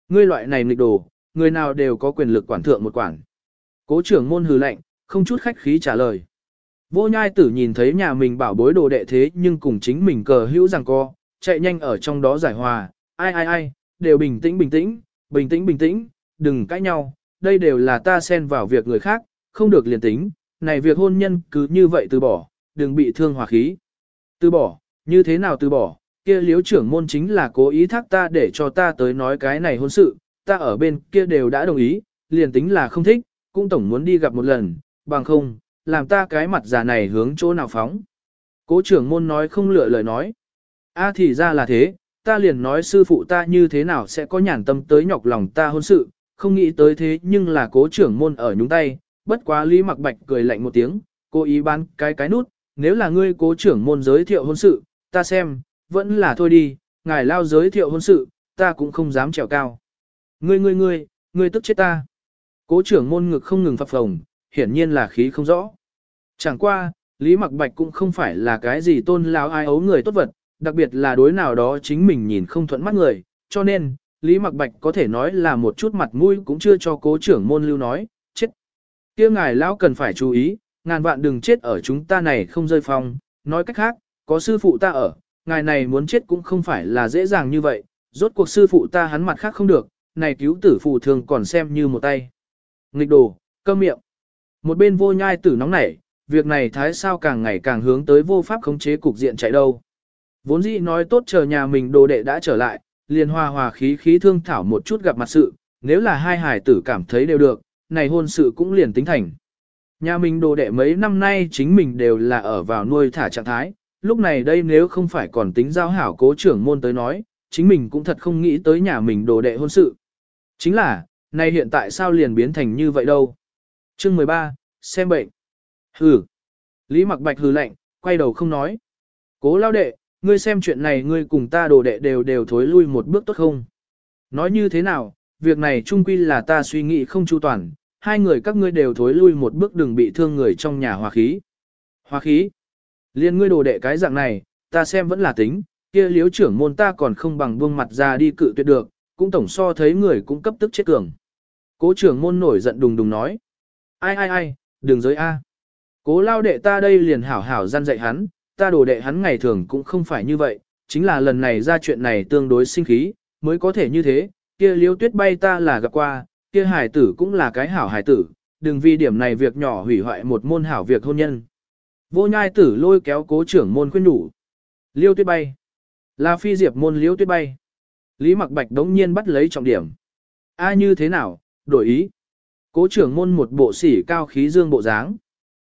ngươi loại này nghịch đồ, người nào đều có quyền lực quản thượng một quản. Cố trưởng môn hừ lạnh, không chút khách khí trả lời. Vô nhai tử nhìn thấy nhà mình bảo bối đồ đệ thế nhưng cùng chính mình cờ hữu rằng co, chạy nhanh ở trong đó giải hòa, ai ai ai, đều bình tĩnh bình tĩnh, bình tĩnh bình tĩnh, đừng cãi nhau, đây đều là ta xen vào việc người khác, không được liền tính, này việc hôn nhân cứ như vậy từ bỏ, đừng bị thương hòa khí. Từ bỏ, như thế nào từ bỏ, kia liếu trưởng môn chính là cố ý thác ta để cho ta tới nói cái này hôn sự, ta ở bên kia đều đã đồng ý, liền tính là không thích, cũng tổng muốn đi gặp một lần, bằng không, làm ta cái mặt già này hướng chỗ nào phóng. Cố trưởng môn nói không lựa lời nói. a thì ra là thế, ta liền nói sư phụ ta như thế nào sẽ có nhàn tâm tới nhọc lòng ta hôn sự, không nghĩ tới thế nhưng là cố trưởng môn ở nhúng tay, bất quá Lý Mặc Bạch cười lạnh một tiếng, cố ý bán cái cái nút, nếu là ngươi cố trưởng môn giới thiệu hôn sự, ta xem, vẫn là thôi đi, ngài lao giới thiệu hôn sự, ta cũng không dám trèo cao. Ngươi ngươi ngươi, ngươi tức chết ta. Cố trưởng môn ngực không ngừng phập phồng, hiển nhiên là khí không rõ. Chẳng qua, Lý Mặc Bạch cũng không phải là cái gì tôn lao ai ấu người tốt vật, đặc biệt là đối nào đó chính mình nhìn không thuận mắt người, cho nên, Lý Mặc Bạch có thể nói là một chút mặt mũi cũng chưa cho cố trưởng môn lưu nói, chết. kia ngài lão cần phải chú ý, ngàn vạn đừng chết ở chúng ta này không rơi phong, nói cách khác, có sư phụ ta ở, ngài này muốn chết cũng không phải là dễ dàng như vậy, rốt cuộc sư phụ ta hắn mặt khác không được, này cứu tử phụ thường còn xem như một tay. Nghịch đồ, câm miệng. Một bên vô nhai tử nóng nảy, việc này thái sao càng ngày càng hướng tới vô pháp khống chế cục diện chạy đâu. Vốn dĩ nói tốt chờ nhà mình đồ đệ đã trở lại, liền hòa hòa khí khí thương thảo một chút gặp mặt sự, nếu là hai hải tử cảm thấy đều được, này hôn sự cũng liền tính thành. Nhà mình đồ đệ mấy năm nay chính mình đều là ở vào nuôi thả trạng thái, lúc này đây nếu không phải còn tính giao hảo cố trưởng môn tới nói, chính mình cũng thật không nghĩ tới nhà mình đồ đệ hôn sự. Chính là, nay hiện tại sao liền biến thành như vậy đâu. Chương 13, xem bệnh. Hừ. Lý Mặc Bạch hừ lạnh, quay đầu không nói. Cố lao đệ, ngươi xem chuyện này ngươi cùng ta đồ đệ đều đều thối lui một bước tốt không? Nói như thế nào, việc này chung quy là ta suy nghĩ không chu toàn, hai người các ngươi đều thối lui một bước đừng bị thương người trong nhà hòa khí. Hòa khí? Liên ngươi đồ đệ cái dạng này, ta xem vẫn là tính, kia liếu trưởng môn ta còn không bằng buông mặt ra đi cự tuyệt được, cũng tổng so thấy người cũng cấp tức chết cường. Cố trưởng môn nổi giận đùng đùng nói. Ai ai ai, đừng giới A. Cố lao đệ ta đây liền hảo hảo gian dạy hắn, ta đồ đệ hắn ngày thường cũng không phải như vậy, chính là lần này ra chuyện này tương đối sinh khí, mới có thể như thế, kia liêu tuyết bay ta là gặp qua, kia hải tử cũng là cái hảo hải tử, đừng vì điểm này việc nhỏ hủy hoại một môn hảo việc hôn nhân. Vô nhai tử lôi kéo cố trưởng môn khuyên đủ. Liêu tuyết bay. Là phi diệp môn liêu tuyết bay. Lý mặc bạch đống nhiên bắt lấy trọng điểm. A như thế nào, đổi ý. Cố trưởng môn một bộ sỉ cao khí dương bộ dáng.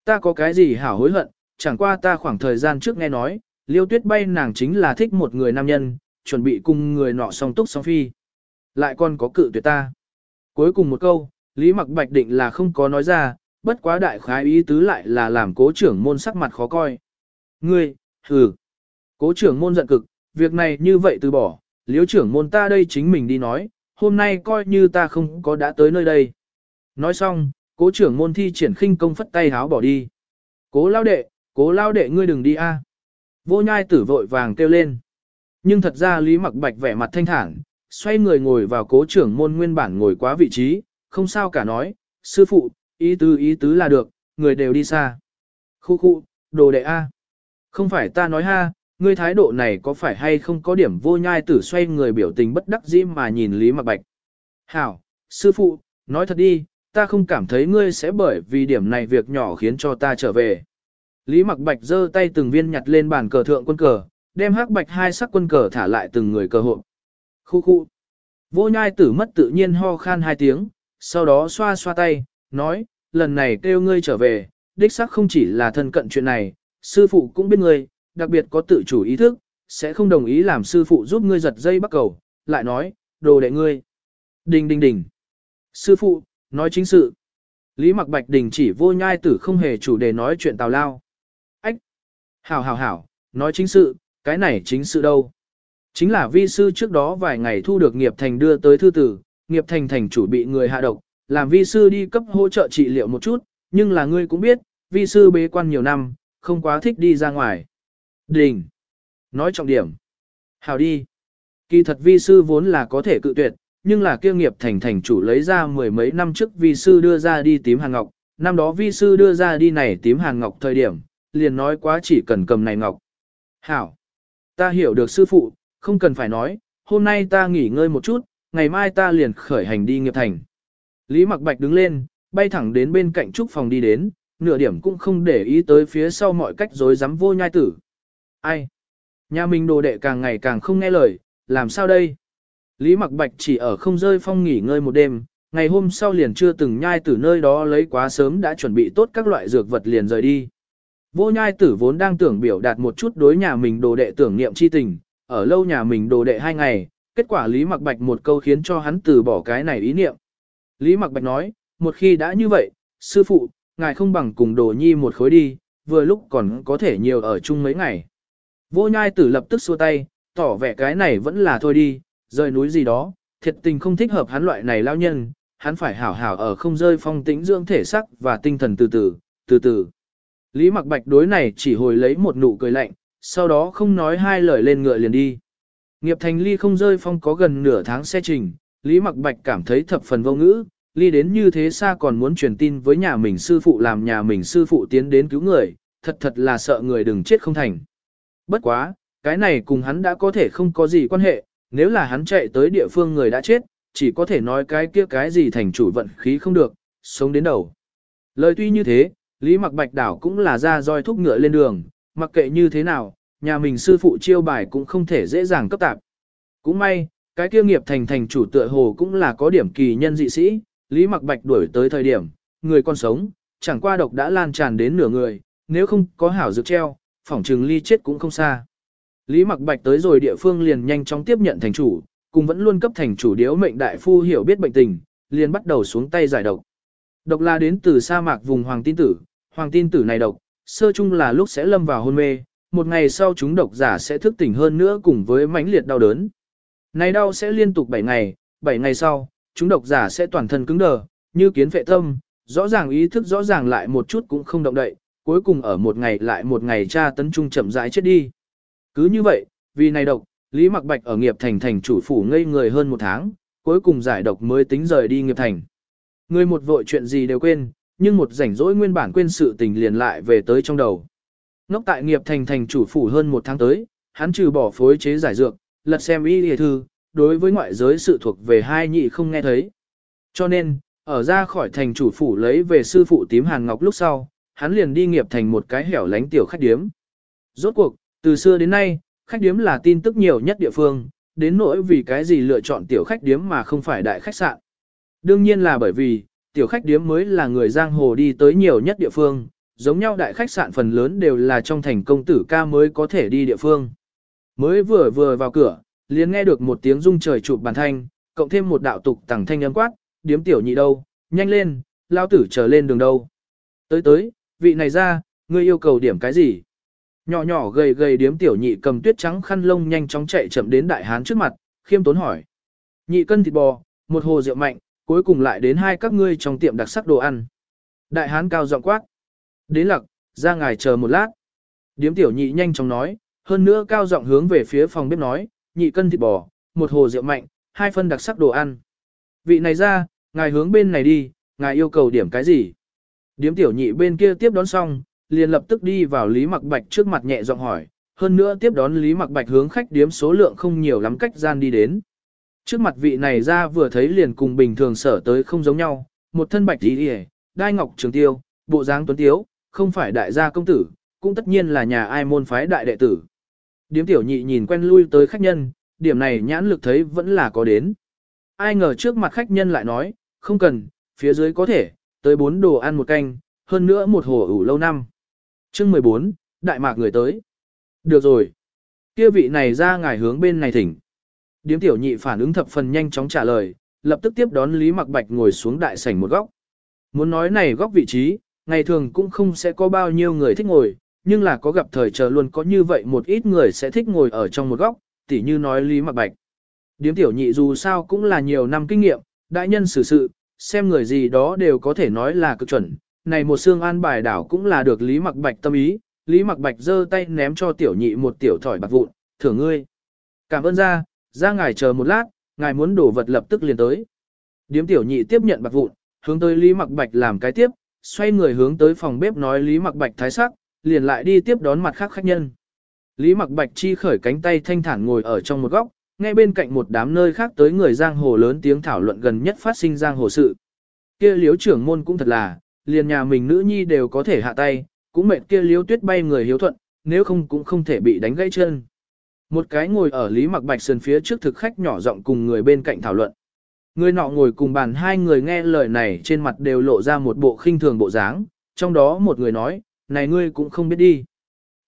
Ta có cái gì hảo hối hận, chẳng qua ta khoảng thời gian trước nghe nói, liêu tuyết bay nàng chính là thích một người nam nhân, chuẩn bị cùng người nọ song túc song phi. Lại còn có cự tuyệt ta. Cuối cùng một câu, Lý mặc bạch định là không có nói ra, bất quá đại khái ý tứ lại là làm cố trưởng môn sắc mặt khó coi. Ngươi, hừ. Cố trưởng môn giận cực, việc này như vậy từ bỏ, liếu trưởng môn ta đây chính mình đi nói, hôm nay coi như ta không có đã tới nơi đây. Nói xong, cố trưởng môn thi triển khinh công phất tay háo bỏ đi. Cố lao đệ, cố lao đệ ngươi đừng đi a. Vô nhai tử vội vàng kêu lên. Nhưng thật ra Lý mặc bạch vẻ mặt thanh thản, xoay người ngồi vào cố trưởng môn nguyên bản ngồi quá vị trí, không sao cả nói, sư phụ, ý tứ ý tứ là được, người đều đi xa. Khu khu, đồ đệ A. Không phải ta nói ha, ngươi thái độ này có phải hay không có điểm vô nhai tử xoay người biểu tình bất đắc dĩ mà nhìn Lý Mặc Bạch. Hảo, sư phụ, nói thật đi, ta không cảm thấy ngươi sẽ bởi vì điểm này việc nhỏ khiến cho ta trở về. Lý Mặc Bạch giơ tay từng viên nhặt lên bàn cờ thượng quân cờ, đem hắc bạch hai sắc quân cờ thả lại từng người cờ hộp. Khu khu. Vô nhai tử mất tự nhiên ho khan hai tiếng, sau đó xoa xoa tay, nói, lần này kêu ngươi trở về, đích xác không chỉ là thân cận chuyện này, sư phụ cũng biết ngươi, đặc biệt có tự chủ ý thức, sẽ không đồng ý làm sư phụ giúp ngươi giật dây bắt cầu, lại nói, đồ đệ ngươi. Đình đình đình. Sư phụ, nói chính sự. Lý mặc bạch đình chỉ vô nhai tử không hề chủ đề nói chuyện tào lao. Ách. Hảo hảo hảo, nói chính sự, cái này chính sự đâu. Chính là vi sư trước đó vài ngày thu được nghiệp thành đưa tới thư tử, nghiệp thành thành chủ bị người hạ độc, làm vi sư đi cấp hỗ trợ trị liệu một chút, nhưng là ngươi cũng biết, vi sư bế quan nhiều năm, không quá thích đi ra ngoài. Đình. Nói trọng điểm. hảo đi. Kỳ thật vi sư vốn là có thể cự tuyệt, nhưng là kia nghiệp thành thành chủ lấy ra mười mấy năm trước vi sư đưa ra đi tím hàng ngọc, năm đó vi sư đưa ra đi này tím hàng ngọc thời điểm, liền nói quá chỉ cần cầm này ngọc. Hảo. Ta hiểu được sư phụ, không cần phải nói, hôm nay ta nghỉ ngơi một chút, ngày mai ta liền khởi hành đi nghiệp thành. Lý Mặc Bạch đứng lên, bay thẳng đến bên cạnh trúc phòng đi đến, nửa điểm cũng không để ý tới phía sau mọi cách dối dám vô nhai tử. Ai? Nhà mình đồ đệ càng ngày càng không nghe lời, làm sao đây? Lý Mặc Bạch chỉ ở không rơi phong nghỉ ngơi một đêm, ngày hôm sau liền chưa từng nhai tử nơi đó lấy quá sớm đã chuẩn bị tốt các loại dược vật liền rời đi. Vô nhai tử vốn đang tưởng biểu đạt một chút đối nhà mình đồ đệ tưởng niệm chi tình, ở lâu nhà mình đồ đệ hai ngày, kết quả Lý Mặc Bạch một câu khiến cho hắn từ bỏ cái này ý niệm. Lý Mặc Bạch nói, một khi đã như vậy, sư phụ, ngài không bằng cùng đồ nhi một khối đi, vừa lúc còn có thể nhiều ở chung mấy ngày. Vô nhai tử lập tức xua tay, tỏ vẻ cái này vẫn là thôi đi, rời núi gì đó, thiệt tình không thích hợp hắn loại này lao nhân, hắn phải hảo hảo ở không rơi phong tĩnh dưỡng thể sắc và tinh thần từ từ, từ từ. Lý Mặc Bạch đối này chỉ hồi lấy một nụ cười lạnh, sau đó không nói hai lời lên ngựa liền đi. Nghiệp thành ly không rơi phong có gần nửa tháng xe trình, Lý Mặc Bạch cảm thấy thập phần vô ngữ, ly đến như thế xa còn muốn truyền tin với nhà mình sư phụ làm nhà mình sư phụ tiến đến cứu người, thật thật là sợ người đừng chết không thành. Bất quá, cái này cùng hắn đã có thể không có gì quan hệ, nếu là hắn chạy tới địa phương người đã chết, chỉ có thể nói cái kia cái gì thành chủ vận khí không được, sống đến đầu. Lời tuy như thế, Lý Mặc Bạch đảo cũng là ra roi thúc ngựa lên đường, mặc kệ như thế nào, nhà mình sư phụ chiêu bài cũng không thể dễ dàng cấp tạp. Cũng may, cái kia nghiệp thành thành chủ tựa hồ cũng là có điểm kỳ nhân dị sĩ, Lý Mặc Bạch đuổi tới thời điểm, người còn sống, chẳng qua độc đã lan tràn đến nửa người, nếu không có hảo dược treo, phỏng trừng ly chết cũng không xa. Lý Mặc Bạch tới rồi địa phương liền nhanh chóng tiếp nhận thành chủ, cùng vẫn luôn cấp thành chủ điếu mệnh đại phu hiểu biết bệnh tình, liền bắt đầu xuống tay giải độc. Độc là đến từ sa mạc vùng hoàng tin tử, hoàng tin tử này độc, sơ chung là lúc sẽ lâm vào hôn mê, một ngày sau chúng độc giả sẽ thức tỉnh hơn nữa cùng với mãnh liệt đau đớn. Này đau sẽ liên tục 7 ngày, 7 ngày sau, chúng độc giả sẽ toàn thân cứng đờ, như kiến vệ tâm, rõ ràng ý thức rõ ràng lại một chút cũng không động đậy, cuối cùng ở một ngày lại một ngày tra tấn trung chậm rãi chết đi. Cứ như vậy, vì này độc, Lý Mặc Bạch ở nghiệp thành thành chủ phủ ngây người hơn một tháng, cuối cùng giải độc mới tính rời đi nghiệp thành. Người một vội chuyện gì đều quên, nhưng một rảnh rỗi nguyên bản quên sự tình liền lại về tới trong đầu. Ngốc tại nghiệp thành thành chủ phủ hơn một tháng tới, hắn trừ bỏ phối chế giải dược, lật xem y lìa thư, đối với ngoại giới sự thuộc về hai nhị không nghe thấy. Cho nên, ở ra khỏi thành chủ phủ lấy về sư phụ tím Hàn Ngọc lúc sau, hắn liền đi nghiệp thành một cái hẻo lánh tiểu khách điếm. Rốt cuộc, từ xưa đến nay, khách điếm là tin tức nhiều nhất địa phương, đến nỗi vì cái gì lựa chọn tiểu khách điếm mà không phải đại khách sạn. Đương nhiên là bởi vì, tiểu khách điếm mới là người giang hồ đi tới nhiều nhất địa phương, giống nhau đại khách sạn phần lớn đều là trong thành công tử ca mới có thể đi địa phương. Mới vừa vừa vào cửa, liền nghe được một tiếng rung trời chụp bàn thanh, cộng thêm một đạo tục tẳng thanh âm quát, điếm tiểu nhị đâu, nhanh lên, lao tử trở lên đường đâu. Tới tới, vị này ra, ngươi yêu cầu điểm cái gì? Nhỏ nhỏ gầy gầy điếm tiểu nhị cầm tuyết trắng khăn lông nhanh chóng chạy chậm đến đại hán trước mặt, khiêm tốn hỏi. Nhị cân thịt bò, một hồ rượu mạnh, cuối cùng lại đến hai các ngươi trong tiệm đặc sắc đồ ăn. Đại hán cao giọng quát. Đến lặc, ra ngài chờ một lát. Điếm tiểu nhị nhanh chóng nói, hơn nữa cao giọng hướng về phía phòng bếp nói, nhị cân thịt bò, một hồ rượu mạnh, hai phân đặc sắc đồ ăn. Vị này ra, ngài hướng bên này đi, ngài yêu cầu điểm cái gì? Điếm tiểu nhị bên kia tiếp đón xong, liền lập tức đi vào Lý Mặc Bạch trước mặt nhẹ giọng hỏi, hơn nữa tiếp đón Lý Mặc Bạch hướng khách điếm số lượng không nhiều lắm cách gian đi đến. Trước mặt vị này ra vừa thấy liền cùng bình thường sở tới không giống nhau, một thân bạch y hề, đai ngọc trường tiêu, bộ dáng tuấn tiếu, không phải đại gia công tử, cũng tất nhiên là nhà ai môn phái đại đệ tử. Điếm tiểu nhị nhìn quen lui tới khách nhân, điểm này nhãn lực thấy vẫn là có đến. Ai ngờ trước mặt khách nhân lại nói, không cần, phía dưới có thể, tới bốn đồ ăn một canh, hơn nữa một hồ ủ lâu năm chương 14, đại mạc người tới. Được rồi. Kia vị này ra ngài hướng bên này thỉnh. Điếm tiểu nhị phản ứng thập phần nhanh chóng trả lời, lập tức tiếp đón Lý Mặc Bạch ngồi xuống đại sảnh một góc. Muốn nói này góc vị trí, ngày thường cũng không sẽ có bao nhiêu người thích ngồi, nhưng là có gặp thời chờ luôn có như vậy một ít người sẽ thích ngồi ở trong một góc, tỉ như nói Lý Mặc Bạch. Điếm tiểu nhị dù sao cũng là nhiều năm kinh nghiệm, đại nhân xử sự, xem người gì đó đều có thể nói là cực chuẩn. Này một xương an bài đảo cũng là được Lý Mặc Bạch tâm ý, Lý Mặc Bạch giơ tay ném cho tiểu nhị một tiểu thỏi bạc vụn, thưởng ngươi. Cảm ơn ra, ra ngài chờ một lát, ngài muốn đổ vật lập tức liền tới. Điếm tiểu nhị tiếp nhận bạc vụn, hướng tới Lý Mặc Bạch làm cái tiếp, xoay người hướng tới phòng bếp nói Lý Mặc Bạch thái sắc, liền lại đi tiếp đón mặt khác khách nhân. Lý Mặc Bạch chi khởi cánh tay thanh thản ngồi ở trong một góc, ngay bên cạnh một đám nơi khác tới người giang hồ lớn tiếng thảo luận gần nhất phát sinh giang hồ sự. Kia liếu trưởng môn cũng thật là, liền nhà mình nữ nhi đều có thể hạ tay, cũng mệt kia liếu tuyết bay người hiếu thuận, nếu không cũng không thể bị đánh gãy chân. Một cái ngồi ở Lý Mặc Bạch sườn phía trước thực khách nhỏ giọng cùng người bên cạnh thảo luận. Người nọ ngồi cùng bàn hai người nghe lời này trên mặt đều lộ ra một bộ khinh thường bộ dáng, trong đó một người nói, này ngươi cũng không biết đi.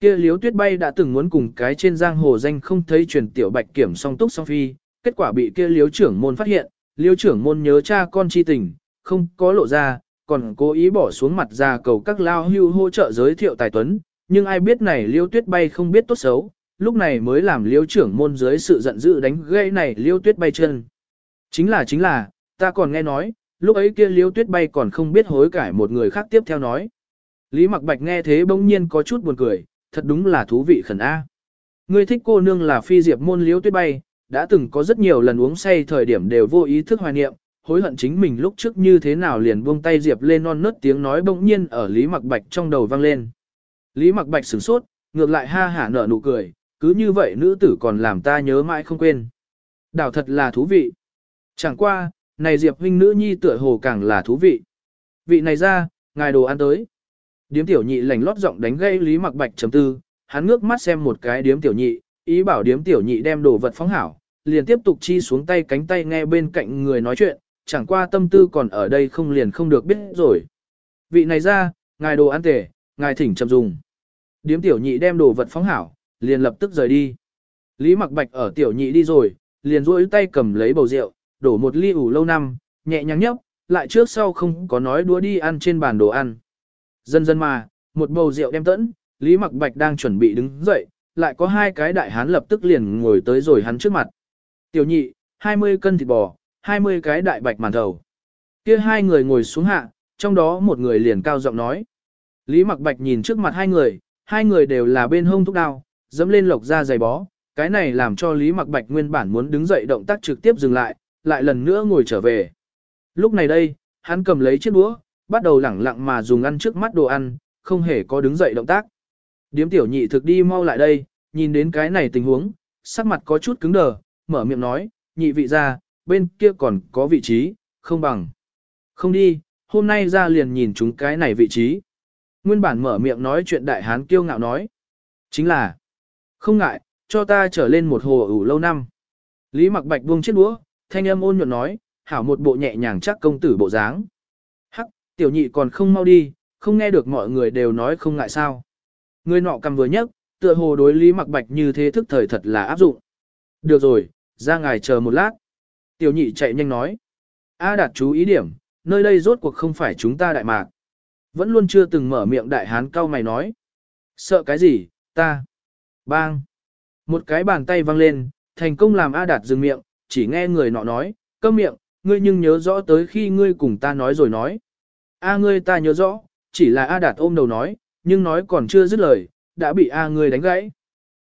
Kia liếu tuyết bay đã từng muốn cùng cái trên giang hồ danh không thấy truyền tiểu bạch kiểm song túc song phi, kết quả bị kia liếu trưởng môn phát hiện, liếu trưởng môn nhớ cha con chi tình, không có lộ ra, còn cố ý bỏ xuống mặt ra cầu các lao hưu hỗ trợ giới thiệu tài tuấn, nhưng ai biết này liêu tuyết bay không biết tốt xấu, lúc này mới làm liêu trưởng môn dưới sự giận dữ đánh gây này liêu tuyết bay chân. Chính là chính là, ta còn nghe nói, lúc ấy kia liêu tuyết bay còn không biết hối cải một người khác tiếp theo nói. Lý mặc bạch nghe thế bỗng nhiên có chút buồn cười, thật đúng là thú vị khẩn A. Người thích cô nương là phi diệp môn liêu tuyết bay, đã từng có rất nhiều lần uống say thời điểm đều vô ý thức hoài niệm, hối hận chính mình lúc trước như thế nào liền buông tay diệp lên non nớt tiếng nói bỗng nhiên ở Lý mặc bạch trong đầu vang lên. Lý mặc bạch sửng sốt, ngược lại ha hả nở nụ cười, cứ như vậy nữ tử còn làm ta nhớ mãi không quên. Đảo thật là thú vị. Chẳng qua, này Diệp huynh nữ nhi tựa hồ càng là thú vị. Vị này ra, ngài đồ ăn tới. Điếm tiểu nhị lành lót giọng đánh gây Lý Mặc Bạch chấm tư, hắn ngước mắt xem một cái điếm tiểu nhị, ý bảo điếm tiểu nhị đem đồ vật phóng hảo, liền tiếp tục chi xuống tay cánh tay nghe bên cạnh người nói chuyện, chẳng qua tâm tư còn ở đây không liền không được biết rồi. Vị này ra, ngài đồ ăn tể, ngài thỉnh chậm dùng. Điếm tiểu nhị đem đồ vật phóng hảo, liền lập tức rời đi. Lý Mặc Bạch ở tiểu nhị đi rồi, liền duỗi tay cầm lấy bầu rượu, đổ một ly ủ lâu năm, nhẹ nhàng nhấp, lại trước sau không có nói đũa đi ăn trên bàn đồ ăn. Dần dần mà, một bầu rượu đem tẫn, Lý Mặc Bạch đang chuẩn bị đứng dậy, lại có hai cái đại hán lập tức liền ngồi tới rồi hắn trước mặt. Tiểu nhị, 20 cân thịt bò, 20 cái đại bạch màn thầu. Kia hai người ngồi xuống hạ, trong đó một người liền cao giọng nói. Lý Mặc Bạch nhìn trước mặt hai người, hai người đều là bên hông thúc đao, dẫm lên lộc ra giày bó, cái này làm cho Lý Mặc Bạch nguyên bản muốn đứng dậy động tác trực tiếp dừng lại, lại lần nữa ngồi trở về. Lúc này đây, hắn cầm lấy chiếc đũa, bắt đầu lẳng lặng mà dùng ăn trước mắt đồ ăn, không hề có đứng dậy động tác. Điếm tiểu nhị thực đi mau lại đây, nhìn đến cái này tình huống, sắc mặt có chút cứng đờ, mở miệng nói, nhị vị ra, bên kia còn có vị trí, không bằng. Không đi, hôm nay ra liền nhìn chúng cái này vị trí. Nguyên bản mở miệng nói chuyện đại hán kiêu ngạo nói. Chính là, không ngại, cho ta trở lên một hồ ủ lâu năm. Lý mặc bạch buông chiếc đũa, thanh âm ôn nhuận nói, hảo một bộ nhẹ nhàng chắc công tử bộ dáng. Hắc, tiểu nhị còn không mau đi, không nghe được mọi người đều nói không ngại sao. Người nọ cầm vừa nhấc, tựa hồ đối Lý mặc bạch như thế thức thời thật là áp dụng. Được rồi, ra ngài chờ một lát. Tiểu nhị chạy nhanh nói. A đạt chú ý điểm, nơi đây rốt cuộc không phải chúng ta đại mạc. Vẫn luôn chưa từng mở miệng đại hán cao mày nói. Sợ cái gì, ta. Bang. Một cái bàn tay văng lên, thành công làm A đạt dừng miệng, chỉ nghe người nọ nói, câm miệng, ngươi nhưng nhớ rõ tới khi ngươi cùng ta nói rồi nói. A ngươi ta nhớ rõ, chỉ là A đạt ôm đầu nói, nhưng nói còn chưa dứt lời, đã bị A ngươi đánh gãy.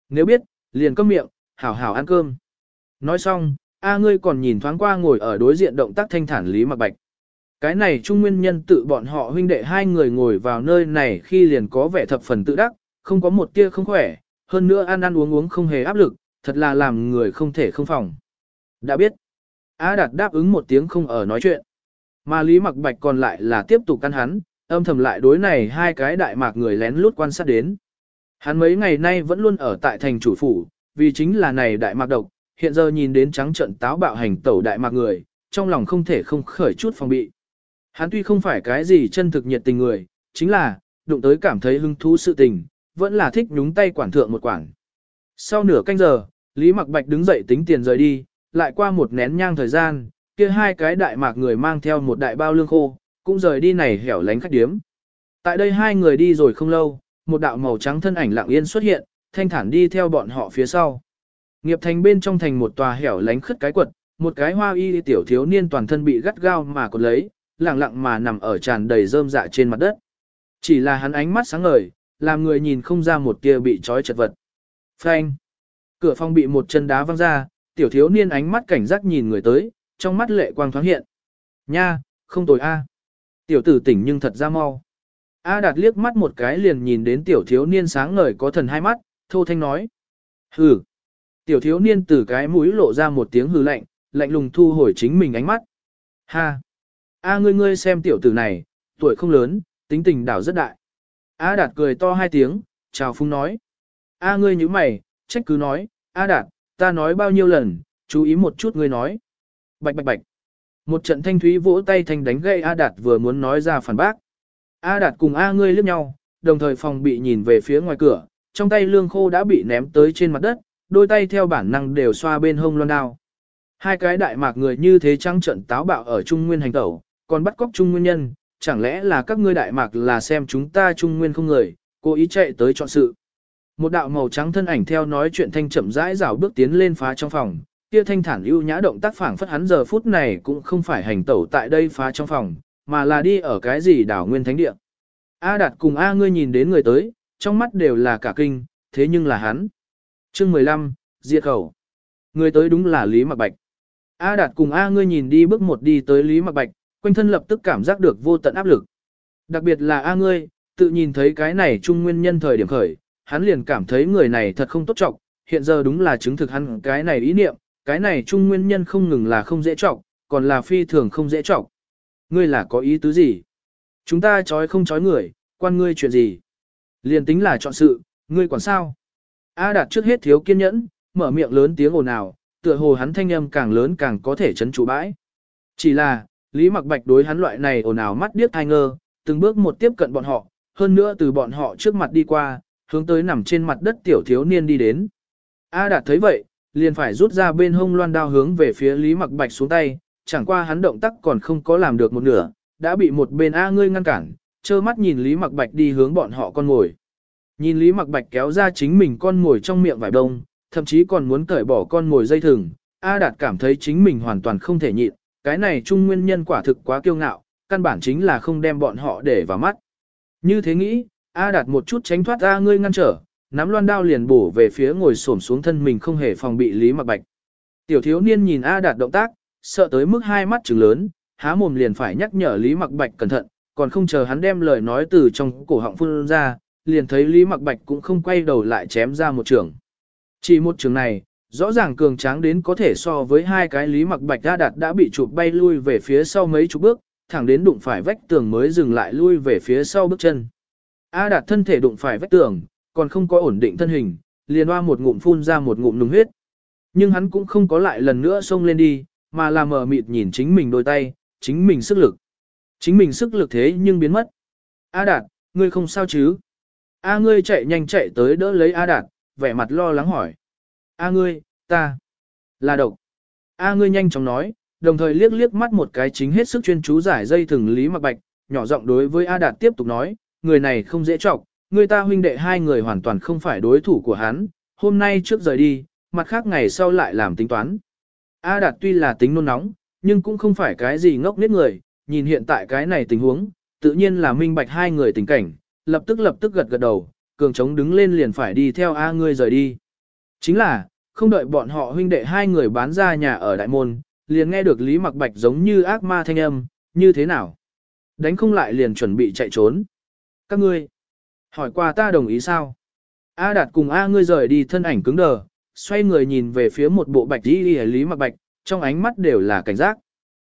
Nếu biết, liền câm miệng, hảo hảo ăn cơm. Nói xong, A ngươi còn nhìn thoáng qua ngồi ở đối diện động tác thanh thản Lý Mặc Bạch. Cái này trung nguyên nhân tự bọn họ huynh đệ hai người ngồi vào nơi này khi liền có vẻ thập phần tự đắc, không có một tia không khỏe, hơn nữa ăn ăn uống uống không hề áp lực, thật là làm người không thể không phòng. Đã biết, A Đạt đáp ứng một tiếng không ở nói chuyện. Mà Lý Mặc Bạch còn lại là tiếp tục căn hắn, âm thầm lại đối này hai cái đại mạc người lén lút quan sát đến. Hắn mấy ngày nay vẫn luôn ở tại thành chủ phủ, vì chính là này đại mạc độc, hiện giờ nhìn đến trắng trận táo bạo hành tẩu đại mạc người, trong lòng không thể không khởi chút phòng bị. Hắn tuy không phải cái gì chân thực nhiệt tình người, chính là, đụng tới cảm thấy hứng thú sự tình, vẫn là thích nhúng tay quản thượng một quản. Sau nửa canh giờ, Lý Mặc Bạch đứng dậy tính tiền rời đi, lại qua một nén nhang thời gian, kia hai cái đại mạc người mang theo một đại bao lương khô, cũng rời đi này hẻo lánh khách điếm. Tại đây hai người đi rồi không lâu, một đạo màu trắng thân ảnh lặng yên xuất hiện, thanh thản đi theo bọn họ phía sau. Nghiệp thành bên trong thành một tòa hẻo lánh khất cái quật, một cái hoa y tiểu thiếu niên toàn thân bị gắt gao mà còn lấy, lẳng lặng mà nằm ở tràn đầy rơm dạ trên mặt đất. Chỉ là hắn ánh mắt sáng ngời, làm người nhìn không ra một tia bị trói chật vật. Phanh! Cửa phòng bị một chân đá văng ra, tiểu thiếu niên ánh mắt cảnh giác nhìn người tới, trong mắt lệ quang thoáng hiện. Nha, không tồi a. Tiểu tử tỉnh nhưng thật ra mau. A đạt liếc mắt một cái liền nhìn đến tiểu thiếu niên sáng ngời có thần hai mắt, thô thanh nói. Hừ. Tiểu thiếu niên từ cái mũi lộ ra một tiếng hừ lạnh, lạnh lùng thu hồi chính mình ánh mắt. Ha. A ngươi ngươi xem tiểu tử này, tuổi không lớn, tính tình đảo rất đại. A đạt cười to hai tiếng, chào phung nói. A ngươi như mày, trách cứ nói, A đạt, ta nói bao nhiêu lần, chú ý một chút ngươi nói. Bạch bạch bạch. Một trận thanh thúy vỗ tay thanh đánh gây A đạt vừa muốn nói ra phản bác. A đạt cùng A ngươi liếc nhau, đồng thời phòng bị nhìn về phía ngoài cửa, trong tay lương khô đã bị ném tới trên mặt đất, đôi tay theo bản năng đều xoa bên hông loan đao. Hai cái đại mạc người như thế trăng trận táo bạo ở Trung Nguyên hành tẩu, còn bắt cóc Trung Nguyên nhân, chẳng lẽ là các ngươi đại mạc là xem chúng ta Trung Nguyên không người, cố ý chạy tới chọn sự. Một đạo màu trắng thân ảnh theo nói chuyện thanh chậm rãi rảo bước tiến lên phá trong phòng, kia thanh thản ưu nhã động tác phảng phất hắn giờ phút này cũng không phải hành tẩu tại đây phá trong phòng, mà là đi ở cái gì đảo nguyên thánh địa. A Đạt cùng A ngươi nhìn đến người tới, trong mắt đều là cả kinh, thế nhưng là hắn. Chương 15, Diệt khẩu. Người tới đúng là Lý Mặc Bạch. A Đạt cùng A ngươi nhìn đi bước một đi tới Lý Mặc Bạch, quanh thân lập tức cảm giác được vô tận áp lực. Đặc biệt là A ngươi, tự nhìn thấy cái này trung nguyên nhân thời điểm khởi, hắn liền cảm thấy người này thật không tốt trọng, hiện giờ đúng là chứng thực hắn cái này ý niệm, cái này trung nguyên nhân không ngừng là không dễ trọng, còn là phi thường không dễ trọng. Ngươi là có ý tứ gì? Chúng ta chói không chói người, quan ngươi chuyện gì? Liền tính là chọn sự, ngươi quản sao? A đạt trước hết thiếu kiên nhẫn, mở miệng lớn tiếng ồn ào, tựa hồ hắn thanh âm càng lớn càng có thể chấn trụ bãi. Chỉ là, Lý Mặc Bạch đối hắn loại này ồn ào mắt điếc thai ngơ, từng bước một tiếp cận bọn họ, hơn nữa từ bọn họ trước mặt đi qua, hướng tới nằm trên mặt đất tiểu thiếu niên đi đến. A Đạt thấy vậy, liền phải rút ra bên hông loan đao hướng về phía Lý Mặc Bạch xuống tay, chẳng qua hắn động tác còn không có làm được một nửa, đã bị một bên A ngươi ngăn cản, trơ mắt nhìn Lý Mặc Bạch đi hướng bọn họ con ngồi. Nhìn Lý Mặc Bạch kéo ra chính mình con ngồi trong miệng vải đông, thậm chí còn muốn cởi bỏ con ngồi dây thừng, A Đạt cảm thấy chính mình hoàn toàn không thể nhịn, cái này trung nguyên nhân quả thực quá kiêu ngạo, căn bản chính là không đem bọn họ để vào mắt. Như thế nghĩ, A Đạt một chút tránh thoát ra ngươi ngăn trở, nắm loan đao liền bổ về phía ngồi xổm xuống thân mình không hề phòng bị Lý Mặc Bạch. Tiểu thiếu niên nhìn A Đạt động tác, sợ tới mức hai mắt trừng lớn, há mồm liền phải nhắc nhở Lý Mặc Bạch cẩn thận, còn không chờ hắn đem lời nói từ trong cổ họng phun ra, liền thấy Lý Mặc Bạch cũng không quay đầu lại chém ra một trường. Chỉ một trường này, rõ ràng cường tráng đến có thể so với hai cái lý mặc bạch đã đạt đã bị chụp bay lui về phía sau mấy chục bước, thẳng đến đụng phải vách tường mới dừng lại lui về phía sau bước chân. A đạt thân thể đụng phải vách tường, còn không có ổn định thân hình, liền hoa một ngụm phun ra một ngụm nùng huyết. Nhưng hắn cũng không có lại lần nữa xông lên đi, mà là mờ mịt nhìn chính mình đôi tay, chính mình sức lực. Chính mình sức lực thế nhưng biến mất. A Đạt, ngươi không sao chứ? A ngươi chạy nhanh chạy tới đỡ lấy A Đạt, vẻ mặt lo lắng hỏi. A ngươi, ta, là độc. A ngươi nhanh chóng nói, đồng thời liếc liếc mắt một cái chính hết sức chuyên chú giải dây thừng Lý Mặc Bạch, nhỏ giọng đối với A Đạt tiếp tục nói, người này không dễ trọng, người ta huynh đệ hai người hoàn toàn không phải đối thủ của hắn, hôm nay trước rời đi, mặt khác ngày sau lại làm tính toán. A Đạt tuy là tính nôn nóng, nhưng cũng không phải cái gì ngốc nghếch người, nhìn hiện tại cái này tình huống, tự nhiên là minh bạch hai người tình cảnh, lập tức lập tức gật gật đầu, cường trống đứng lên liền phải đi theo A ngươi rời đi. Chính là, không đợi bọn họ huynh đệ hai người bán ra nhà ở đại môn, liền nghe được Lý Mặc Bạch giống như ác ma thanh âm, như thế nào? Đánh không lại liền chuẩn bị chạy trốn. Các ngươi, hỏi qua ta đồng ý sao? A Đạt cùng A ngươi rời đi thân ảnh cứng đờ, xoay người nhìn về phía một bộ bạch đi Lý Mặc Bạch, trong ánh mắt đều là cảnh giác.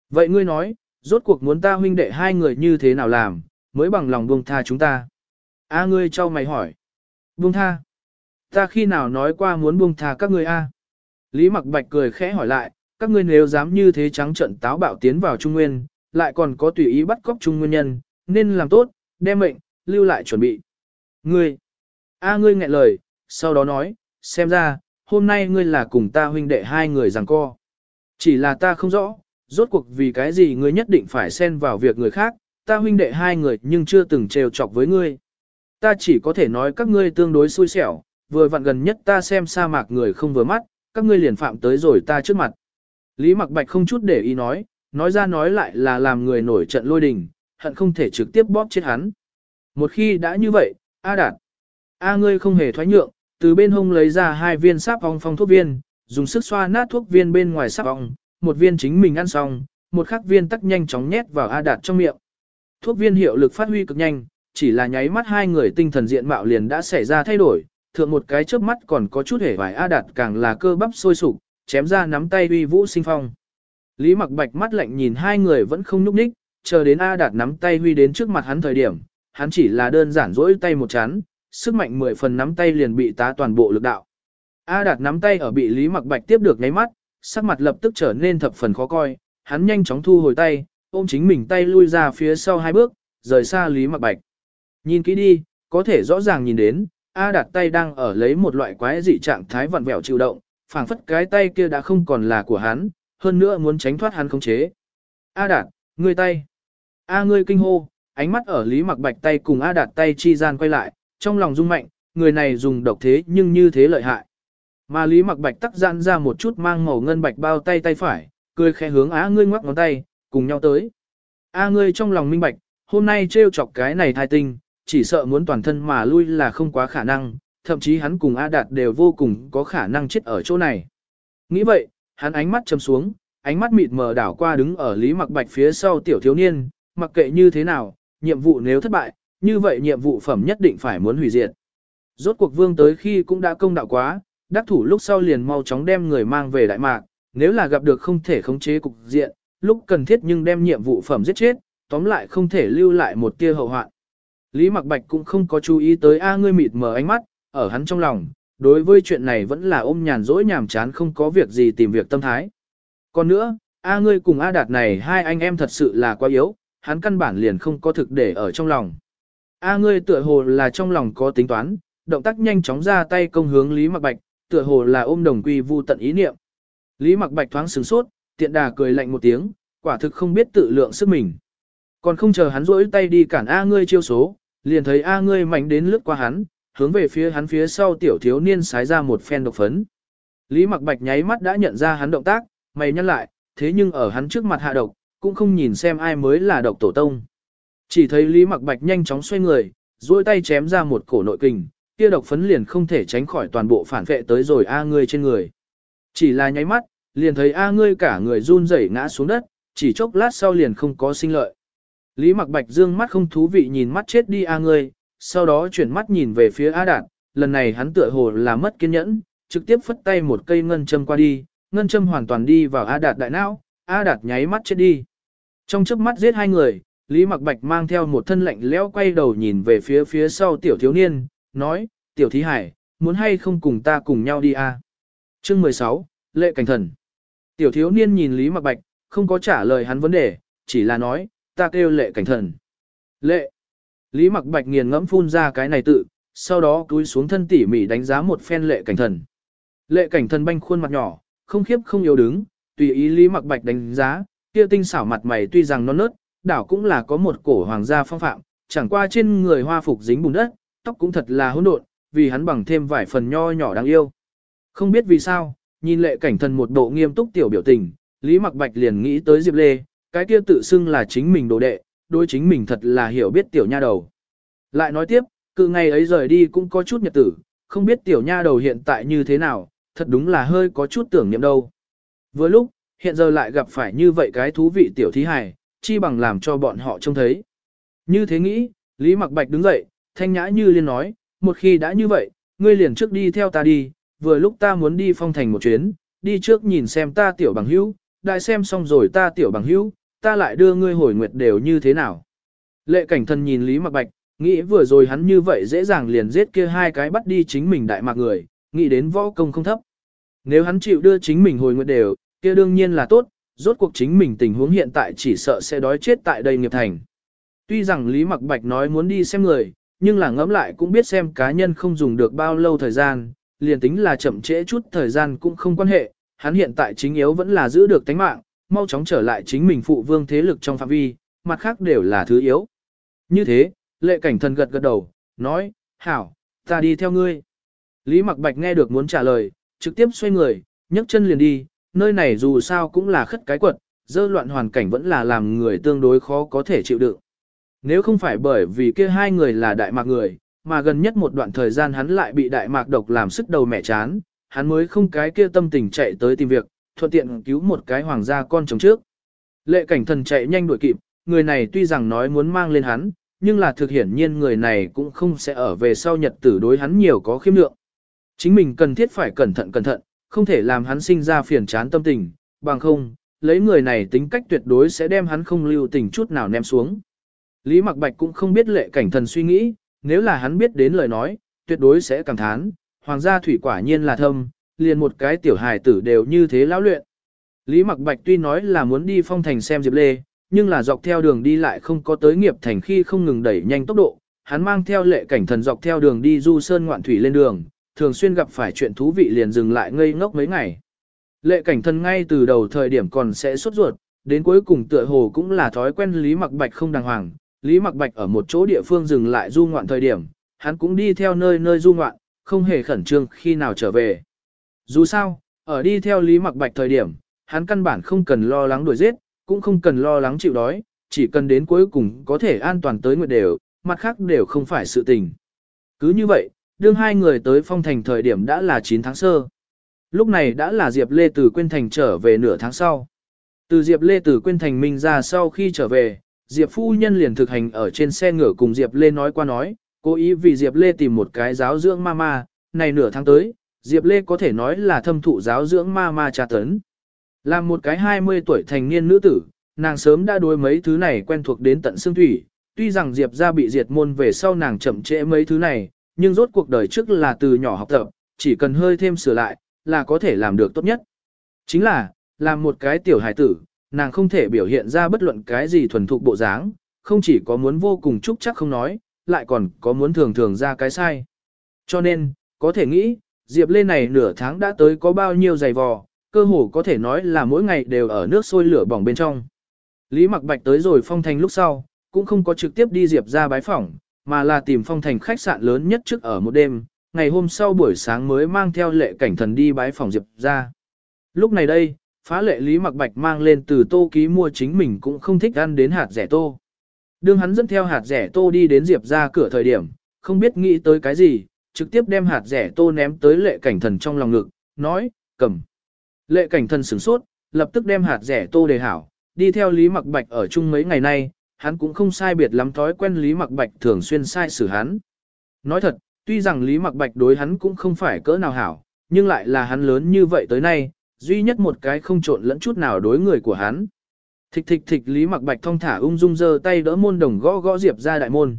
Vậy ngươi nói, rốt cuộc muốn ta huynh đệ hai người như thế nào làm, mới bằng lòng buông tha chúng ta. A ngươi cho mày hỏi. Buông tha. Ta khi nào nói qua muốn buông tha các ngươi a? Lý mặc bạch cười khẽ hỏi lại, các ngươi nếu dám như thế trắng trận táo bạo tiến vào Trung Nguyên, lại còn có tùy ý bắt cóc Trung Nguyên nhân, nên làm tốt, đem mệnh, lưu lại chuẩn bị. Ngươi. A ngươi nghẹn lời, sau đó nói, xem ra, hôm nay ngươi là cùng ta huynh đệ hai người rằng co. Chỉ là ta không rõ, rốt cuộc vì cái gì ngươi nhất định phải xen vào việc người khác, ta huynh đệ hai người nhưng chưa từng trêu chọc với ngươi. Ta chỉ có thể nói các ngươi tương đối xui xẻo, vừa vặn gần nhất ta xem sa mạc người không vừa mắt, các ngươi liền phạm tới rồi ta trước mặt. Lý Mặc Bạch không chút để ý nói, nói ra nói lại là làm người nổi trận lôi đình, hận không thể trực tiếp bóp chết hắn. Một khi đã như vậy, A Đạt, A ngươi không hề thoái nhượng, từ bên hông lấy ra hai viên sáp ong phong thuốc viên, dùng sức xoa nát thuốc viên bên ngoài sáp ong, một viên chính mình ăn xong, một khắc viên tắc nhanh chóng nhét vào A Đạt trong miệng. Thuốc viên hiệu lực phát huy cực nhanh, chỉ là nháy mắt hai người tinh thần diện mạo liền đã xảy ra thay đổi, thượng một cái chớp mắt còn có chút hề vải A Đạt càng là cơ bắp sôi sục, chém ra nắm tay uy vũ sinh phong. Lý mặc bạch mắt lạnh nhìn hai người vẫn không nhúc ních, chờ đến A Đạt nắm tay huy đến trước mặt hắn thời điểm, hắn chỉ là đơn giản rỗi tay một chán, sức mạnh mười phần nắm tay liền bị tá toàn bộ lực đạo. A Đạt nắm tay ở bị Lý mặc bạch tiếp được nháy mắt, sắc mặt lập tức trở nên thập phần khó coi, hắn nhanh chóng thu hồi tay, ôm chính mình tay lui ra phía sau hai bước, rời xa Lý Mặc Bạch. Nhìn kỹ đi, có thể rõ ràng nhìn đến, A Đạt tay đang ở lấy một loại quái dị trạng thái vặn vẹo chịu động, phảng phất cái tay kia đã không còn là của hắn, hơn nữa muốn tránh thoát hắn khống chế. A Đạt, ngươi tay. A ngươi kinh hô, ánh mắt ở Lý Mặc Bạch tay cùng A Đạt tay chi gian quay lại, trong lòng rung mạnh, người này dùng độc thế nhưng như thế lợi hại. Mà Lý Mặc Bạch tắc giãn ra một chút mang màu ngân bạch bao tay tay phải, cười khẽ hướng á ngươi ngoắc ngón tay, cùng nhau tới. A ngươi trong lòng minh bạch, hôm nay trêu chọc cái này thai tinh, chỉ sợ muốn toàn thân mà lui là không quá khả năng, thậm chí hắn cùng A Đạt đều vô cùng có khả năng chết ở chỗ này. Nghĩ vậy, hắn ánh mắt chầm xuống, ánh mắt mịt mờ đảo qua đứng ở Lý Mặc Bạch phía sau tiểu thiếu niên, mặc kệ như thế nào, nhiệm vụ nếu thất bại, như vậy nhiệm vụ phẩm nhất định phải muốn hủy diệt. Rốt cuộc vương tới khi cũng đã công đạo quá, đắc thủ lúc sau liền mau chóng đem người mang về Đại Mạc, nếu là gặp được không thể khống chế cục diện, lúc cần thiết nhưng đem nhiệm vụ phẩm giết chết, tóm lại không thể lưu lại một tia hậu hoạn. Lý Mặc Bạch cũng không có chú ý tới A ngươi mịt mờ ánh mắt, ở hắn trong lòng, đối với chuyện này vẫn là ôm nhàn rỗi nhàm chán không có việc gì tìm việc tâm thái. Còn nữa, A ngươi cùng A Đạt này hai anh em thật sự là quá yếu, hắn căn bản liền không có thực để ở trong lòng. A ngươi tựa hồ là trong lòng có tính toán, động tác nhanh chóng ra tay công hướng Lý Mặc Bạch, tựa hồ là ôm đồng quy vu tận ý niệm. Lý Mặc Bạch thoáng sửng sốt, tiện đà cười lạnh một tiếng, quả thực không biết tự lượng sức mình. Còn không chờ hắn rỗi tay đi cản A ngươi chiêu số, liền thấy A ngươi mạnh đến lướt qua hắn, hướng về phía hắn phía sau tiểu thiếu niên sái ra một phen độc phấn. Lý Mặc Bạch nháy mắt đã nhận ra hắn động tác, mày nhăn lại, thế nhưng ở hắn trước mặt hạ độc, cũng không nhìn xem ai mới là độc tổ tông. Chỉ thấy Lý Mặc Bạch nhanh chóng xoay người, duỗi tay chém ra một cổ nội kình, kia độc phấn liền không thể tránh khỏi toàn bộ phản vệ tới rồi A ngươi trên người. Chỉ là nháy mắt, liền thấy A ngươi cả người run rẩy ngã xuống đất, chỉ chốc lát sau liền không có sinh lợi. Lý Mặc Bạch dương mắt không thú vị nhìn mắt chết đi A ngươi, sau đó chuyển mắt nhìn về phía A Đạt, lần này hắn tựa hồ là mất kiên nhẫn, trực tiếp phất tay một cây ngân châm qua đi, ngân châm hoàn toàn đi vào A Đạt đại não, A Đạt nháy mắt chết đi. Trong chớp mắt giết hai người, Lý Mặc Bạch mang theo một thân lạnh lẽo quay đầu nhìn về phía phía sau tiểu thiếu niên, nói, tiểu thí hải, muốn hay không cùng ta cùng nhau đi a? Chương 16, Lệ Cảnh Thần. Tiểu thiếu niên nhìn Lý Mặc Bạch, không có trả lời hắn vấn đề, chỉ là nói, ta kêu Lệ Cảnh Thần. Lệ. Lý Mặc Bạch nghiền ngẫm phun ra cái này tự, sau đó cúi xuống thân tỉ mỉ đánh giá một phen Lệ Cảnh Thần. Lệ Cảnh Thần banh khuôn mặt nhỏ, không khiếp không yếu đứng, tùy ý Lý Mặc Bạch đánh giá, kia tinh xảo mặt mày tuy rằng non nớt, đảo cũng là có một cổ hoàng gia phong phạm, chẳng qua trên người hoa phục dính bùn đất, tóc cũng thật là hỗn độn, vì hắn bằng thêm vài phần nho nhỏ đáng yêu. Không biết vì sao, nhìn lệ cảnh thần một bộ nghiêm túc tiểu biểu tình, Lý Mặc Bạch liền nghĩ tới Diệp Lê, cái kia tự xưng là chính mình đồ đệ, đối chính mình thật là hiểu biết tiểu nha đầu. Lại nói tiếp, cự ngày ấy rời đi cũng có chút nhật tử, không biết tiểu nha đầu hiện tại như thế nào, thật đúng là hơi có chút tưởng niệm đâu. Vừa lúc, hiện giờ lại gặp phải như vậy cái thú vị tiểu thí hài, chi bằng làm cho bọn họ trông thấy. Như thế nghĩ, Lý Mặc Bạch đứng dậy, thanh nhã như liên nói, một khi đã như vậy, ngươi liền trước đi theo ta đi, vừa lúc ta muốn đi phong thành một chuyến, đi trước nhìn xem ta tiểu bằng hữu, đại xem xong rồi ta tiểu bằng hữu, ta lại đưa ngươi hồi nguyệt đều như thế nào. Lệ cảnh thần nhìn Lý Mặc Bạch, nghĩ vừa rồi hắn như vậy dễ dàng liền giết kia hai cái bắt đi chính mình đại mạc người, nghĩ đến võ công không thấp. Nếu hắn chịu đưa chính mình hồi nguyệt đều, kia đương nhiên là tốt, rốt cuộc chính mình tình huống hiện tại chỉ sợ sẽ đói chết tại đây nghiệp thành. Tuy rằng Lý Mặc Bạch nói muốn đi xem người, nhưng là ngẫm lại cũng biết xem cá nhân không dùng được bao lâu thời gian, liền tính là chậm trễ chút thời gian cũng không quan hệ, hắn hiện tại chính yếu vẫn là giữ được tánh mạng, mau chóng trở lại chính mình phụ vương thế lực trong phạm vi, mặt khác đều là thứ yếu. Như thế, lệ cảnh thần gật gật đầu, nói, hảo, ta đi theo ngươi. Lý Mặc Bạch nghe được muốn trả lời, trực tiếp xoay người, nhấc chân liền đi, nơi này dù sao cũng là khất cái quật, dơ loạn hoàn cảnh vẫn là làm người tương đối khó có thể chịu đựng. Nếu không phải bởi vì kia hai người là đại mạc người, mà gần nhất một đoạn thời gian hắn lại bị đại mạc độc làm sức đầu mẹ chán, hắn mới không cái kia tâm tình chạy tới tìm việc, thuận tiện cứu một cái hoàng gia con chồng trước. Lệ cảnh thần chạy nhanh đuổi kịp, người này tuy rằng nói muốn mang lên hắn, nhưng là thực hiển nhiên người này cũng không sẽ ở về sau nhật tử đối hắn nhiều có khiêm lượng. Chính mình cần thiết phải cẩn thận cẩn thận, không thể làm hắn sinh ra phiền chán tâm tình, bằng không, lấy người này tính cách tuyệt đối sẽ đem hắn không lưu tình chút nào ném xuống. Lý Mặc Bạch cũng không biết lệ cảnh thần suy nghĩ, nếu là hắn biết đến lời nói, tuyệt đối sẽ cảm thán, hoàng gia thủy quả nhiên là thâm, liền một cái tiểu hài tử đều như thế lão luyện. Lý Mặc Bạch tuy nói là muốn đi phong thành xem Diệp Lê, nhưng là dọc theo đường đi lại không có tới nghiệp thành khi không ngừng đẩy nhanh tốc độ, hắn mang theo lệ cảnh thần dọc theo đường đi du sơn ngoạn thủy lên đường, thường xuyên gặp phải chuyện thú vị liền dừng lại ngây ngốc mấy ngày. Lệ cảnh thần ngay từ đầu thời điểm còn sẽ sốt ruột, đến cuối cùng tựa hồ cũng là thói quen Lý Mặc Bạch không đàng hoàng, Lý Mặc Bạch ở một chỗ địa phương dừng lại du ngoạn thời điểm, hắn cũng đi theo nơi nơi du ngoạn, không hề khẩn trương khi nào trở về. Dù sao, ở đi theo Lý Mặc Bạch thời điểm, hắn căn bản không cần lo lắng đuổi giết, cũng không cần lo lắng chịu đói, chỉ cần đến cuối cùng có thể an toàn tới nguyệt đều, mặt khác đều không phải sự tình. Cứ như vậy, đương hai người tới phong thành thời điểm đã là 9 tháng sơ. Lúc này đã là Diệp Lê từ Quyên Thành trở về nửa tháng sau. Từ Diệp Lê từ Quyên Thành minh ra sau khi trở về, Diệp phu nhân liền thực hành ở trên xe ngựa cùng Diệp Lê nói qua nói, cố ý vì Diệp Lê tìm một cái giáo dưỡng ma ma, này nửa tháng tới, Diệp Lê có thể nói là thâm thụ giáo dưỡng ma ma cha tấn. Làm một cái 20 tuổi thành niên nữ tử, nàng sớm đã đối mấy thứ này quen thuộc đến tận xương thủy, tuy rằng Diệp ra bị diệt môn về sau nàng chậm trễ mấy thứ này, nhưng rốt cuộc đời trước là từ nhỏ học tập, chỉ cần hơi thêm sửa lại, là có thể làm được tốt nhất. Chính là, làm một cái tiểu hải tử, nàng không thể biểu hiện ra bất luận cái gì thuần thục bộ dáng, không chỉ có muốn vô cùng chúc chắc không nói, lại còn có muốn thường thường ra cái sai. Cho nên, có thể nghĩ, Diệp Lê này nửa tháng đã tới có bao nhiêu giày vò, cơ hồ có thể nói là mỗi ngày đều ở nước sôi lửa bỏng bên trong. Lý Mặc Bạch tới rồi phong thành lúc sau, cũng không có trực tiếp đi Diệp ra bái phỏng, mà là tìm phong thành khách sạn lớn nhất trước ở một đêm, ngày hôm sau buổi sáng mới mang theo lệ cảnh thần đi bái phỏng Diệp ra. Lúc này đây, phá lệ Lý Mặc Bạch mang lên từ tô ký mua chính mình cũng không thích ăn đến hạt rẻ tô. Đương hắn dẫn theo hạt rẻ tô đi đến Diệp ra cửa thời điểm, không biết nghĩ tới cái gì, trực tiếp đem hạt rẻ tô ném tới lệ cảnh thần trong lòng ngực, nói, cầm. Lệ cảnh thần sửng sốt, lập tức đem hạt rẻ tô đề hảo, đi theo Lý Mặc Bạch ở chung mấy ngày nay, hắn cũng không sai biệt lắm thói quen Lý Mặc Bạch thường xuyên sai xử hắn. Nói thật, tuy rằng Lý Mặc Bạch đối hắn cũng không phải cỡ nào hảo, nhưng lại là hắn lớn như vậy tới nay, duy nhất một cái không trộn lẫn chút nào đối người của hắn. Thịch thịch thịch Lý Mặc Bạch thong thả ung dung giơ tay đỡ môn đồng gõ gõ Diệp ra đại môn.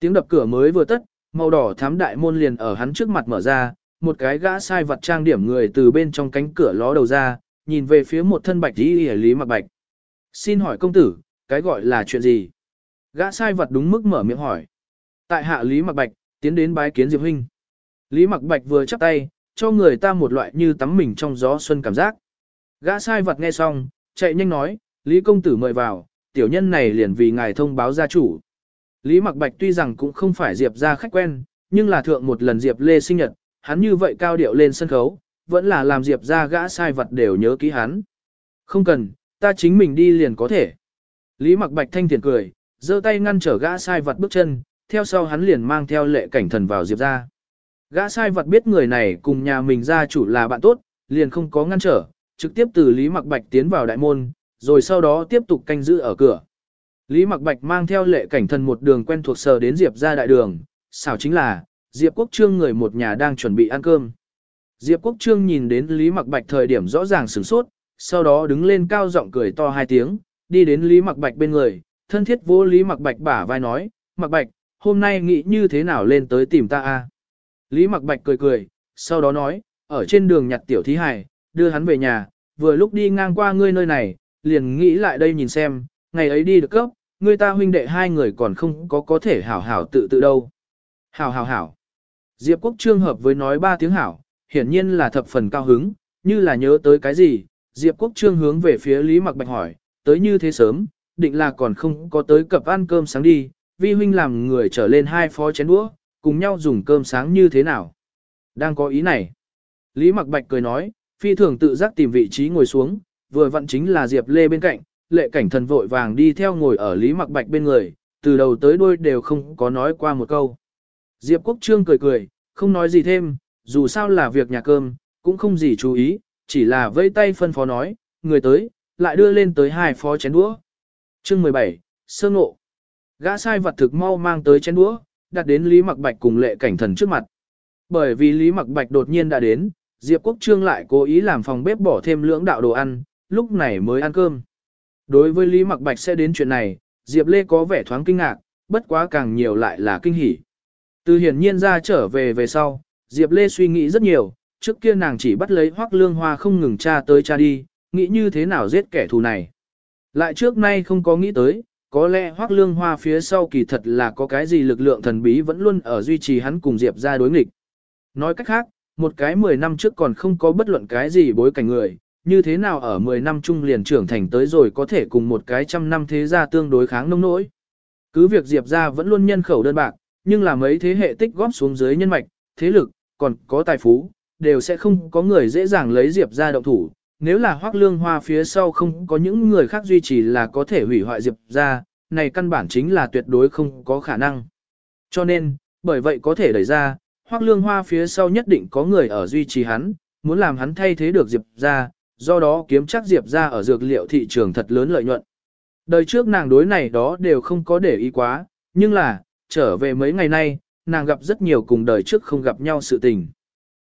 Tiếng đập cửa mới vừa tất, màu đỏ thắm đại môn liền ở hắn trước mặt mở ra, một cái gã sai vật trang điểm người từ bên trong cánh cửa ló đầu ra, nhìn về phía một thân bạch y Lý Mặc Bạch. Xin hỏi công tử, cái gọi là chuyện gì? Gã sai vật đúng mức mở miệng hỏi. Tại hạ Lý Mặc Bạch, tiến đến bái kiến Diệp Huynh. Lý Mặc Bạch vừa chắp tay, cho người ta một loại như tắm mình trong gió xuân cảm giác. Gã sai vật nghe xong, chạy nhanh nói, Lý công tử mời vào, tiểu nhân này liền vì ngài thông báo gia chủ. Lý Mặc Bạch tuy rằng cũng không phải Diệp gia khách quen, nhưng là thượng một lần Diệp Lê sinh nhật, hắn như vậy cao điệu lên sân khấu, vẫn là làm Diệp gia gã sai vật đều nhớ ký hắn. Không cần, ta chính mình đi liền có thể. Lý Mặc Bạch thanh thiện cười, giơ tay ngăn trở gã sai vật bước chân, theo sau hắn liền mang theo lệ cảnh thần vào Diệp gia. Gã sai vật biết người này cùng nhà mình gia chủ là bạn tốt, liền không có ngăn trở, trực tiếp từ Lý Mặc Bạch tiến vào đại môn, rồi sau đó tiếp tục canh giữ ở cửa. Lý Mặc Bạch mang theo lệ cảnh thần một đường quen thuộc sờ đến Diệp ra đại đường, xảo chính là, Diệp Quốc Trương người một nhà đang chuẩn bị ăn cơm. Diệp Quốc Trương nhìn đến Lý Mặc Bạch thời điểm rõ ràng sửng sốt, sau đó đứng lên cao giọng cười to hai tiếng, đi đến Lý Mặc Bạch bên người, thân thiết vô Lý Mặc Bạch bả vai nói, Mặc Bạch, hôm nay nghĩ như thế nào lên tới tìm ta a? Lý Mặc Bạch cười cười, sau đó nói, ở trên đường nhặt tiểu thí hài, đưa hắn về nhà, vừa lúc đi ngang qua ngươi nơi này, liền nghĩ lại đây nhìn xem, ngày ấy đi được cấp, Người ta huynh đệ hai người còn không có có thể hảo hảo tự tự đâu. Hảo hảo hảo. Diệp Quốc Trương hợp với nói ba tiếng hảo, hiển nhiên là thập phần cao hứng, như là nhớ tới cái gì, Diệp Quốc Trương hướng về phía Lý Mặc Bạch hỏi, tới như thế sớm, định là còn không có tới cập ăn cơm sáng đi, vi huynh làm người trở lên hai phó chén đũa, cùng nhau dùng cơm sáng như thế nào. Đang có ý này. Lý Mặc Bạch cười nói, phi thường tự giác tìm vị trí ngồi xuống, vừa vặn chính là Diệp Lê bên cạnh, lệ cảnh thần vội vàng đi theo ngồi ở Lý Mặc Bạch bên người, từ đầu tới đuôi đều không có nói qua một câu. Diệp Quốc Trương cười cười, không nói gì thêm, dù sao là việc nhà cơm, cũng không gì chú ý, chỉ là vây tay phân phó nói, người tới, lại đưa lên tới hai phó chén đũa. Chương 17, Sơ Ngộ Gã sai vật thực mau mang tới chén đũa, đặt đến Lý Mặc Bạch cùng lệ cảnh thần trước mặt. Bởi vì Lý Mặc Bạch đột nhiên đã đến, Diệp Quốc Trương lại cố ý làm phòng bếp bỏ thêm lưỡng đạo đồ ăn, lúc này mới ăn cơm. Đối với Lý Mặc Bạch sẽ đến chuyện này, Diệp Lê có vẻ thoáng kinh ngạc, bất quá càng nhiều lại là kinh hỉ. Từ hiển nhiên ra trở về về sau, Diệp Lê suy nghĩ rất nhiều, trước kia nàng chỉ bắt lấy hoác lương hoa không ngừng tra tới tra đi, nghĩ như thế nào giết kẻ thù này. Lại trước nay không có nghĩ tới, có lẽ hoác lương hoa phía sau kỳ thật là có cái gì lực lượng thần bí vẫn luôn ở duy trì hắn cùng Diệp ra đối nghịch. Nói cách khác, một cái 10 năm trước còn không có bất luận cái gì bối cảnh người, như thế nào ở 10 năm chung liền trưởng thành tới rồi có thể cùng một cái trăm năm thế gia tương đối kháng nông nỗi. Cứ việc Diệp gia vẫn luôn nhân khẩu đơn bạc, nhưng là mấy thế hệ tích góp xuống dưới nhân mạch, thế lực, còn có tài phú, đều sẽ không có người dễ dàng lấy Diệp gia động thủ. Nếu là hoác lương hoa phía sau không có những người khác duy trì là có thể hủy hoại Diệp gia, này căn bản chính là tuyệt đối không có khả năng. Cho nên, bởi vậy có thể đẩy ra, hoác lương hoa phía sau nhất định có người ở duy trì hắn, muốn làm hắn thay thế được Diệp gia do đó kiếm chắc Diệp ra ở dược liệu thị trường thật lớn lợi nhuận. Đời trước nàng đối này đó đều không có để ý quá, nhưng là, trở về mấy ngày nay, nàng gặp rất nhiều cùng đời trước không gặp nhau sự tình.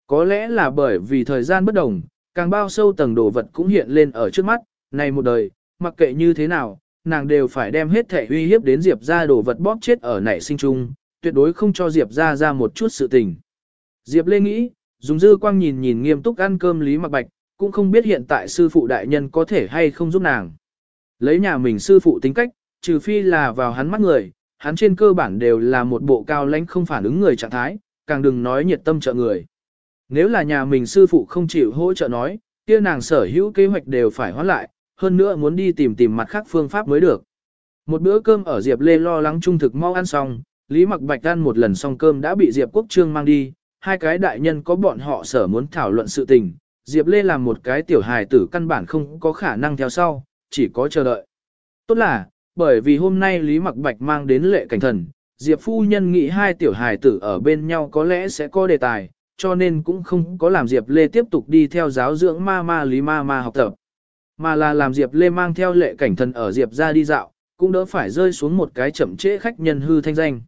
Có lẽ là bởi vì thời gian bất đồng, càng bao sâu tầng đồ vật cũng hiện lên ở trước mắt, này một đời, mặc kệ như thế nào, nàng đều phải đem hết thể uy hiếp đến Diệp ra đồ vật bóp chết ở nảy sinh chung, tuyệt đối không cho Diệp ra ra một chút sự tình. Diệp Lê nghĩ, dùng dư quang nhìn nhìn nghiêm túc ăn cơm Lý Mặc Bạch, cũng không biết hiện tại sư phụ đại nhân có thể hay không giúp nàng. Lấy nhà mình sư phụ tính cách, trừ phi là vào hắn mắt người, hắn trên cơ bản đều là một bộ cao lãnh không phản ứng người trạng thái, càng đừng nói nhiệt tâm trợ người. Nếu là nhà mình sư phụ không chịu hỗ trợ nói, kia nàng sở hữu kế hoạch đều phải hoãn lại, hơn nữa muốn đi tìm tìm mặt khác phương pháp mới được. Một bữa cơm ở Diệp Lê lo lắng trung thực mau ăn xong, Lý Mặc Bạch ăn một lần xong cơm đã bị Diệp Quốc Trương mang đi, hai cái đại nhân có bọn họ sở muốn thảo luận sự tình, Diệp Lê làm một cái tiểu hài tử căn bản không có khả năng theo sau, chỉ có chờ đợi. Tốt là, bởi vì hôm nay Lý Mặc Bạch mang đến lệ cảnh thần, Diệp phu nhân nghĩ hai tiểu hài tử ở bên nhau có lẽ sẽ có đề tài, cho nên cũng không có làm Diệp Lê tiếp tục đi theo giáo dưỡng ma ma Lý ma ma học tập. Mà là làm Diệp Lê mang theo lệ cảnh thần ở Diệp ra đi dạo, cũng đỡ phải rơi xuống một cái chậm trễ khách nhân hư thanh danh.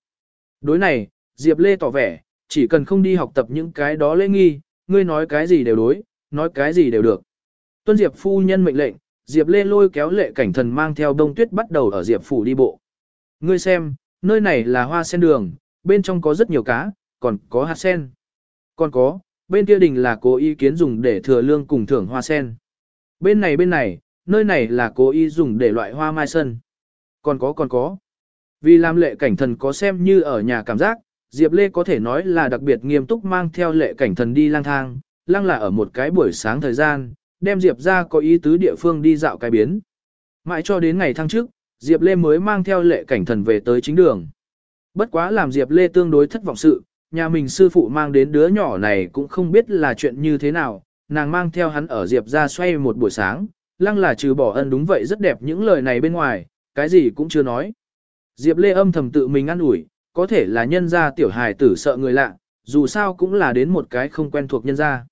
Đối này, Diệp Lê tỏ vẻ, chỉ cần không đi học tập những cái đó lễ nghi, ngươi nói cái gì đều đối, nói cái gì đều được. Tuân Diệp phu nhân mệnh lệnh, Diệp Lê lôi kéo lệ cảnh thần mang theo đông tuyết bắt đầu ở Diệp phủ đi bộ. Ngươi xem, nơi này là hoa sen đường, bên trong có rất nhiều cá, còn có hạt sen. Còn có, bên kia đình là cố ý kiến dùng để thừa lương cùng thưởng hoa sen. Bên này bên này, nơi này là cố ý dùng để loại hoa mai sân. Còn có còn có. Vì làm lệ cảnh thần có xem như ở nhà cảm giác, Diệp Lê có thể nói là đặc biệt nghiêm túc mang theo lệ cảnh thần đi lang thang, lăng là ở một cái buổi sáng thời gian, đem Diệp ra có ý tứ địa phương đi dạo cái biến. Mãi cho đến ngày thăng trước, Diệp Lê mới mang theo lệ cảnh thần về tới chính đường. Bất quá làm Diệp Lê tương đối thất vọng sự, nhà mình sư phụ mang đến đứa nhỏ này cũng không biết là chuyện như thế nào, nàng mang theo hắn ở Diệp ra xoay một buổi sáng, lăng là trừ bỏ ân đúng vậy rất đẹp những lời này bên ngoài, cái gì cũng chưa nói. Diệp Lê âm thầm tự mình ăn ủi, có thể là nhân gia tiểu hài tử sợ người lạ, dù sao cũng là đến một cái không quen thuộc nhân gia.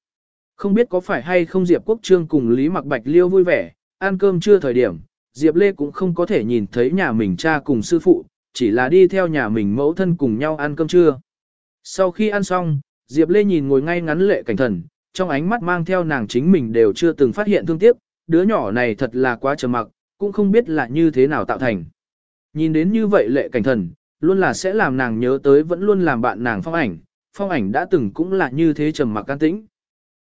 Không biết có phải hay không Diệp Quốc Trương cùng Lý Mặc Bạch Liêu vui vẻ, ăn cơm chưa thời điểm, Diệp Lê cũng không có thể nhìn thấy nhà mình cha cùng sư phụ, chỉ là đi theo nhà mình mẫu thân cùng nhau ăn cơm trưa. Sau khi ăn xong, Diệp Lê nhìn ngồi ngay ngắn lệ cảnh thần, trong ánh mắt mang theo nàng chính mình đều chưa từng phát hiện thương tiếc, đứa nhỏ này thật là quá trầm mặc, cũng không biết là như thế nào tạo thành. Nhìn đến như vậy lệ cảnh thần, luôn là sẽ làm nàng nhớ tới vẫn luôn làm bạn nàng phong ảnh, phong ảnh đã từng cũng là như thế trầm mặc can tĩnh.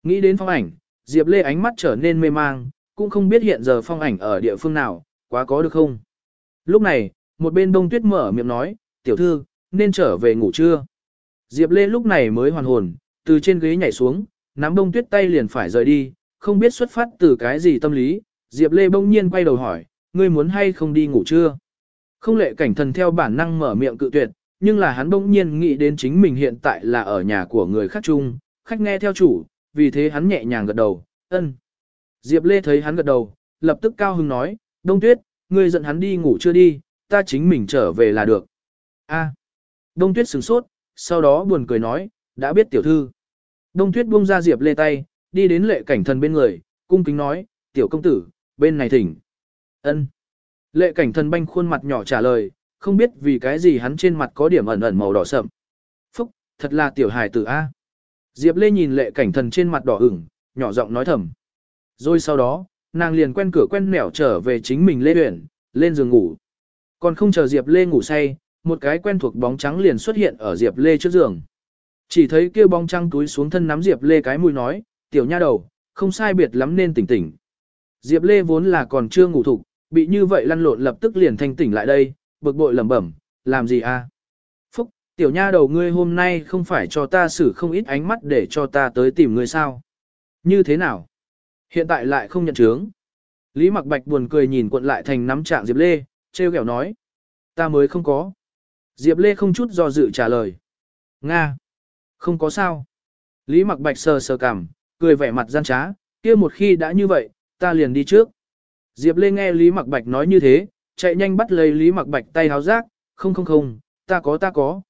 Nghĩ đến phong ảnh, Diệp Lê ánh mắt trở nên mê mang, cũng không biết hiện giờ phong ảnh ở địa phương nào, quá có được không. Lúc này, một bên đông tuyết mở miệng nói, tiểu thư, nên trở về ngủ trưa. Diệp Lê lúc này mới hoàn hồn, từ trên ghế nhảy xuống, nắm đông tuyết tay liền phải rời đi, không biết xuất phát từ cái gì tâm lý, Diệp Lê bỗng nhiên quay đầu hỏi, ngươi muốn hay không đi ngủ trưa? Không lệ cảnh thần theo bản năng mở miệng cự tuyệt, nhưng là hắn bỗng nhiên nghĩ đến chính mình hiện tại là ở nhà của người khác chung, khách nghe theo chủ, vì thế hắn nhẹ nhàng gật đầu, ân. Diệp Lê thấy hắn gật đầu, lập tức cao hứng nói, Đông Tuyết, ngươi giận hắn đi ngủ chưa đi, ta chính mình trở về là được. A. Đông Tuyết sửng sốt, sau đó buồn cười nói, đã biết tiểu thư. Đông Tuyết buông ra Diệp Lê tay, đi đến lệ cảnh thần bên người, cung kính nói, tiểu công tử, bên này thỉnh. Ân. Lệ cảnh thần banh khuôn mặt nhỏ trả lời, không biết vì cái gì hắn trên mặt có điểm ẩn ẩn màu đỏ sậm. Phúc, thật là tiểu hài tử A. Diệp Lê nhìn lệ cảnh thần trên mặt đỏ ửng, nhỏ giọng nói thầm. Rồi sau đó, nàng liền quen cửa quen nẻo trở về chính mình Lê Uyển, lên giường ngủ. Còn không chờ Diệp Lê ngủ say, một cái quen thuộc bóng trắng liền xuất hiện ở Diệp Lê trước giường. Chỉ thấy kia bóng trắng túi xuống thân nắm Diệp Lê cái mũi nói, tiểu nha đầu, không sai biệt lắm nên tỉnh tỉnh. Diệp Lê vốn là còn chưa ngủ thục, bị như vậy lăn lộn lập tức liền thanh tỉnh lại đây, bực bội lẩm bẩm, làm gì a? À? Tiểu nha đầu ngươi hôm nay không phải cho ta xử không ít ánh mắt để cho ta tới tìm ngươi sao? Như thế nào? Hiện tại lại không nhận chướng. Lý Mặc Bạch buồn cười nhìn quận lại thành nắm trạng Diệp Lê, treo kẹo nói. Ta mới không có. Diệp Lê không chút do dự trả lời. Nga. Không có sao. Lý Mặc Bạch sờ sờ cằm, cười vẻ mặt gian trá, kia một khi đã như vậy, ta liền đi trước. Diệp Lê nghe Lý Mặc Bạch nói như thế, chạy nhanh bắt lấy Lý Mặc Bạch tay háo rác, không không không, ta có ta có.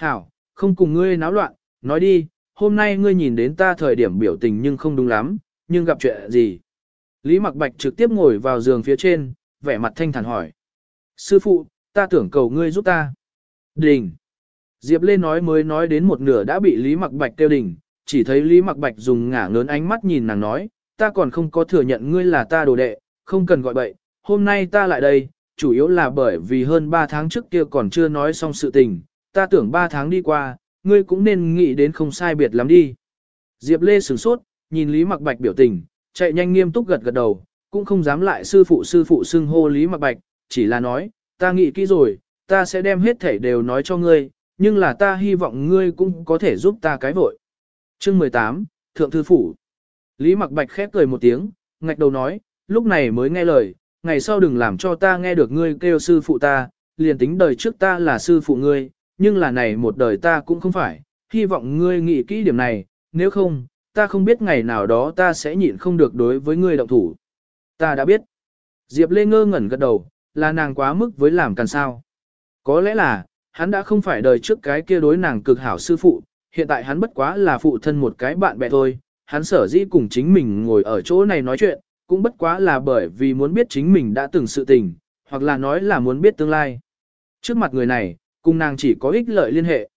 Hảo, không cùng ngươi náo loạn, nói đi, hôm nay ngươi nhìn đến ta thời điểm biểu tình nhưng không đúng lắm, nhưng gặp chuyện gì? Lý Mặc Bạch trực tiếp ngồi vào giường phía trên, vẻ mặt thanh thản hỏi. Sư phụ, ta tưởng cầu ngươi giúp ta. Đình. Diệp Lê nói mới nói đến một nửa đã bị Lý Mặc Bạch kêu đình, chỉ thấy Lý Mặc Bạch dùng ngả ngớn ánh mắt nhìn nàng nói, ta còn không có thừa nhận ngươi là ta đồ đệ, không cần gọi bậy, hôm nay ta lại đây, chủ yếu là bởi vì hơn 3 tháng trước kia còn chưa nói xong sự tình, ta tưởng 3 tháng đi qua, ngươi cũng nên nghĩ đến không sai biệt lắm đi. Diệp Lê sửng sốt, nhìn Lý Mặc Bạch biểu tình, chạy nhanh nghiêm túc gật gật đầu, cũng không dám lại sư phụ sư phụ xưng hô Lý Mặc Bạch, chỉ là nói, ta nghĩ kỹ rồi, ta sẽ đem hết thảy đều nói cho ngươi, nhưng là ta hy vọng ngươi cũng có thể giúp ta cái vội. Chương 18, Thượng Thư Phủ Lý Mặc Bạch khép cười một tiếng, ngạch đầu nói, lúc này mới nghe lời, ngày sau đừng làm cho ta nghe được ngươi kêu sư phụ ta, liền tính đời trước ta là sư phụ ngươi, nhưng là này một đời ta cũng không phải, hy vọng ngươi nghĩ kỹ điểm này, nếu không, ta không biết ngày nào đó ta sẽ nhịn không được đối với ngươi động thủ. Ta đã biết. Diệp Lê ngơ ngẩn gật đầu, là nàng quá mức với làm càng sao. Có lẽ là, hắn đã không phải đời trước cái kia đối nàng cực hảo sư phụ, hiện tại hắn bất quá là phụ thân một cái bạn bè thôi, hắn sở dĩ cùng chính mình ngồi ở chỗ này nói chuyện, cũng bất quá là bởi vì muốn biết chính mình đã từng sự tình, hoặc là nói là muốn biết tương lai. Trước mặt người này, cùng nàng chỉ có ích lợi liên hệ.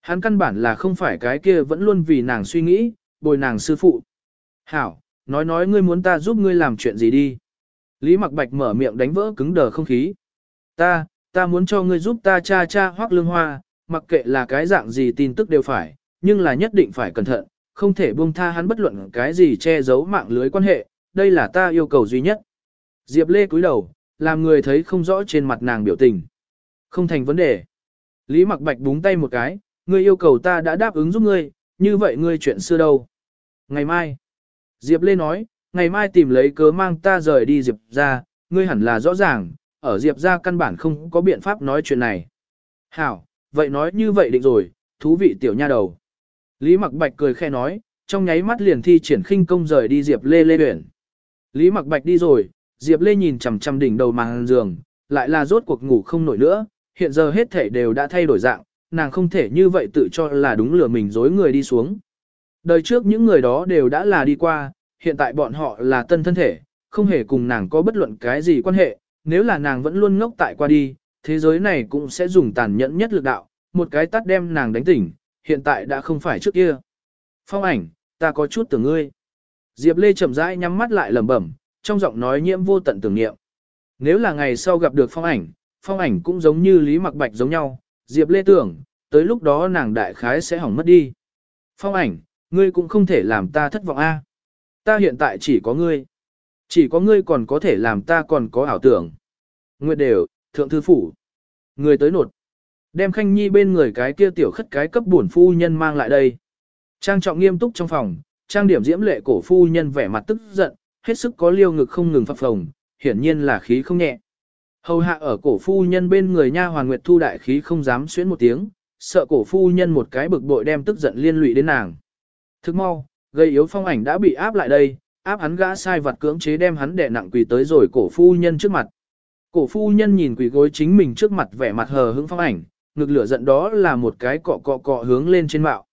Hắn căn bản là không phải cái kia vẫn luôn vì nàng suy nghĩ, bồi nàng sư phụ. Hảo, nói nói ngươi muốn ta giúp ngươi làm chuyện gì đi. Lý Mặc Bạch mở miệng đánh vỡ cứng đờ không khí. Ta, ta muốn cho ngươi giúp ta cha cha hoác lương hoa, mặc kệ là cái dạng gì tin tức đều phải, nhưng là nhất định phải cẩn thận, không thể buông tha hắn bất luận cái gì che giấu mạng lưới quan hệ, đây là ta yêu cầu duy nhất. Diệp Lê cúi đầu, làm người thấy không rõ trên mặt nàng biểu tình. Không thành vấn đề. Lý Mặc Bạch búng tay một cái, ngươi yêu cầu ta đã đáp ứng giúp ngươi, như vậy ngươi chuyện xưa đâu. Ngày mai. Diệp Lê nói, ngày mai tìm lấy cớ mang ta rời đi Diệp ra, ngươi hẳn là rõ ràng, ở Diệp ra căn bản không có biện pháp nói chuyện này. Hảo, vậy nói như vậy định rồi, thú vị tiểu nha đầu. Lý Mặc Bạch cười khe nói, trong nháy mắt liền thi triển khinh công rời đi Diệp Lê Lê Uyển. Lý Mặc Bạch đi rồi, Diệp Lê nhìn chằm chằm đỉnh đầu màn giường, lại là rốt cuộc ngủ không nổi nữa, hiện giờ hết thể đều đã thay đổi dạng, nàng không thể như vậy tự cho là đúng lừa mình dối người đi xuống. Đời trước những người đó đều đã là đi qua, hiện tại bọn họ là tân thân thể, không hề cùng nàng có bất luận cái gì quan hệ, nếu là nàng vẫn luôn ngốc tại qua đi, thế giới này cũng sẽ dùng tàn nhẫn nhất lực đạo, một cái tắt đem nàng đánh tỉnh, hiện tại đã không phải trước kia. Phong ảnh, ta có chút tưởng ngươi. Diệp Lê chậm rãi nhắm mắt lại lẩm bẩm, trong giọng nói nhiễm vô tận tưởng niệm. Nếu là ngày sau gặp được phong ảnh, phong ảnh cũng giống như Lý Mặc Bạch giống nhau, Diệp Lê tưởng, tới lúc đó nàng đại khái sẽ hỏng mất đi. Phong ảnh, ngươi cũng không thể làm ta thất vọng a. Ta hiện tại chỉ có ngươi. Chỉ có ngươi còn có thể làm ta còn có ảo tưởng. Nguyệt đều, thượng thư phủ. Người tới nột. Đem khanh nhi bên người cái kia tiểu khất cái cấp bổn phu nhân mang lại đây. Trang trọng nghiêm túc trong phòng, trang điểm diễm lệ cổ phu nhân vẻ mặt tức giận, hết sức có liêu ngực không ngừng phập phồng, hiển nhiên là khí không nhẹ. Hầu hạ ở cổ phu nhân bên người nha hoàn nguyệt thu đại khí không dám xuyến một tiếng, sợ cổ phu nhân một cái bực bội đem tức giận liên lụy đến nàng. Thức mau, gây yếu phong ảnh đã bị áp lại đây, áp hắn gã sai vật cưỡng chế đem hắn đè nặng quỳ tới rồi cổ phu nhân trước mặt. Cổ phu nhân nhìn quỳ gối chính mình trước mặt vẻ mặt hờ hững phong ảnh, ngực lửa giận đó là một cái cọ cọ cọ hướng lên trên mạo.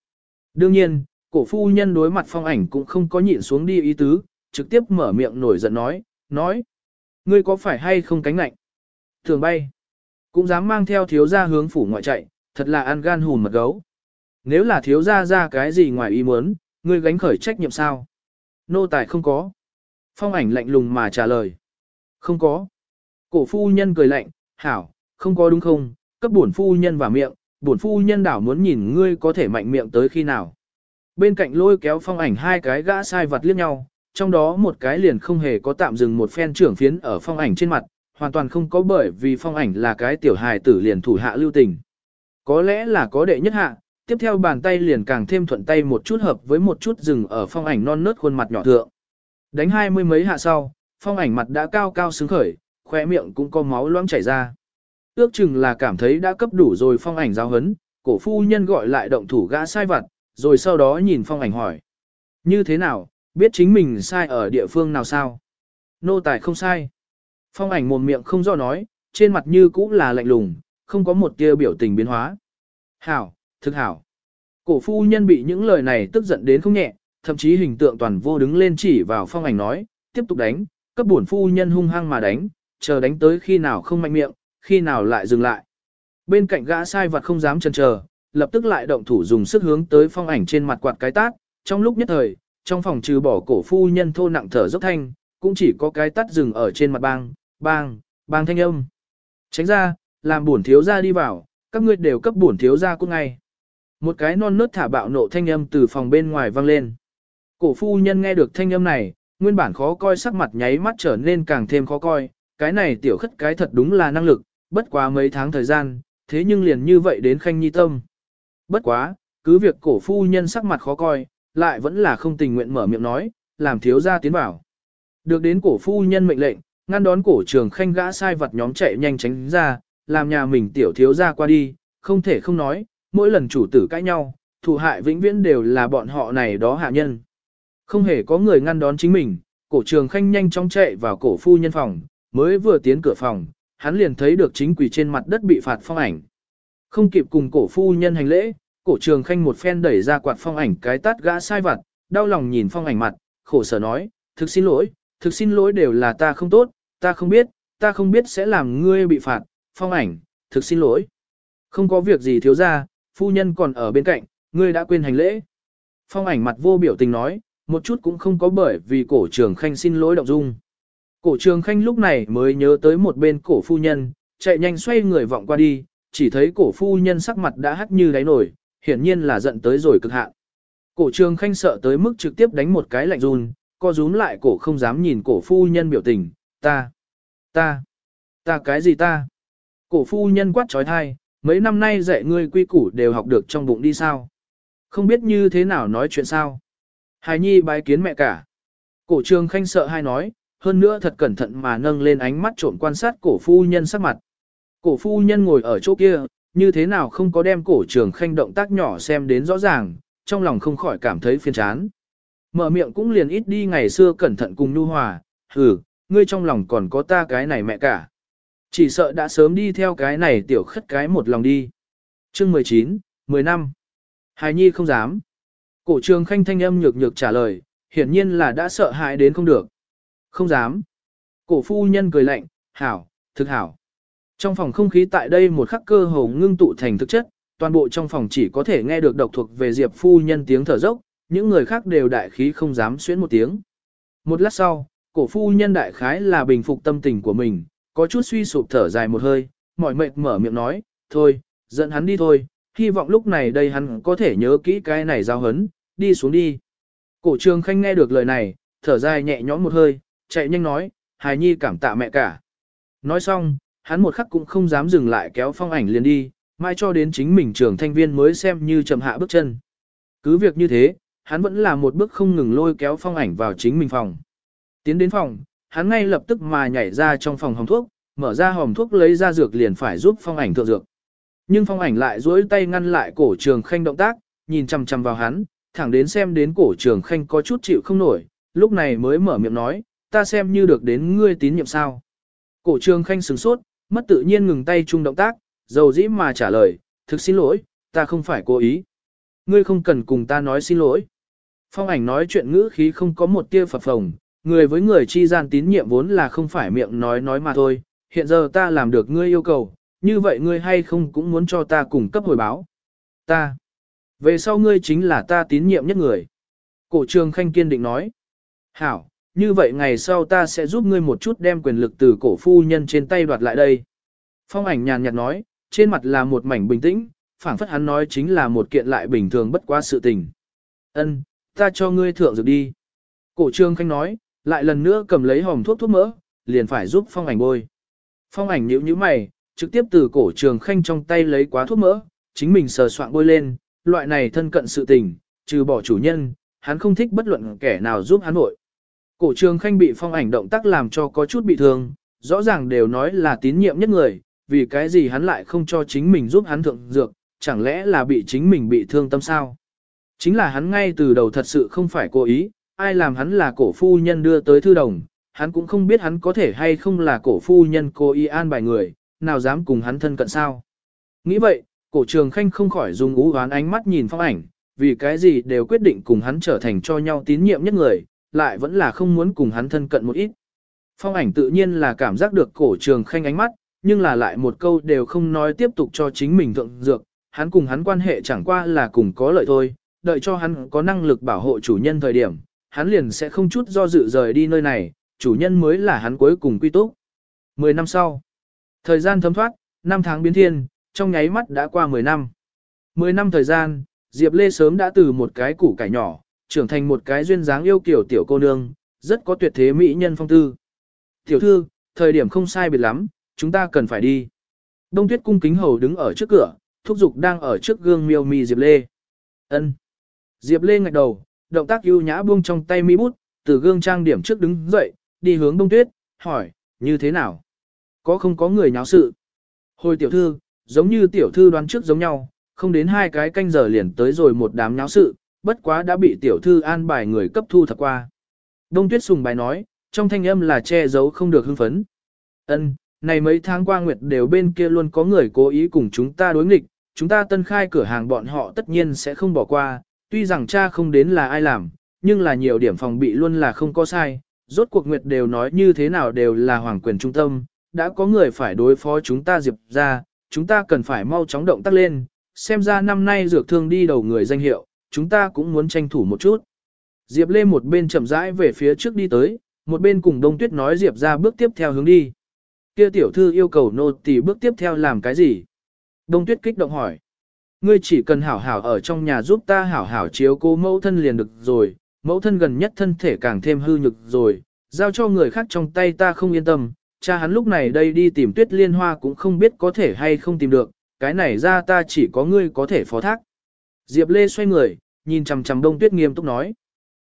Đương nhiên, cổ phu nhân đối mặt phong ảnh cũng không có nhịn xuống đi ý tứ, trực tiếp mở miệng nổi giận nói, nói, ngươi có phải hay không cánh lạnh? Thường bay, cũng dám mang theo thiếu gia hướng phủ ngoại chạy, thật là ăn gan hùn mật gấu. Nếu là thiếu gia ra cái gì ngoài ý muốn, ngươi gánh khởi trách nhiệm sao? Nô tài không có. Phong ảnh lạnh lùng mà trả lời. Không có. Cổ phu nhân cười lạnh, hảo, không có đúng không, cấp bổn phu nhân vào miệng, bổn phu nhân đảo muốn nhìn ngươi có thể mạnh miệng tới khi nào. Bên cạnh lôi kéo phong ảnh hai cái gã sai vật liếc nhau, trong đó một cái liền không hề có tạm dừng một phen trưởng phiến ở phong ảnh trên mặt, hoàn toàn không có bởi vì phong ảnh là cái tiểu hài tử liền thủ hạ lưu tình. Có lẽ là có đệ nhất hạ, tiếp theo bàn tay liền càng thêm thuận tay một chút hợp với một chút dừng ở phong ảnh non nớt khuôn mặt nhỏ thượng. Đánh hai mươi mấy hạ sau, phong ảnh mặt đã cao cao sướng khởi, khóe miệng cũng có máu loãng chảy ra. Ước chừng là cảm thấy đã cấp đủ rồi phong ảnh giáo hấn, cổ phu nhân gọi lại động thủ gã sai vặt, rồi sau đó nhìn phong ảnh hỏi. Như thế nào, biết chính mình sai ở địa phương nào sao? Nô tài không sai. Phong ảnh mồm miệng không do nói, trên mặt như cũ là lạnh lùng, không có một tia biểu tình biến hóa. Hảo, thực hảo. Cổ phu nhân bị những lời này tức giận đến không nhẹ, thậm chí hình tượng toàn vô đứng lên chỉ vào phong ảnh nói, tiếp tục đánh, cấp bổn phu nhân hung hăng mà đánh, chờ đánh tới khi nào không mạnh miệng, khi nào lại dừng lại. Bên cạnh gã sai vật không dám chần chờ, lập tức lại động thủ dùng sức hướng tới phong ảnh trên mặt quạt cái tát, trong lúc nhất thời, trong phòng trừ bỏ cổ phu nhân thô nặng thở dốc thanh, cũng chỉ có cái tát dừng ở trên mặt băng bang, bang thanh âm. Tránh ra, làm bổn thiếu gia đi vào, các ngươi đều cấp bổn thiếu gia cũng ngay. Một cái non nớt thả bạo nộ thanh âm từ phòng bên ngoài vang lên. Cổ phu nhân nghe được thanh âm này, nguyên bản khó coi sắc mặt nháy mắt trở nên càng thêm khó coi, cái này tiểu khất cái thật đúng là năng lực, bất quá mấy tháng thời gian, thế nhưng liền như vậy đến khanh nhi tâm. Bất quá, cứ việc cổ phu nhân sắc mặt khó coi, lại vẫn là không tình nguyện mở miệng nói, làm thiếu gia tiến vào. Được đến cổ phu nhân mệnh lệnh, ngăn đón cổ trường khanh gã sai vật nhóm chạy nhanh tránh ra, làm nhà mình tiểu thiếu gia qua đi, không thể không nói, mỗi lần chủ tử cãi nhau, thủ hại vĩnh viễn đều là bọn họ này đó hạ nhân. Không hề có người ngăn đón chính mình, cổ trường khanh nhanh chóng chạy vào cổ phu nhân phòng, mới vừa tiến cửa phòng, hắn liền thấy được chính quỷ trên mặt đất bị phạt phong ảnh. Không kịp cùng cổ phu nhân hành lễ, cổ trường khanh một phen đẩy ra quạt phong ảnh cái tát gã sai vặt, đau lòng nhìn phong ảnh mặt, khổ sở nói, thực xin lỗi, thực xin lỗi đều là ta không tốt, ta không biết, ta không biết sẽ làm ngươi bị phạt, phong ảnh, thực xin lỗi. Không có việc gì thiếu ra, phu nhân còn ở bên cạnh, ngươi đã quên hành lễ. Phong ảnh mặt vô biểu tình nói, một chút cũng không có bởi vì cổ trường khanh xin lỗi động dung. Cổ trường khanh lúc này mới nhớ tới một bên cổ phu nhân, chạy nhanh xoay người vọng qua đi, chỉ thấy cổ phu nhân sắc mặt đã hắt như đáy nổi, hiển nhiên là giận tới rồi cực hạn. Cổ trường khanh sợ tới mức trực tiếp đánh một cái lạnh run, co rúm lại cổ không dám nhìn cổ phu nhân biểu tình, ta, ta, ta cái gì ta. Cổ phu nhân quát trói thai, mấy năm nay dạy ngươi quy củ đều học được trong bụng đi sao. Không biết như thế nào nói chuyện sao. Hài nhi bái kiến mẹ cả. Cổ trường khanh sợ hai nói, hơn nữa thật cẩn thận mà nâng lên ánh mắt trộm quan sát cổ phu nhân sắc mặt. Cổ phu nhân ngồi ở chỗ kia, như thế nào không có đem cổ trường khanh động tác nhỏ xem đến rõ ràng, trong lòng không khỏi cảm thấy phiền chán. Mở miệng cũng liền ít đi ngày xưa cẩn thận cùng nu hòa, hừ, ngươi trong lòng còn có ta cái này mẹ cả. Chỉ sợ đã sớm đi theo cái này tiểu khất cái một lòng đi. Chương 19, 10 năm. Hài nhi không dám. Cổ trường khanh thanh âm nhược nhược trả lời, hiển nhiên là đã sợ hãi đến không được. Không dám. Cổ phu nhân cười lạnh, hảo, thực hảo. Trong phòng không khí tại đây một khắc cơ hồ ngưng tụ thành thực chất, toàn bộ trong phòng chỉ có thể nghe được độc thuộc về Diệp phu nhân tiếng thở dốc, những người khác đều đại khí không dám xuyến một tiếng. Một lát sau, cổ phu nhân đại khái là bình phục tâm tình của mình, có chút suy sụp thở dài một hơi, mỏi mệt mở miệng nói, thôi, dẫn hắn đi thôi, hy vọng lúc này đây hắn có thể nhớ kỹ cái này giao hấn, đi xuống đi. Cổ trường khanh nghe được lời này, thở dài nhẹ nhõm một hơi, chạy nhanh nói, hài nhi cảm tạ mẹ cả. Nói xong, hắn một khắc cũng không dám dừng lại kéo phong ảnh liền đi, mai cho đến chính mình trường thanh viên mới xem như chậm hạ bước chân. Cứ việc như thế, hắn vẫn là một bước không ngừng lôi kéo phong ảnh vào chính mình phòng. Tiến đến phòng, hắn ngay lập tức mà nhảy ra trong phòng hồng thuốc, mở ra hồng thuốc lấy ra dược liền phải giúp phong ảnh thượng dược. Nhưng phong ảnh lại duỗi tay ngăn lại cổ trường khanh động tác, nhìn chằm chằm vào hắn, thẳng đến xem đến cổ trường khanh có chút chịu không nổi, lúc này mới mở miệng nói, ta xem như được đến ngươi tín nhiệm sao. Cổ trường khanh sửng sốt, mất tự nhiên ngừng tay chung động tác, dầu dĩ mà trả lời, thực xin lỗi, ta không phải cố ý. Ngươi không cần cùng ta nói xin lỗi. Phong ảnh nói chuyện ngữ khí không có một tia phập phồng, người với người chi gian tín nhiệm vốn là không phải miệng nói nói mà thôi, hiện giờ ta làm được ngươi yêu cầu, như vậy ngươi hay không cũng muốn cho ta cung cấp hồi báo. Ta. Về sau ngươi chính là ta tín nhiệm nhất người. Cổ trường khanh kiên định nói. Hảo, như vậy ngày sau ta sẽ giúp ngươi một chút đem quyền lực từ cổ phu nhân trên tay đoạt lại đây. Phong ảnh nhàn nhạt nói, trên mặt là một mảnh bình tĩnh, phảng phất hắn nói chính là một kiện lại bình thường bất quá sự tình. Ân, ta cho ngươi thượng dược đi. Cổ trương khanh nói, lại lần nữa cầm lấy hòm thuốc thuốc mỡ, liền phải giúp phong ảnh bôi. Phong ảnh nhíu nhíu mày, trực tiếp từ cổ trường khanh trong tay lấy quá thuốc mỡ, chính mình sờ soạn bôi lên, loại này thân cận sự tình, trừ bỏ chủ nhân, hắn không thích bất luận kẻ nào giúp hắn bội Cổ trường khanh bị phong ảnh động tác làm cho có chút bị thương, rõ ràng đều nói là tín nhiệm nhất người, vì cái gì hắn lại không cho chính mình giúp hắn thượng dược, chẳng lẽ là bị chính mình bị thương tâm sao? Chính là hắn ngay từ đầu thật sự không phải cố ý, ai làm hắn là cổ phu nhân đưa tới thư đồng, hắn cũng không biết hắn có thể hay không là cổ phu nhân cô y an bài người, nào dám cùng hắn thân cận sao. Nghĩ vậy, cổ trường khanh không khỏi dùng ú hoán ánh mắt nhìn phong ảnh, vì cái gì đều quyết định cùng hắn trở thành cho nhau tín nhiệm nhất người, lại vẫn là không muốn cùng hắn thân cận một ít. Phong ảnh tự nhiên là cảm giác được cổ trường khanh ánh mắt, nhưng là lại một câu đều không nói tiếp tục cho chính mình thượng dược, hắn cùng hắn quan hệ chẳng qua là cùng có lợi thôi, đợi cho hắn có năng lực bảo hộ chủ nhân thời điểm, hắn liền sẽ không chút do dự rời đi nơi này, chủ nhân mới là hắn cuối cùng quy túc. Mười năm sau, thời gian thấm thoát, năm tháng biến thiên, trong nháy mắt đã qua mười năm. Mười năm thời gian, Diệp Lê sớm đã từ một cái củ cải nhỏ, trưởng thành một cái duyên dáng yêu kiểu tiểu cô nương, rất có tuyệt thế mỹ nhân phong tư. Tiểu thư, thời điểm không sai biệt lắm, chúng ta cần phải đi. Đông tuyết cung kính hầu đứng ở trước cửa, thúc giục đang ở trước gương miêu mi Diệp Lê. ân Diệp Lê ngạch đầu, động tác ưu nhã buông trong tay mi bút, từ gương trang điểm trước đứng dậy, đi hướng đông tuyết, hỏi, như thế nào? Có không có người nháo sự? Hồi tiểu thư, giống như tiểu thư đoán trước giống nhau, không đến hai cái canh giờ liền tới rồi một đám nháo sự, bất quá đã bị tiểu thư an bài người cấp thu thập qua. Đông tuyết sùng bài nói, trong thanh âm là che giấu không được hưng phấn. Ân, này mấy tháng qua nguyệt đều bên kia luôn có người cố ý cùng chúng ta đối nghịch, chúng ta tân khai cửa hàng bọn họ tất nhiên sẽ không bỏ qua, tuy rằng cha không đến là ai làm, nhưng là nhiều điểm phòng bị luôn là không có sai, rốt cuộc nguyệt đều nói như thế nào đều là hoàng quyền trung tâm, đã có người phải đối phó chúng ta diệp ra, chúng ta cần phải mau chóng động tác lên, xem ra năm nay dược thương đi đầu người danh hiệu, chúng ta cũng muốn tranh thủ một chút. Diệp Lê một bên chậm rãi về phía trước đi tới, một bên cùng Đông Tuyết nói Diệp ra bước tiếp theo hướng đi. Kia tiểu thư yêu cầu nô tỳ bước tiếp theo làm cái gì? Đông Tuyết kích động hỏi. Ngươi chỉ cần hảo hảo ở trong nhà giúp ta hảo hảo chiếu cố mẫu thân liền được rồi, mẫu thân gần nhất thân thể càng thêm hư nhược rồi, giao cho người khác trong tay ta không yên tâm, cha hắn lúc này đây đi tìm tuyết liên hoa cũng không biết có thể hay không tìm được, cái này ra ta chỉ có ngươi có thể phó thác. Diệp Lê xoay người, nhìn chằm chằm đông tuyết nghiêm túc nói.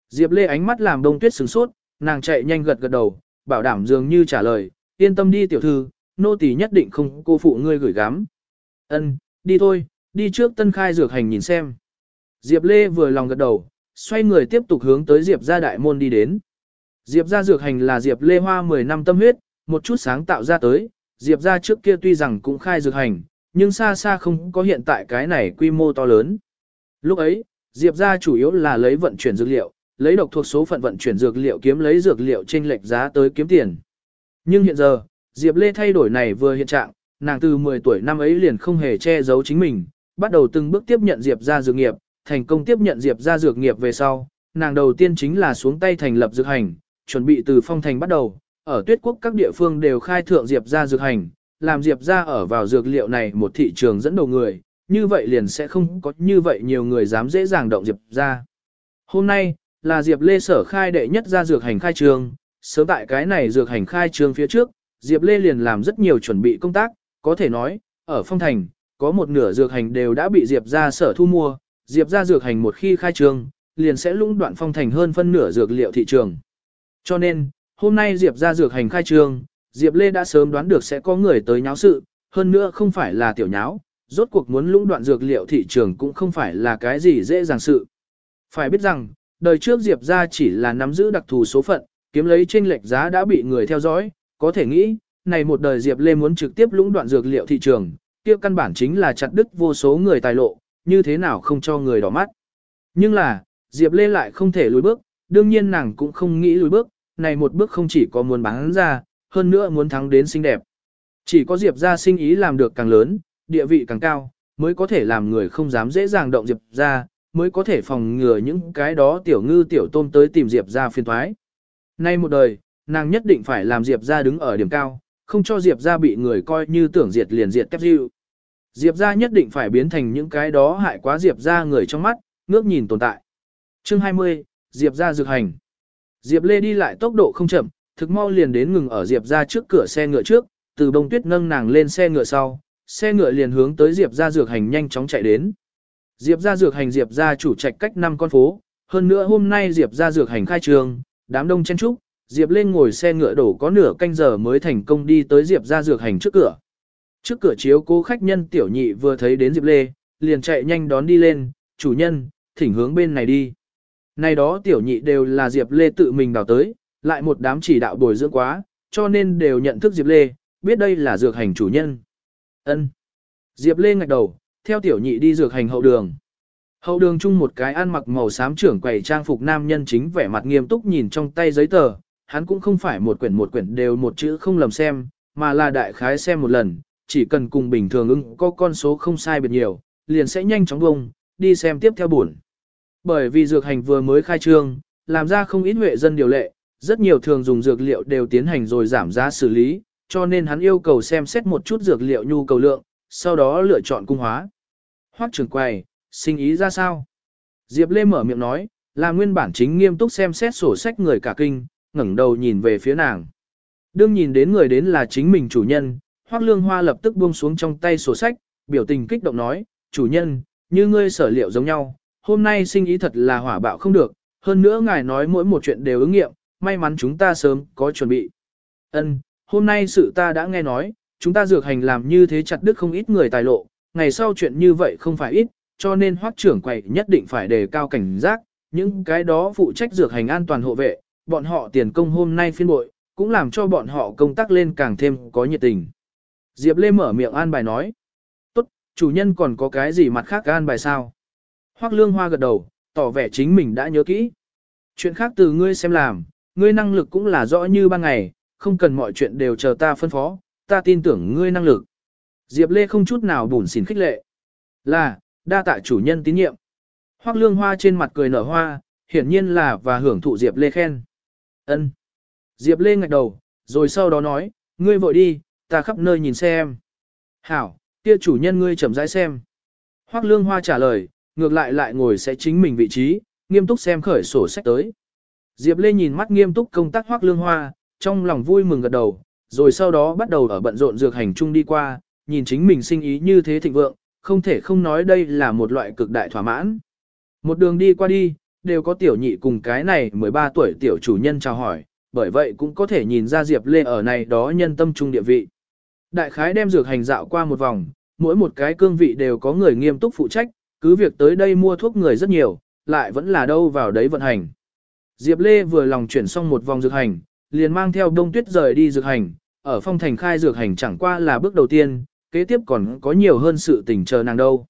Diệp Lê ánh mắt làm đông tuyết sửng sốt, nàng chạy nhanh gật gật đầu, bảo đảm dường như trả lời, yên tâm đi tiểu thư, nô tỳ nhất định không cô phụ ngươi gửi gắm. Ân, đi thôi, đi trước tân khai dược hành nhìn xem. Diệp Lê vừa lòng gật đầu, xoay người tiếp tục hướng tới Diệp gia đại môn đi đến. Diệp gia dược hành là Diệp Lê Hoa 10 năm tâm huyết, một chút sáng tạo ra tới, Diệp gia trước kia tuy rằng cũng khai dược hành, nhưng xa xa không có hiện tại cái này quy mô to lớn. Lúc ấy, Diệp gia chủ yếu là lấy vận chuyển dược liệu, lấy độc thuộc số phận vận chuyển dược liệu kiếm lấy dược liệu trên lệch giá tới kiếm tiền. Nhưng hiện giờ, Diệp Lê thay đổi này vừa hiện trạng, nàng từ 10 tuổi năm ấy liền không hề che giấu chính mình, bắt đầu từng bước tiếp nhận Diệp gia dược nghiệp, thành công tiếp nhận Diệp gia dược nghiệp về sau, nàng đầu tiên chính là xuống tay thành lập dược hành, chuẩn bị từ phong thành bắt đầu, ở tuyết quốc các địa phương đều khai thượng Diệp gia dược hành, làm Diệp gia ở vào dược liệu này một thị trường dẫn đầu người, như vậy liền sẽ không có như vậy nhiều người dám dễ dàng động Diệp gia. Hôm nay, là Diệp Lê sở khai đệ nhất ra dược hành khai trường, sớm tại cái này dược hành khai trường phía trước, Diệp Lê liền làm rất nhiều chuẩn bị công tác, có thể nói, ở phong thành, có một nửa dược hành đều đã bị Diệp gia sở thu mua, Diệp gia dược hành một khi khai trương, liền sẽ lũng đoạn phong thành hơn phân nửa dược liệu thị trường. Cho nên, hôm nay Diệp gia dược hành khai trương, Diệp Lê đã sớm đoán được sẽ có người tới nháo sự, hơn nữa không phải là tiểu nháo, rốt cuộc muốn lũng đoạn dược liệu thị trường cũng không phải là cái gì dễ dàng sự. Phải biết rằng, đời trước Diệp gia chỉ là nắm giữ đặc thù số phận, kiếm lấy trên lệch giá đã bị người theo dõi, có thể nghĩ, này một đời Diệp Lê muốn trực tiếp lũng đoạn dược liệu thị trường, kia căn bản chính là chặt đứt vô số người tài lộ, như thế nào không cho người đỏ mắt. Nhưng là, Diệp Lê lại không thể lùi bước, đương nhiên nàng cũng không nghĩ lùi bước, này một bước không chỉ có muốn bán ra, hơn nữa muốn thắng đến xinh đẹp. Chỉ có Diệp ra sinh ý làm được càng lớn, địa vị càng cao, mới có thể làm người không dám dễ dàng động Diệp ra, mới có thể phòng ngừa những cái đó tiểu ngư tiểu tôm tới tìm Diệp ra phiên thoái. Nay một đời, nàng nhất định phải làm Diệp ra đứng ở điểm cao, không cho Diệp ra bị người coi như tưởng diệt liền diệt kép dịu. Diệp ra nhất định phải biến thành những cái đó hại quá Diệp ra người trong mắt, ngước nhìn tồn tại. Chương 20, Diệp ra dược hành. Diệp Lê đi lại tốc độ không chậm, thực mau liền đến ngừng ở Diệp ra trước cửa xe ngựa trước, từ bông tuyết nâng nàng lên xe ngựa sau, xe ngựa liền hướng tới Diệp ra dược hành nhanh chóng chạy đến. Diệp ra dược hành Diệp ra chủ trạch cách năm con phố, hơn nữa hôm nay Diệp ra dược hành khai trường, đám đông chen trúc, Diệp lên ngồi xe ngựa đổ có nửa canh giờ mới thành công đi tới Diệp ra dược hành trước cửa. Trước cửa chiếu cố khách nhân tiểu nhị vừa thấy đến Diệp Lê, liền chạy nhanh đón đi lên, chủ nhân, thỉnh hướng bên này đi. Này đó tiểu nhị đều là Diệp Lê tự mình đào tới, lại một đám chỉ đạo bồi dưỡng quá, cho nên đều nhận thức Diệp Lê, biết đây là dược hành chủ nhân. Ân. Diệp Lê ngạch đầu, theo tiểu nhị đi dược hành hậu đường. Hậu đường chung một cái ăn mặc màu xám trưởng quầy trang phục nam nhân chính vẻ mặt nghiêm túc nhìn trong tay giấy tờ, hắn cũng không phải một quyển một quyển đều một chữ không lầm xem, mà là đại khái xem một lần, chỉ cần cùng bình thường ưng có con số không sai biệt nhiều, liền sẽ nhanh chóng bông, đi xem tiếp theo buồn. Bởi vì dược hành vừa mới khai trương, làm ra không ít huệ dân điều lệ, rất nhiều thường dùng dược liệu đều tiến hành rồi giảm giá xử lý, cho nên hắn yêu cầu xem xét một chút dược liệu nhu cầu lượng, sau đó lựa chọn cung hóa. Hoắc trưởng quầy, sinh ý ra sao? Diệp Lê mở miệng nói, là nguyên bản chính nghiêm túc xem xét sổ sách người cả kinh, ngẩng đầu nhìn về phía nàng. Đương nhìn đến người đến là chính mình chủ nhân, Hoắc Lương Hoa lập tức buông xuống trong tay sổ sách, biểu tình kích động nói, chủ nhân, như ngươi sở liệu giống nhau, hôm nay sinh ý thật là hỏa bạo không được, hơn nữa ngài nói mỗi một chuyện đều ứng nghiệm, may mắn chúng ta sớm có chuẩn bị. Ân, hôm nay sự ta đã nghe nói, chúng ta dược hành làm như thế chặt đứt không ít người tài lộ, ngày sau chuyện như vậy không phải ít, cho nên hoắc trưởng quầy nhất định phải đề cao cảnh giác, những cái đó phụ trách dược hành an toàn hộ vệ, bọn họ tiền công hôm nay phiên bội, cũng làm cho bọn họ công tác lên càng thêm có nhiệt tình. Diệp Lê mở miệng an bài nói. Tốt, chủ nhân còn có cái gì mặt khác an bài sao? Hoắc Lương Hoa gật đầu, tỏ vẻ chính mình đã nhớ kỹ. Chuyện khác từ ngươi xem làm, ngươi năng lực cũng là rõ như ban ngày, không cần mọi chuyện đều chờ ta phân phó, ta tin tưởng ngươi năng lực. Diệp Lê không chút nào bùn xỉn khích lệ. Là, đa tạ chủ nhân tín nhiệm. Hoắc Lương Hoa trên mặt cười nở hoa, hiển nhiên là và hưởng thụ Diệp Lê khen. Ân. Diệp Lê ngạch đầu, rồi sau đó nói, ngươi vội đi, ta khắp nơi nhìn xem. Hảo, kia chủ nhân ngươi chậm rãi xem. Hoắc Lương Hoa trả lời, ngược lại lại ngồi sẽ chính mình vị trí, nghiêm túc xem khởi sổ sách tới. Diệp Lê nhìn mắt nghiêm túc công tác Hoắc Lương Hoa, trong lòng vui mừng gật đầu, rồi sau đó bắt đầu ở bận rộn dược hành chung đi qua, nhìn chính mình sinh ý như thế thịnh vượng, không thể không nói đây là một loại cực đại thỏa mãn. Một đường đi qua đi, đều có tiểu nhị cùng cái này 13 tuổi tiểu chủ nhân chào hỏi, bởi vậy cũng có thể nhìn ra Diệp Lê ở này đó nhân tâm trung địa vị. Đại khái đem dược hành dạo qua một vòng, mỗi một cái cương vị đều có người nghiêm túc phụ trách, cứ việc tới đây mua thuốc người rất nhiều, lại vẫn là đâu vào đấy vận hành. Diệp Lê vừa lòng chuyển xong một vòng dược hành, liền mang theo đông tuyết rời đi dược hành, ở phong thành khai dược hành chẳng qua là bước đầu tiên, kế tiếp còn có nhiều hơn sự tình chờ nàng đâu.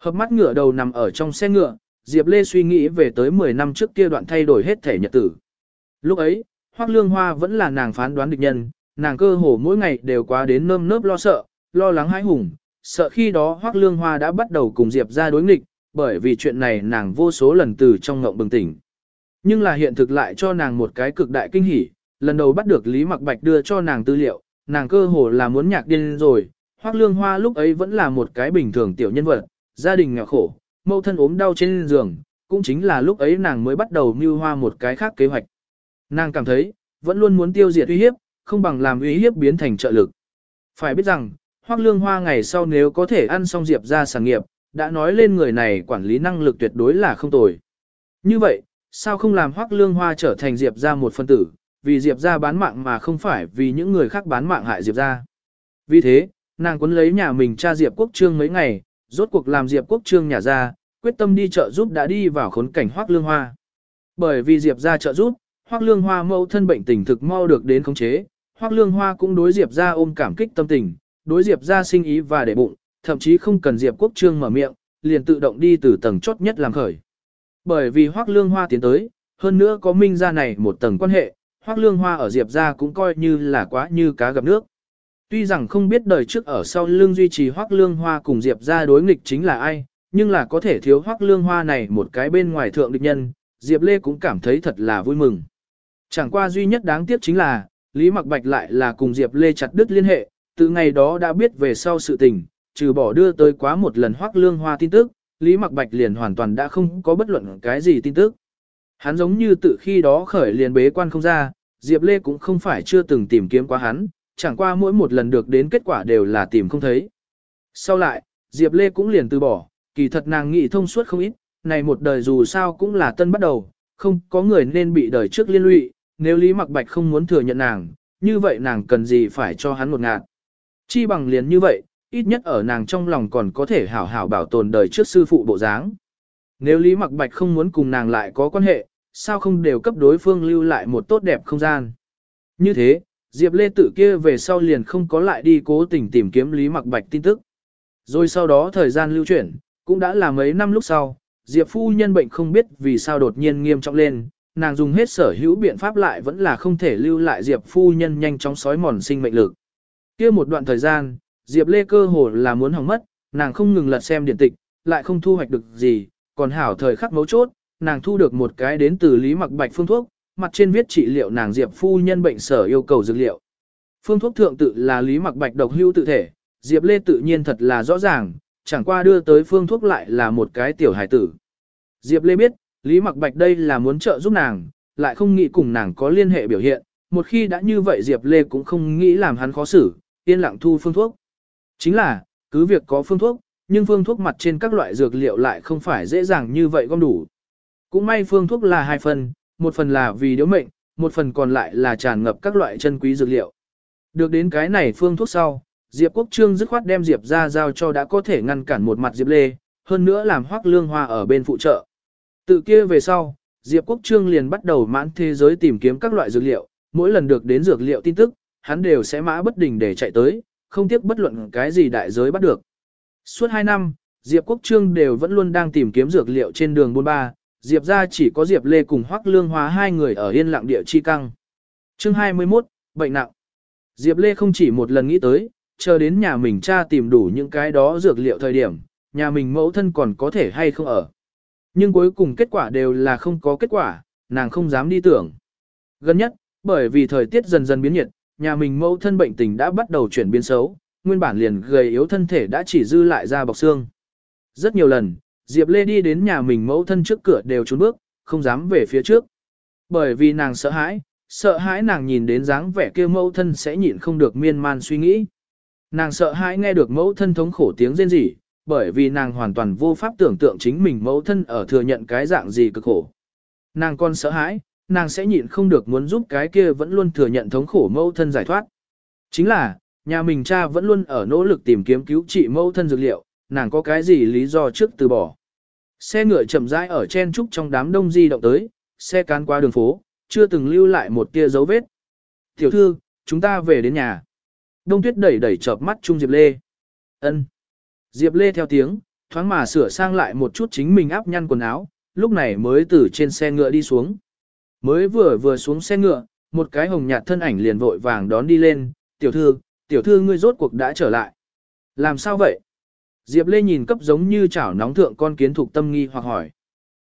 Hợp mắt ngựa đầu nằm ở trong xe ngựa, Diệp Lê suy nghĩ về tới 10 năm trước kia đoạn thay đổi hết thể nhật tử. Lúc ấy, Hoắc Lương Hoa vẫn là nàng phán đoán địch nhân, nàng cơ hồ mỗi ngày đều quá đến nơm nớp lo sợ, lo lắng hãi hùng, sợ khi đó Hoắc Lương Hoa đã bắt đầu cùng Diệp ra đối nghịch, bởi vì chuyện này nàng vô số lần từ trong ngộng bừng tỉnh. Nhưng là hiện thực lại cho nàng một cái cực đại kinh hỉ, lần đầu bắt được Lý Mặc Bạch đưa cho nàng tư liệu, nàng cơ hồ là muốn nhạc điên rồi, Hoắc Lương Hoa lúc ấy vẫn là một cái bình thường tiểu nhân vật, gia đình nghèo khổ, mâu thân ốm đau trên giường, cũng chính là lúc ấy nàng mới bắt đầu mưu hoa một cái khác kế hoạch. Nàng cảm thấy, vẫn luôn muốn tiêu diệt uy hiếp, không bằng làm uy hiếp biến thành trợ lực. Phải biết rằng, Hoắc Lương Hoa ngày sau nếu có thể ăn xong Diệp ra sản nghiệp, đã nói lên người này quản lý năng lực tuyệt đối là không tồi. Như vậy, sao không làm Hoắc Lương Hoa trở thành Diệp ra một phân tử, vì Diệp ra bán mạng mà không phải vì những người khác bán mạng hại Diệp ra. Vì thế, nàng quấn lấy nhà mình cha Diệp Quốc Trương mấy ngày, rốt cuộc làm Diệp Quốc Trương nhà ra, quyết tâm đi chợ giúp đã đi vào khốn cảnh Hoắc Lương Hoa. Bởi vì Diệp ra chợ giúp, Hoắc Lương Hoa mâu thân bệnh tình thực mau được đến khống chế, Hoắc Lương Hoa cũng đối Diệp ra ôm cảm kích tâm tình, đối Diệp ra sinh ý và để bụng, thậm chí không cần Diệp Quốc Trương mở miệng, liền tự động đi từ tầng chốt nhất làm khởi. Bởi vì Hoắc Lương Hoa tiến tới, hơn nữa có Minh gia này một tầng quan hệ, Hoắc Lương Hoa ở Diệp gia cũng coi như là quá như cá gặp nước. Tuy rằng không biết đời trước ở sau lương duy trì hoác Lương Hoa cùng Diệp gia đối nghịch chính là ai, nhưng là có thể thiếu hoác Lương Hoa này một cái bên ngoài thượng địch nhân, Diệp Lê cũng cảm thấy thật là vui mừng. Chẳng qua duy nhất đáng tiếc chính là, Lý Mặc Bạch lại là cùng Diệp Lê chặt đứt liên hệ, từ ngày đó đã biết về sau sự tình, trừ bỏ đưa tới quá một lần hoác Lương Hoa tin tức, Lý Mặc Bạch liền hoàn toàn đã không có bất luận cái gì tin tức. Hắn giống như tự khi đó khởi liền bế quan không ra, Diệp Lê cũng không phải chưa từng tìm kiếm qua hắn, chẳng qua mỗi một lần được đến kết quả đều là tìm không thấy. Sau lại, Diệp Lê cũng liền từ bỏ, kỳ thật nàng nghĩ thông suốt không ít, này một đời dù sao cũng là tân bắt đầu, không có người nên bị đời trước liên lụy, nếu Lý Mặc Bạch không muốn thừa nhận nàng, như vậy nàng cần gì phải cho hắn một ngạt. Chi bằng liền như vậy, ít nhất ở nàng trong lòng còn có thể hảo hảo bảo tồn đời trước sư phụ bộ dáng. Nếu Lý Mặc Bạch không muốn cùng nàng lại có quan hệ, sao không đều cấp đối phương lưu lại một tốt đẹp không gian. Như thế, Diệp Lê tự kia về sau liền không có lại đi cố tình tìm kiếm Lý Mặc Bạch tin tức. Rồi sau đó thời gian lưu chuyển, cũng đã là mấy năm lúc sau, Diệp phu nhân bệnh không biết vì sao đột nhiên nghiêm trọng lên, nàng dùng hết sở hữu biện pháp lại vẫn là không thể lưu lại Diệp phu nhân nhanh chóng sói mòn sinh mệnh lực. Kia một đoạn thời gian, Diệp Lê cơ hồ là muốn hỏng mất, nàng không ngừng lật xem điện tịch, lại không thu hoạch được gì, còn hảo thời khắc mấu chốt, nàng thu được một cái đến từ Lý Mặc Bạch phương thuốc, mặt trên viết trị liệu nàng Diệp phu nhân bệnh sở yêu cầu dược liệu. Phương thuốc thượng tự là Lý Mặc Bạch độc hữu tự thể, Diệp Lê tự nhiên thật là rõ ràng, chẳng qua đưa tới phương thuốc lại là một cái tiểu hải tử. Diệp Lê biết, Lý Mặc Bạch đây là muốn trợ giúp nàng, lại không nghĩ cùng nàng có liên hệ biểu hiện, một khi đã như vậy Diệp Lê cũng không nghĩ làm hắn khó xử, yên lặng thu phương thuốc. Chính là, cứ việc có phương thuốc, nhưng phương thuốc mặt trên các loại dược liệu lại không phải dễ dàng như vậy gom đủ. Cũng may phương thuốc là hai phần, một phần là vì điếu mệnh, một phần còn lại là tràn ngập các loại chân quý dược liệu. Được đến cái này phương thuốc sau, Diệp Quốc Trương dứt khoát đem Diệp ra giao cho đã có thể ngăn cản một mặt Diệp Lê, hơn nữa làm hoác lương hoa ở bên phụ trợ. Từ kia về sau, Diệp Quốc Trương liền bắt đầu mãn thế giới tìm kiếm các loại dược liệu, mỗi lần được đến dược liệu tin tức, hắn đều sẽ mã bất đình để chạy tới, không tiếc bất luận cái gì đại giới bắt được. Suốt 2 năm, Diệp Quốc Trương đều vẫn luôn đang tìm kiếm dược liệu trên đường buôn ba, Diệp ra chỉ có Diệp Lê cùng Hoắc Lương Hóa hai người ở yên lặng địa chi căng. Chương 21, bệnh nặng. Diệp Lê không chỉ một lần nghĩ tới, chờ đến nhà mình cha tìm đủ những cái đó dược liệu thời điểm, nhà mình mẫu thân còn có thể hay không ở. Nhưng cuối cùng kết quả đều là không có kết quả, nàng không dám đi tưởng. Gần nhất, bởi vì thời tiết dần dần biến nhiệt, nhà mình mẫu thân bệnh tình đã bắt đầu chuyển biến xấu, nguyên bản liền gầy yếu thân thể đã chỉ dư lại ra bọc xương. Rất nhiều lần, Diệp Lê đi đến nhà mình mẫu thân trước cửa đều trốn bước, không dám về phía trước. Bởi vì nàng sợ hãi, sợ hãi nàng nhìn đến dáng vẻ kia mẫu thân sẽ nhịn không được miên man suy nghĩ. Nàng sợ hãi nghe được mẫu thân thống khổ tiếng rên rỉ, bởi vì nàng hoàn toàn vô pháp tưởng tượng chính mình mẫu thân ở thừa nhận cái dạng gì cực khổ. Nàng còn sợ hãi, nàng sẽ nhịn không được muốn giúp cái kia vẫn luôn thừa nhận thống khổ mẫu thân giải thoát. Chính là, nhà mình cha vẫn luôn ở nỗ lực tìm kiếm cứu trị mẫu thân dược liệu, nàng có cái gì lý do trước từ bỏ. Xe ngựa chậm rãi ở chen trúc trong đám đông di động tới, xe cán qua đường phố, chưa từng lưu lại một tia dấu vết. Tiểu thư, chúng ta về đến nhà. Đông tuyết đẩy đẩy chợp mắt Trung Diệp Lê. ân Diệp Lê theo tiếng, thoáng mà sửa sang lại một chút chính mình áp nhăn quần áo, lúc này mới từ trên xe ngựa đi xuống. Mới vừa vừa xuống xe ngựa, một cái hồng nhạt thân ảnh liền vội vàng đón đi lên, tiểu thư, tiểu thư ngươi rốt cuộc đã trở lại. Làm sao vậy? Diệp Lê nhìn cấp giống như chảo nóng thượng con kiến thuộc tâm nghi hoặc hỏi.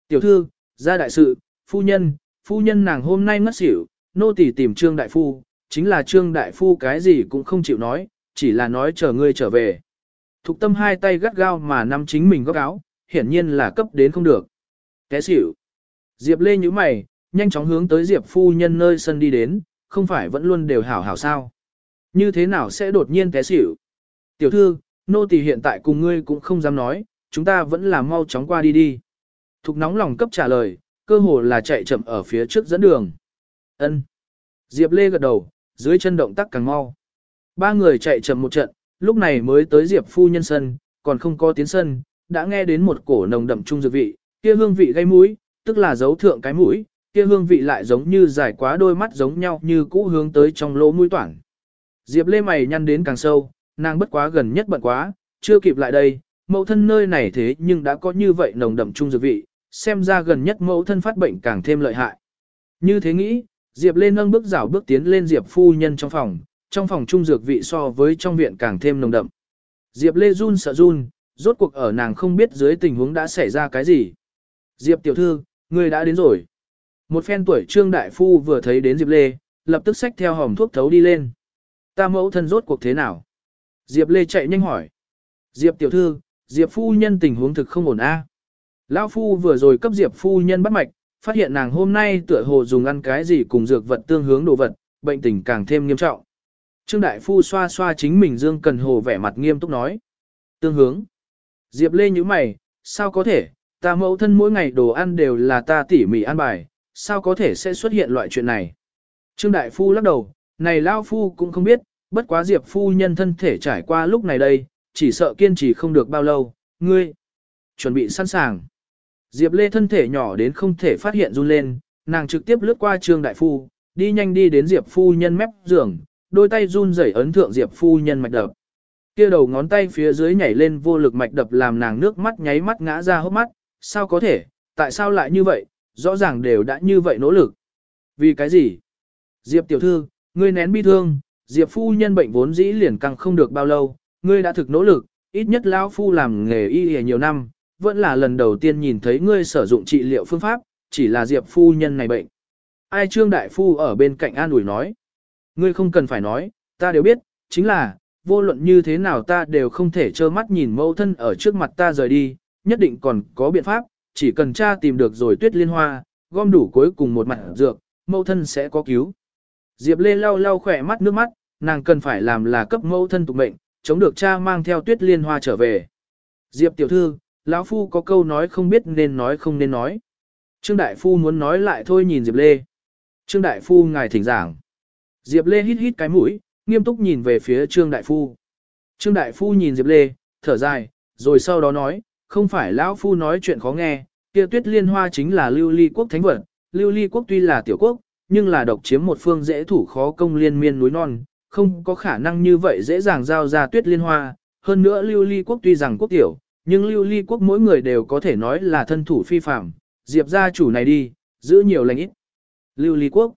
Tiểu thư, ra đại sự, phu nhân, phu nhân nàng hôm nay ngất xỉu, nô tỳ tìm trương đại phu, chính là trương đại phu cái gì cũng không chịu nói, chỉ là nói chờ ngươi trở về. Thục tâm hai tay gắt gao mà nắm chính mình góc áo, hiển nhiên là cấp đến không được. Té xỉu. Diệp Lê như mày, nhanh chóng hướng tới Diệp phu nhân nơi sân đi đến, không phải vẫn luôn đều hảo hảo sao. Như thế nào sẽ đột nhiên té xỉu? Tiểu thư, nô tỳ hiện tại cùng ngươi cũng không dám nói, chúng ta vẫn là mau chóng qua đi đi. Thục nóng lòng cấp trả lời, cơ hồ là chạy chậm ở phía trước dẫn đường. Ân. Diệp Lê gật đầu, dưới chân động tác càng mau. Ba người chạy chậm một trận, lúc này mới tới Diệp phu nhân sân, còn không có tiến sân, đã nghe đến một cổ nồng đậm trung dược vị, kia hương vị gây mũi, tức là dấu thượng cái mũi, kia hương vị lại giống như dài quá đôi mắt giống nhau như cũ hướng tới trong lỗ mũi toản. Diệp Lê mày nhăn đến càng sâu, nàng bất quá gần nhất bận quá, chưa kịp lại đây, mẫu thân nơi này thế nhưng đã có như vậy nồng đậm trung dược vị, xem ra gần nhất mẫu thân phát bệnh càng thêm lợi hại. Như thế nghĩ, Diệp lên nâng bước rảo bước tiến lên Diệp phu nhân trong phòng, trong phòng trung dược vị so với trong viện càng thêm nồng đậm. Diệp Lê run sợ run, rốt cuộc ở nàng không biết dưới tình huống đã xảy ra cái gì. Diệp tiểu thư, người đã đến rồi. Một phen tuổi trương đại phu vừa thấy đến Diệp Lê, lập tức xách theo hòm thuốc thấu đi lên. Ta mẫu thân rốt cuộc thế nào? Diệp Lê chạy nhanh hỏi. Diệp tiểu thư, Diệp phu nhân tình huống thực không ổn a. Lão phu vừa rồi cấp Diệp phu nhân bắt mạch, phát hiện nàng hôm nay tựa hồ dùng ăn cái gì cùng dược vật tương hướng đồ vật, bệnh tình càng thêm nghiêm trọng. Trương đại phu xoa xoa chính mình Dương Cần Hồ vẻ mặt nghiêm túc nói. Tương hướng. Diệp Lê nhíu mày, sao có thể, ta mẫu thân mỗi ngày đồ ăn đều là ta tỉ mỉ ăn bài, sao có thể sẽ xuất hiện loại chuyện này. Trương đại phu lắc đầu, này Lão phu cũng không biết, bất quá Diệp phu nhân thân thể trải qua lúc này đây, chỉ sợ kiên trì không được bao lâu, ngươi, chuẩn bị sẵn sàng. Diệp Lê thân thể nhỏ đến không thể phát hiện run lên, nàng trực tiếp lướt qua Trương Đại Phu, đi nhanh đi đến Diệp Phu nhân mép giường, đôi tay run rẩy ấn thượng Diệp Phu nhân mạch đập. Kia đầu ngón tay phía dưới nhảy lên vô lực mạch đập làm nàng nước mắt nháy mắt ngã ra hốc mắt, sao có thể, tại sao lại như vậy, rõ ràng đều đã như vậy nỗ lực. Vì cái gì? Diệp tiểu thư, ngươi nén bi thương, Diệp phu nhân bệnh vốn dĩ liền căng không được bao lâu, ngươi đã thực nỗ lực, ít nhất lão phu làm nghề y y nhiều năm, vẫn là lần đầu tiên nhìn thấy ngươi sử dụng trị liệu phương pháp, chỉ là Diệp phu nhân này bệnh. Ai trương đại phu ở bên cạnh an ủi nói. Ngươi không cần phải nói, ta đều biết, chính là, vô luận như thế nào ta đều không thể trơ mắt nhìn mẫu thân ở trước mặt ta rời đi, nhất định còn có biện pháp, chỉ cần cha tìm được rồi tuyết liên hoa, gom đủ cuối cùng một mặt dược, mẫu thân sẽ có cứu. Diệp Lê lau lau khỏe mắt nước mắt, nàng cần phải làm là cấp mẫu thân tục mệnh, chống được cha mang theo tuyết liên hoa trở về. Diệp tiểu thư, lão phu có câu nói không biết nên nói không nên nói. Trương đại phu muốn nói lại thôi nhìn Diệp Lê. Trương đại phu ngài thỉnh giảng. Diệp Lê hít hít cái mũi, nghiêm túc nhìn về phía Trương đại phu. Trương đại phu nhìn Diệp Lê, thở dài, rồi sau đó nói, không phải lão phu nói chuyện khó nghe, kia tuyết liên hoa chính là lưu ly quốc thánh vật. Lưu ly quốc tuy là tiểu quốc, nhưng là độc chiếm một phương dễ thủ khó công liên miên núi non, không có khả năng như vậy dễ dàng giao ra tuyết liên hoa. Hơn nữa lưu ly quốc tuy rằng quốc tiểu, nhưng lưu ly quốc mỗi người đều có thể nói là thân thủ phi phạm, Diệp gia chủ này đi, giữ nhiều lành ít. Lưu ly quốc.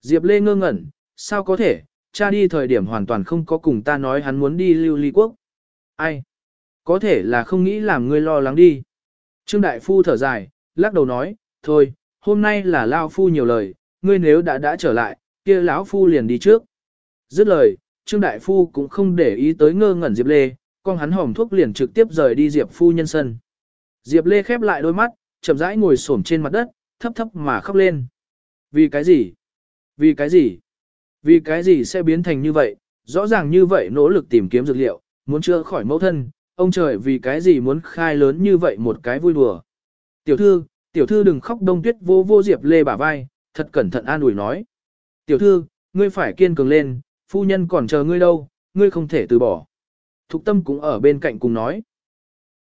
Diệp Lê ngơ ngẩn, sao có thể, cha đi thời điểm hoàn toàn không có cùng ta nói hắn muốn đi lưu ly quốc. Ai? Có thể là không nghĩ làm ngươi lo lắng đi. Trương Đại Phu thở dài, lắc đầu nói, thôi, hôm nay là Lao Phu nhiều lời, ngươi nếu đã đã trở lại, kia lão Phu liền đi trước. Dứt lời, Trương Đại Phu cũng không để ý tới ngơ ngẩn Diệp Lê, con hắn hỏng thuốc liền trực tiếp rời đi Diệp Phu nhân sân. Diệp Lê khép lại đôi mắt, chậm rãi ngồi xổm trên mặt đất, thấp thấp mà khóc lên. Vì cái gì? Vì cái gì? Vì cái gì sẽ biến thành như vậy? Rõ ràng như vậy nỗ lực tìm kiếm dược liệu, muốn chữa khỏi mẫu thân, ông trời vì cái gì muốn khai lớn như vậy một cái vui đùa. Tiểu thư, tiểu thư đừng khóc đông tuyết vô vô Diệp Lê bả vai, thật cẩn thận an ủi nói. Tiểu thư, ngươi phải kiên cường lên, phu nhân còn chờ ngươi đâu, ngươi không thể từ bỏ. Thục tâm cũng ở bên cạnh cùng nói.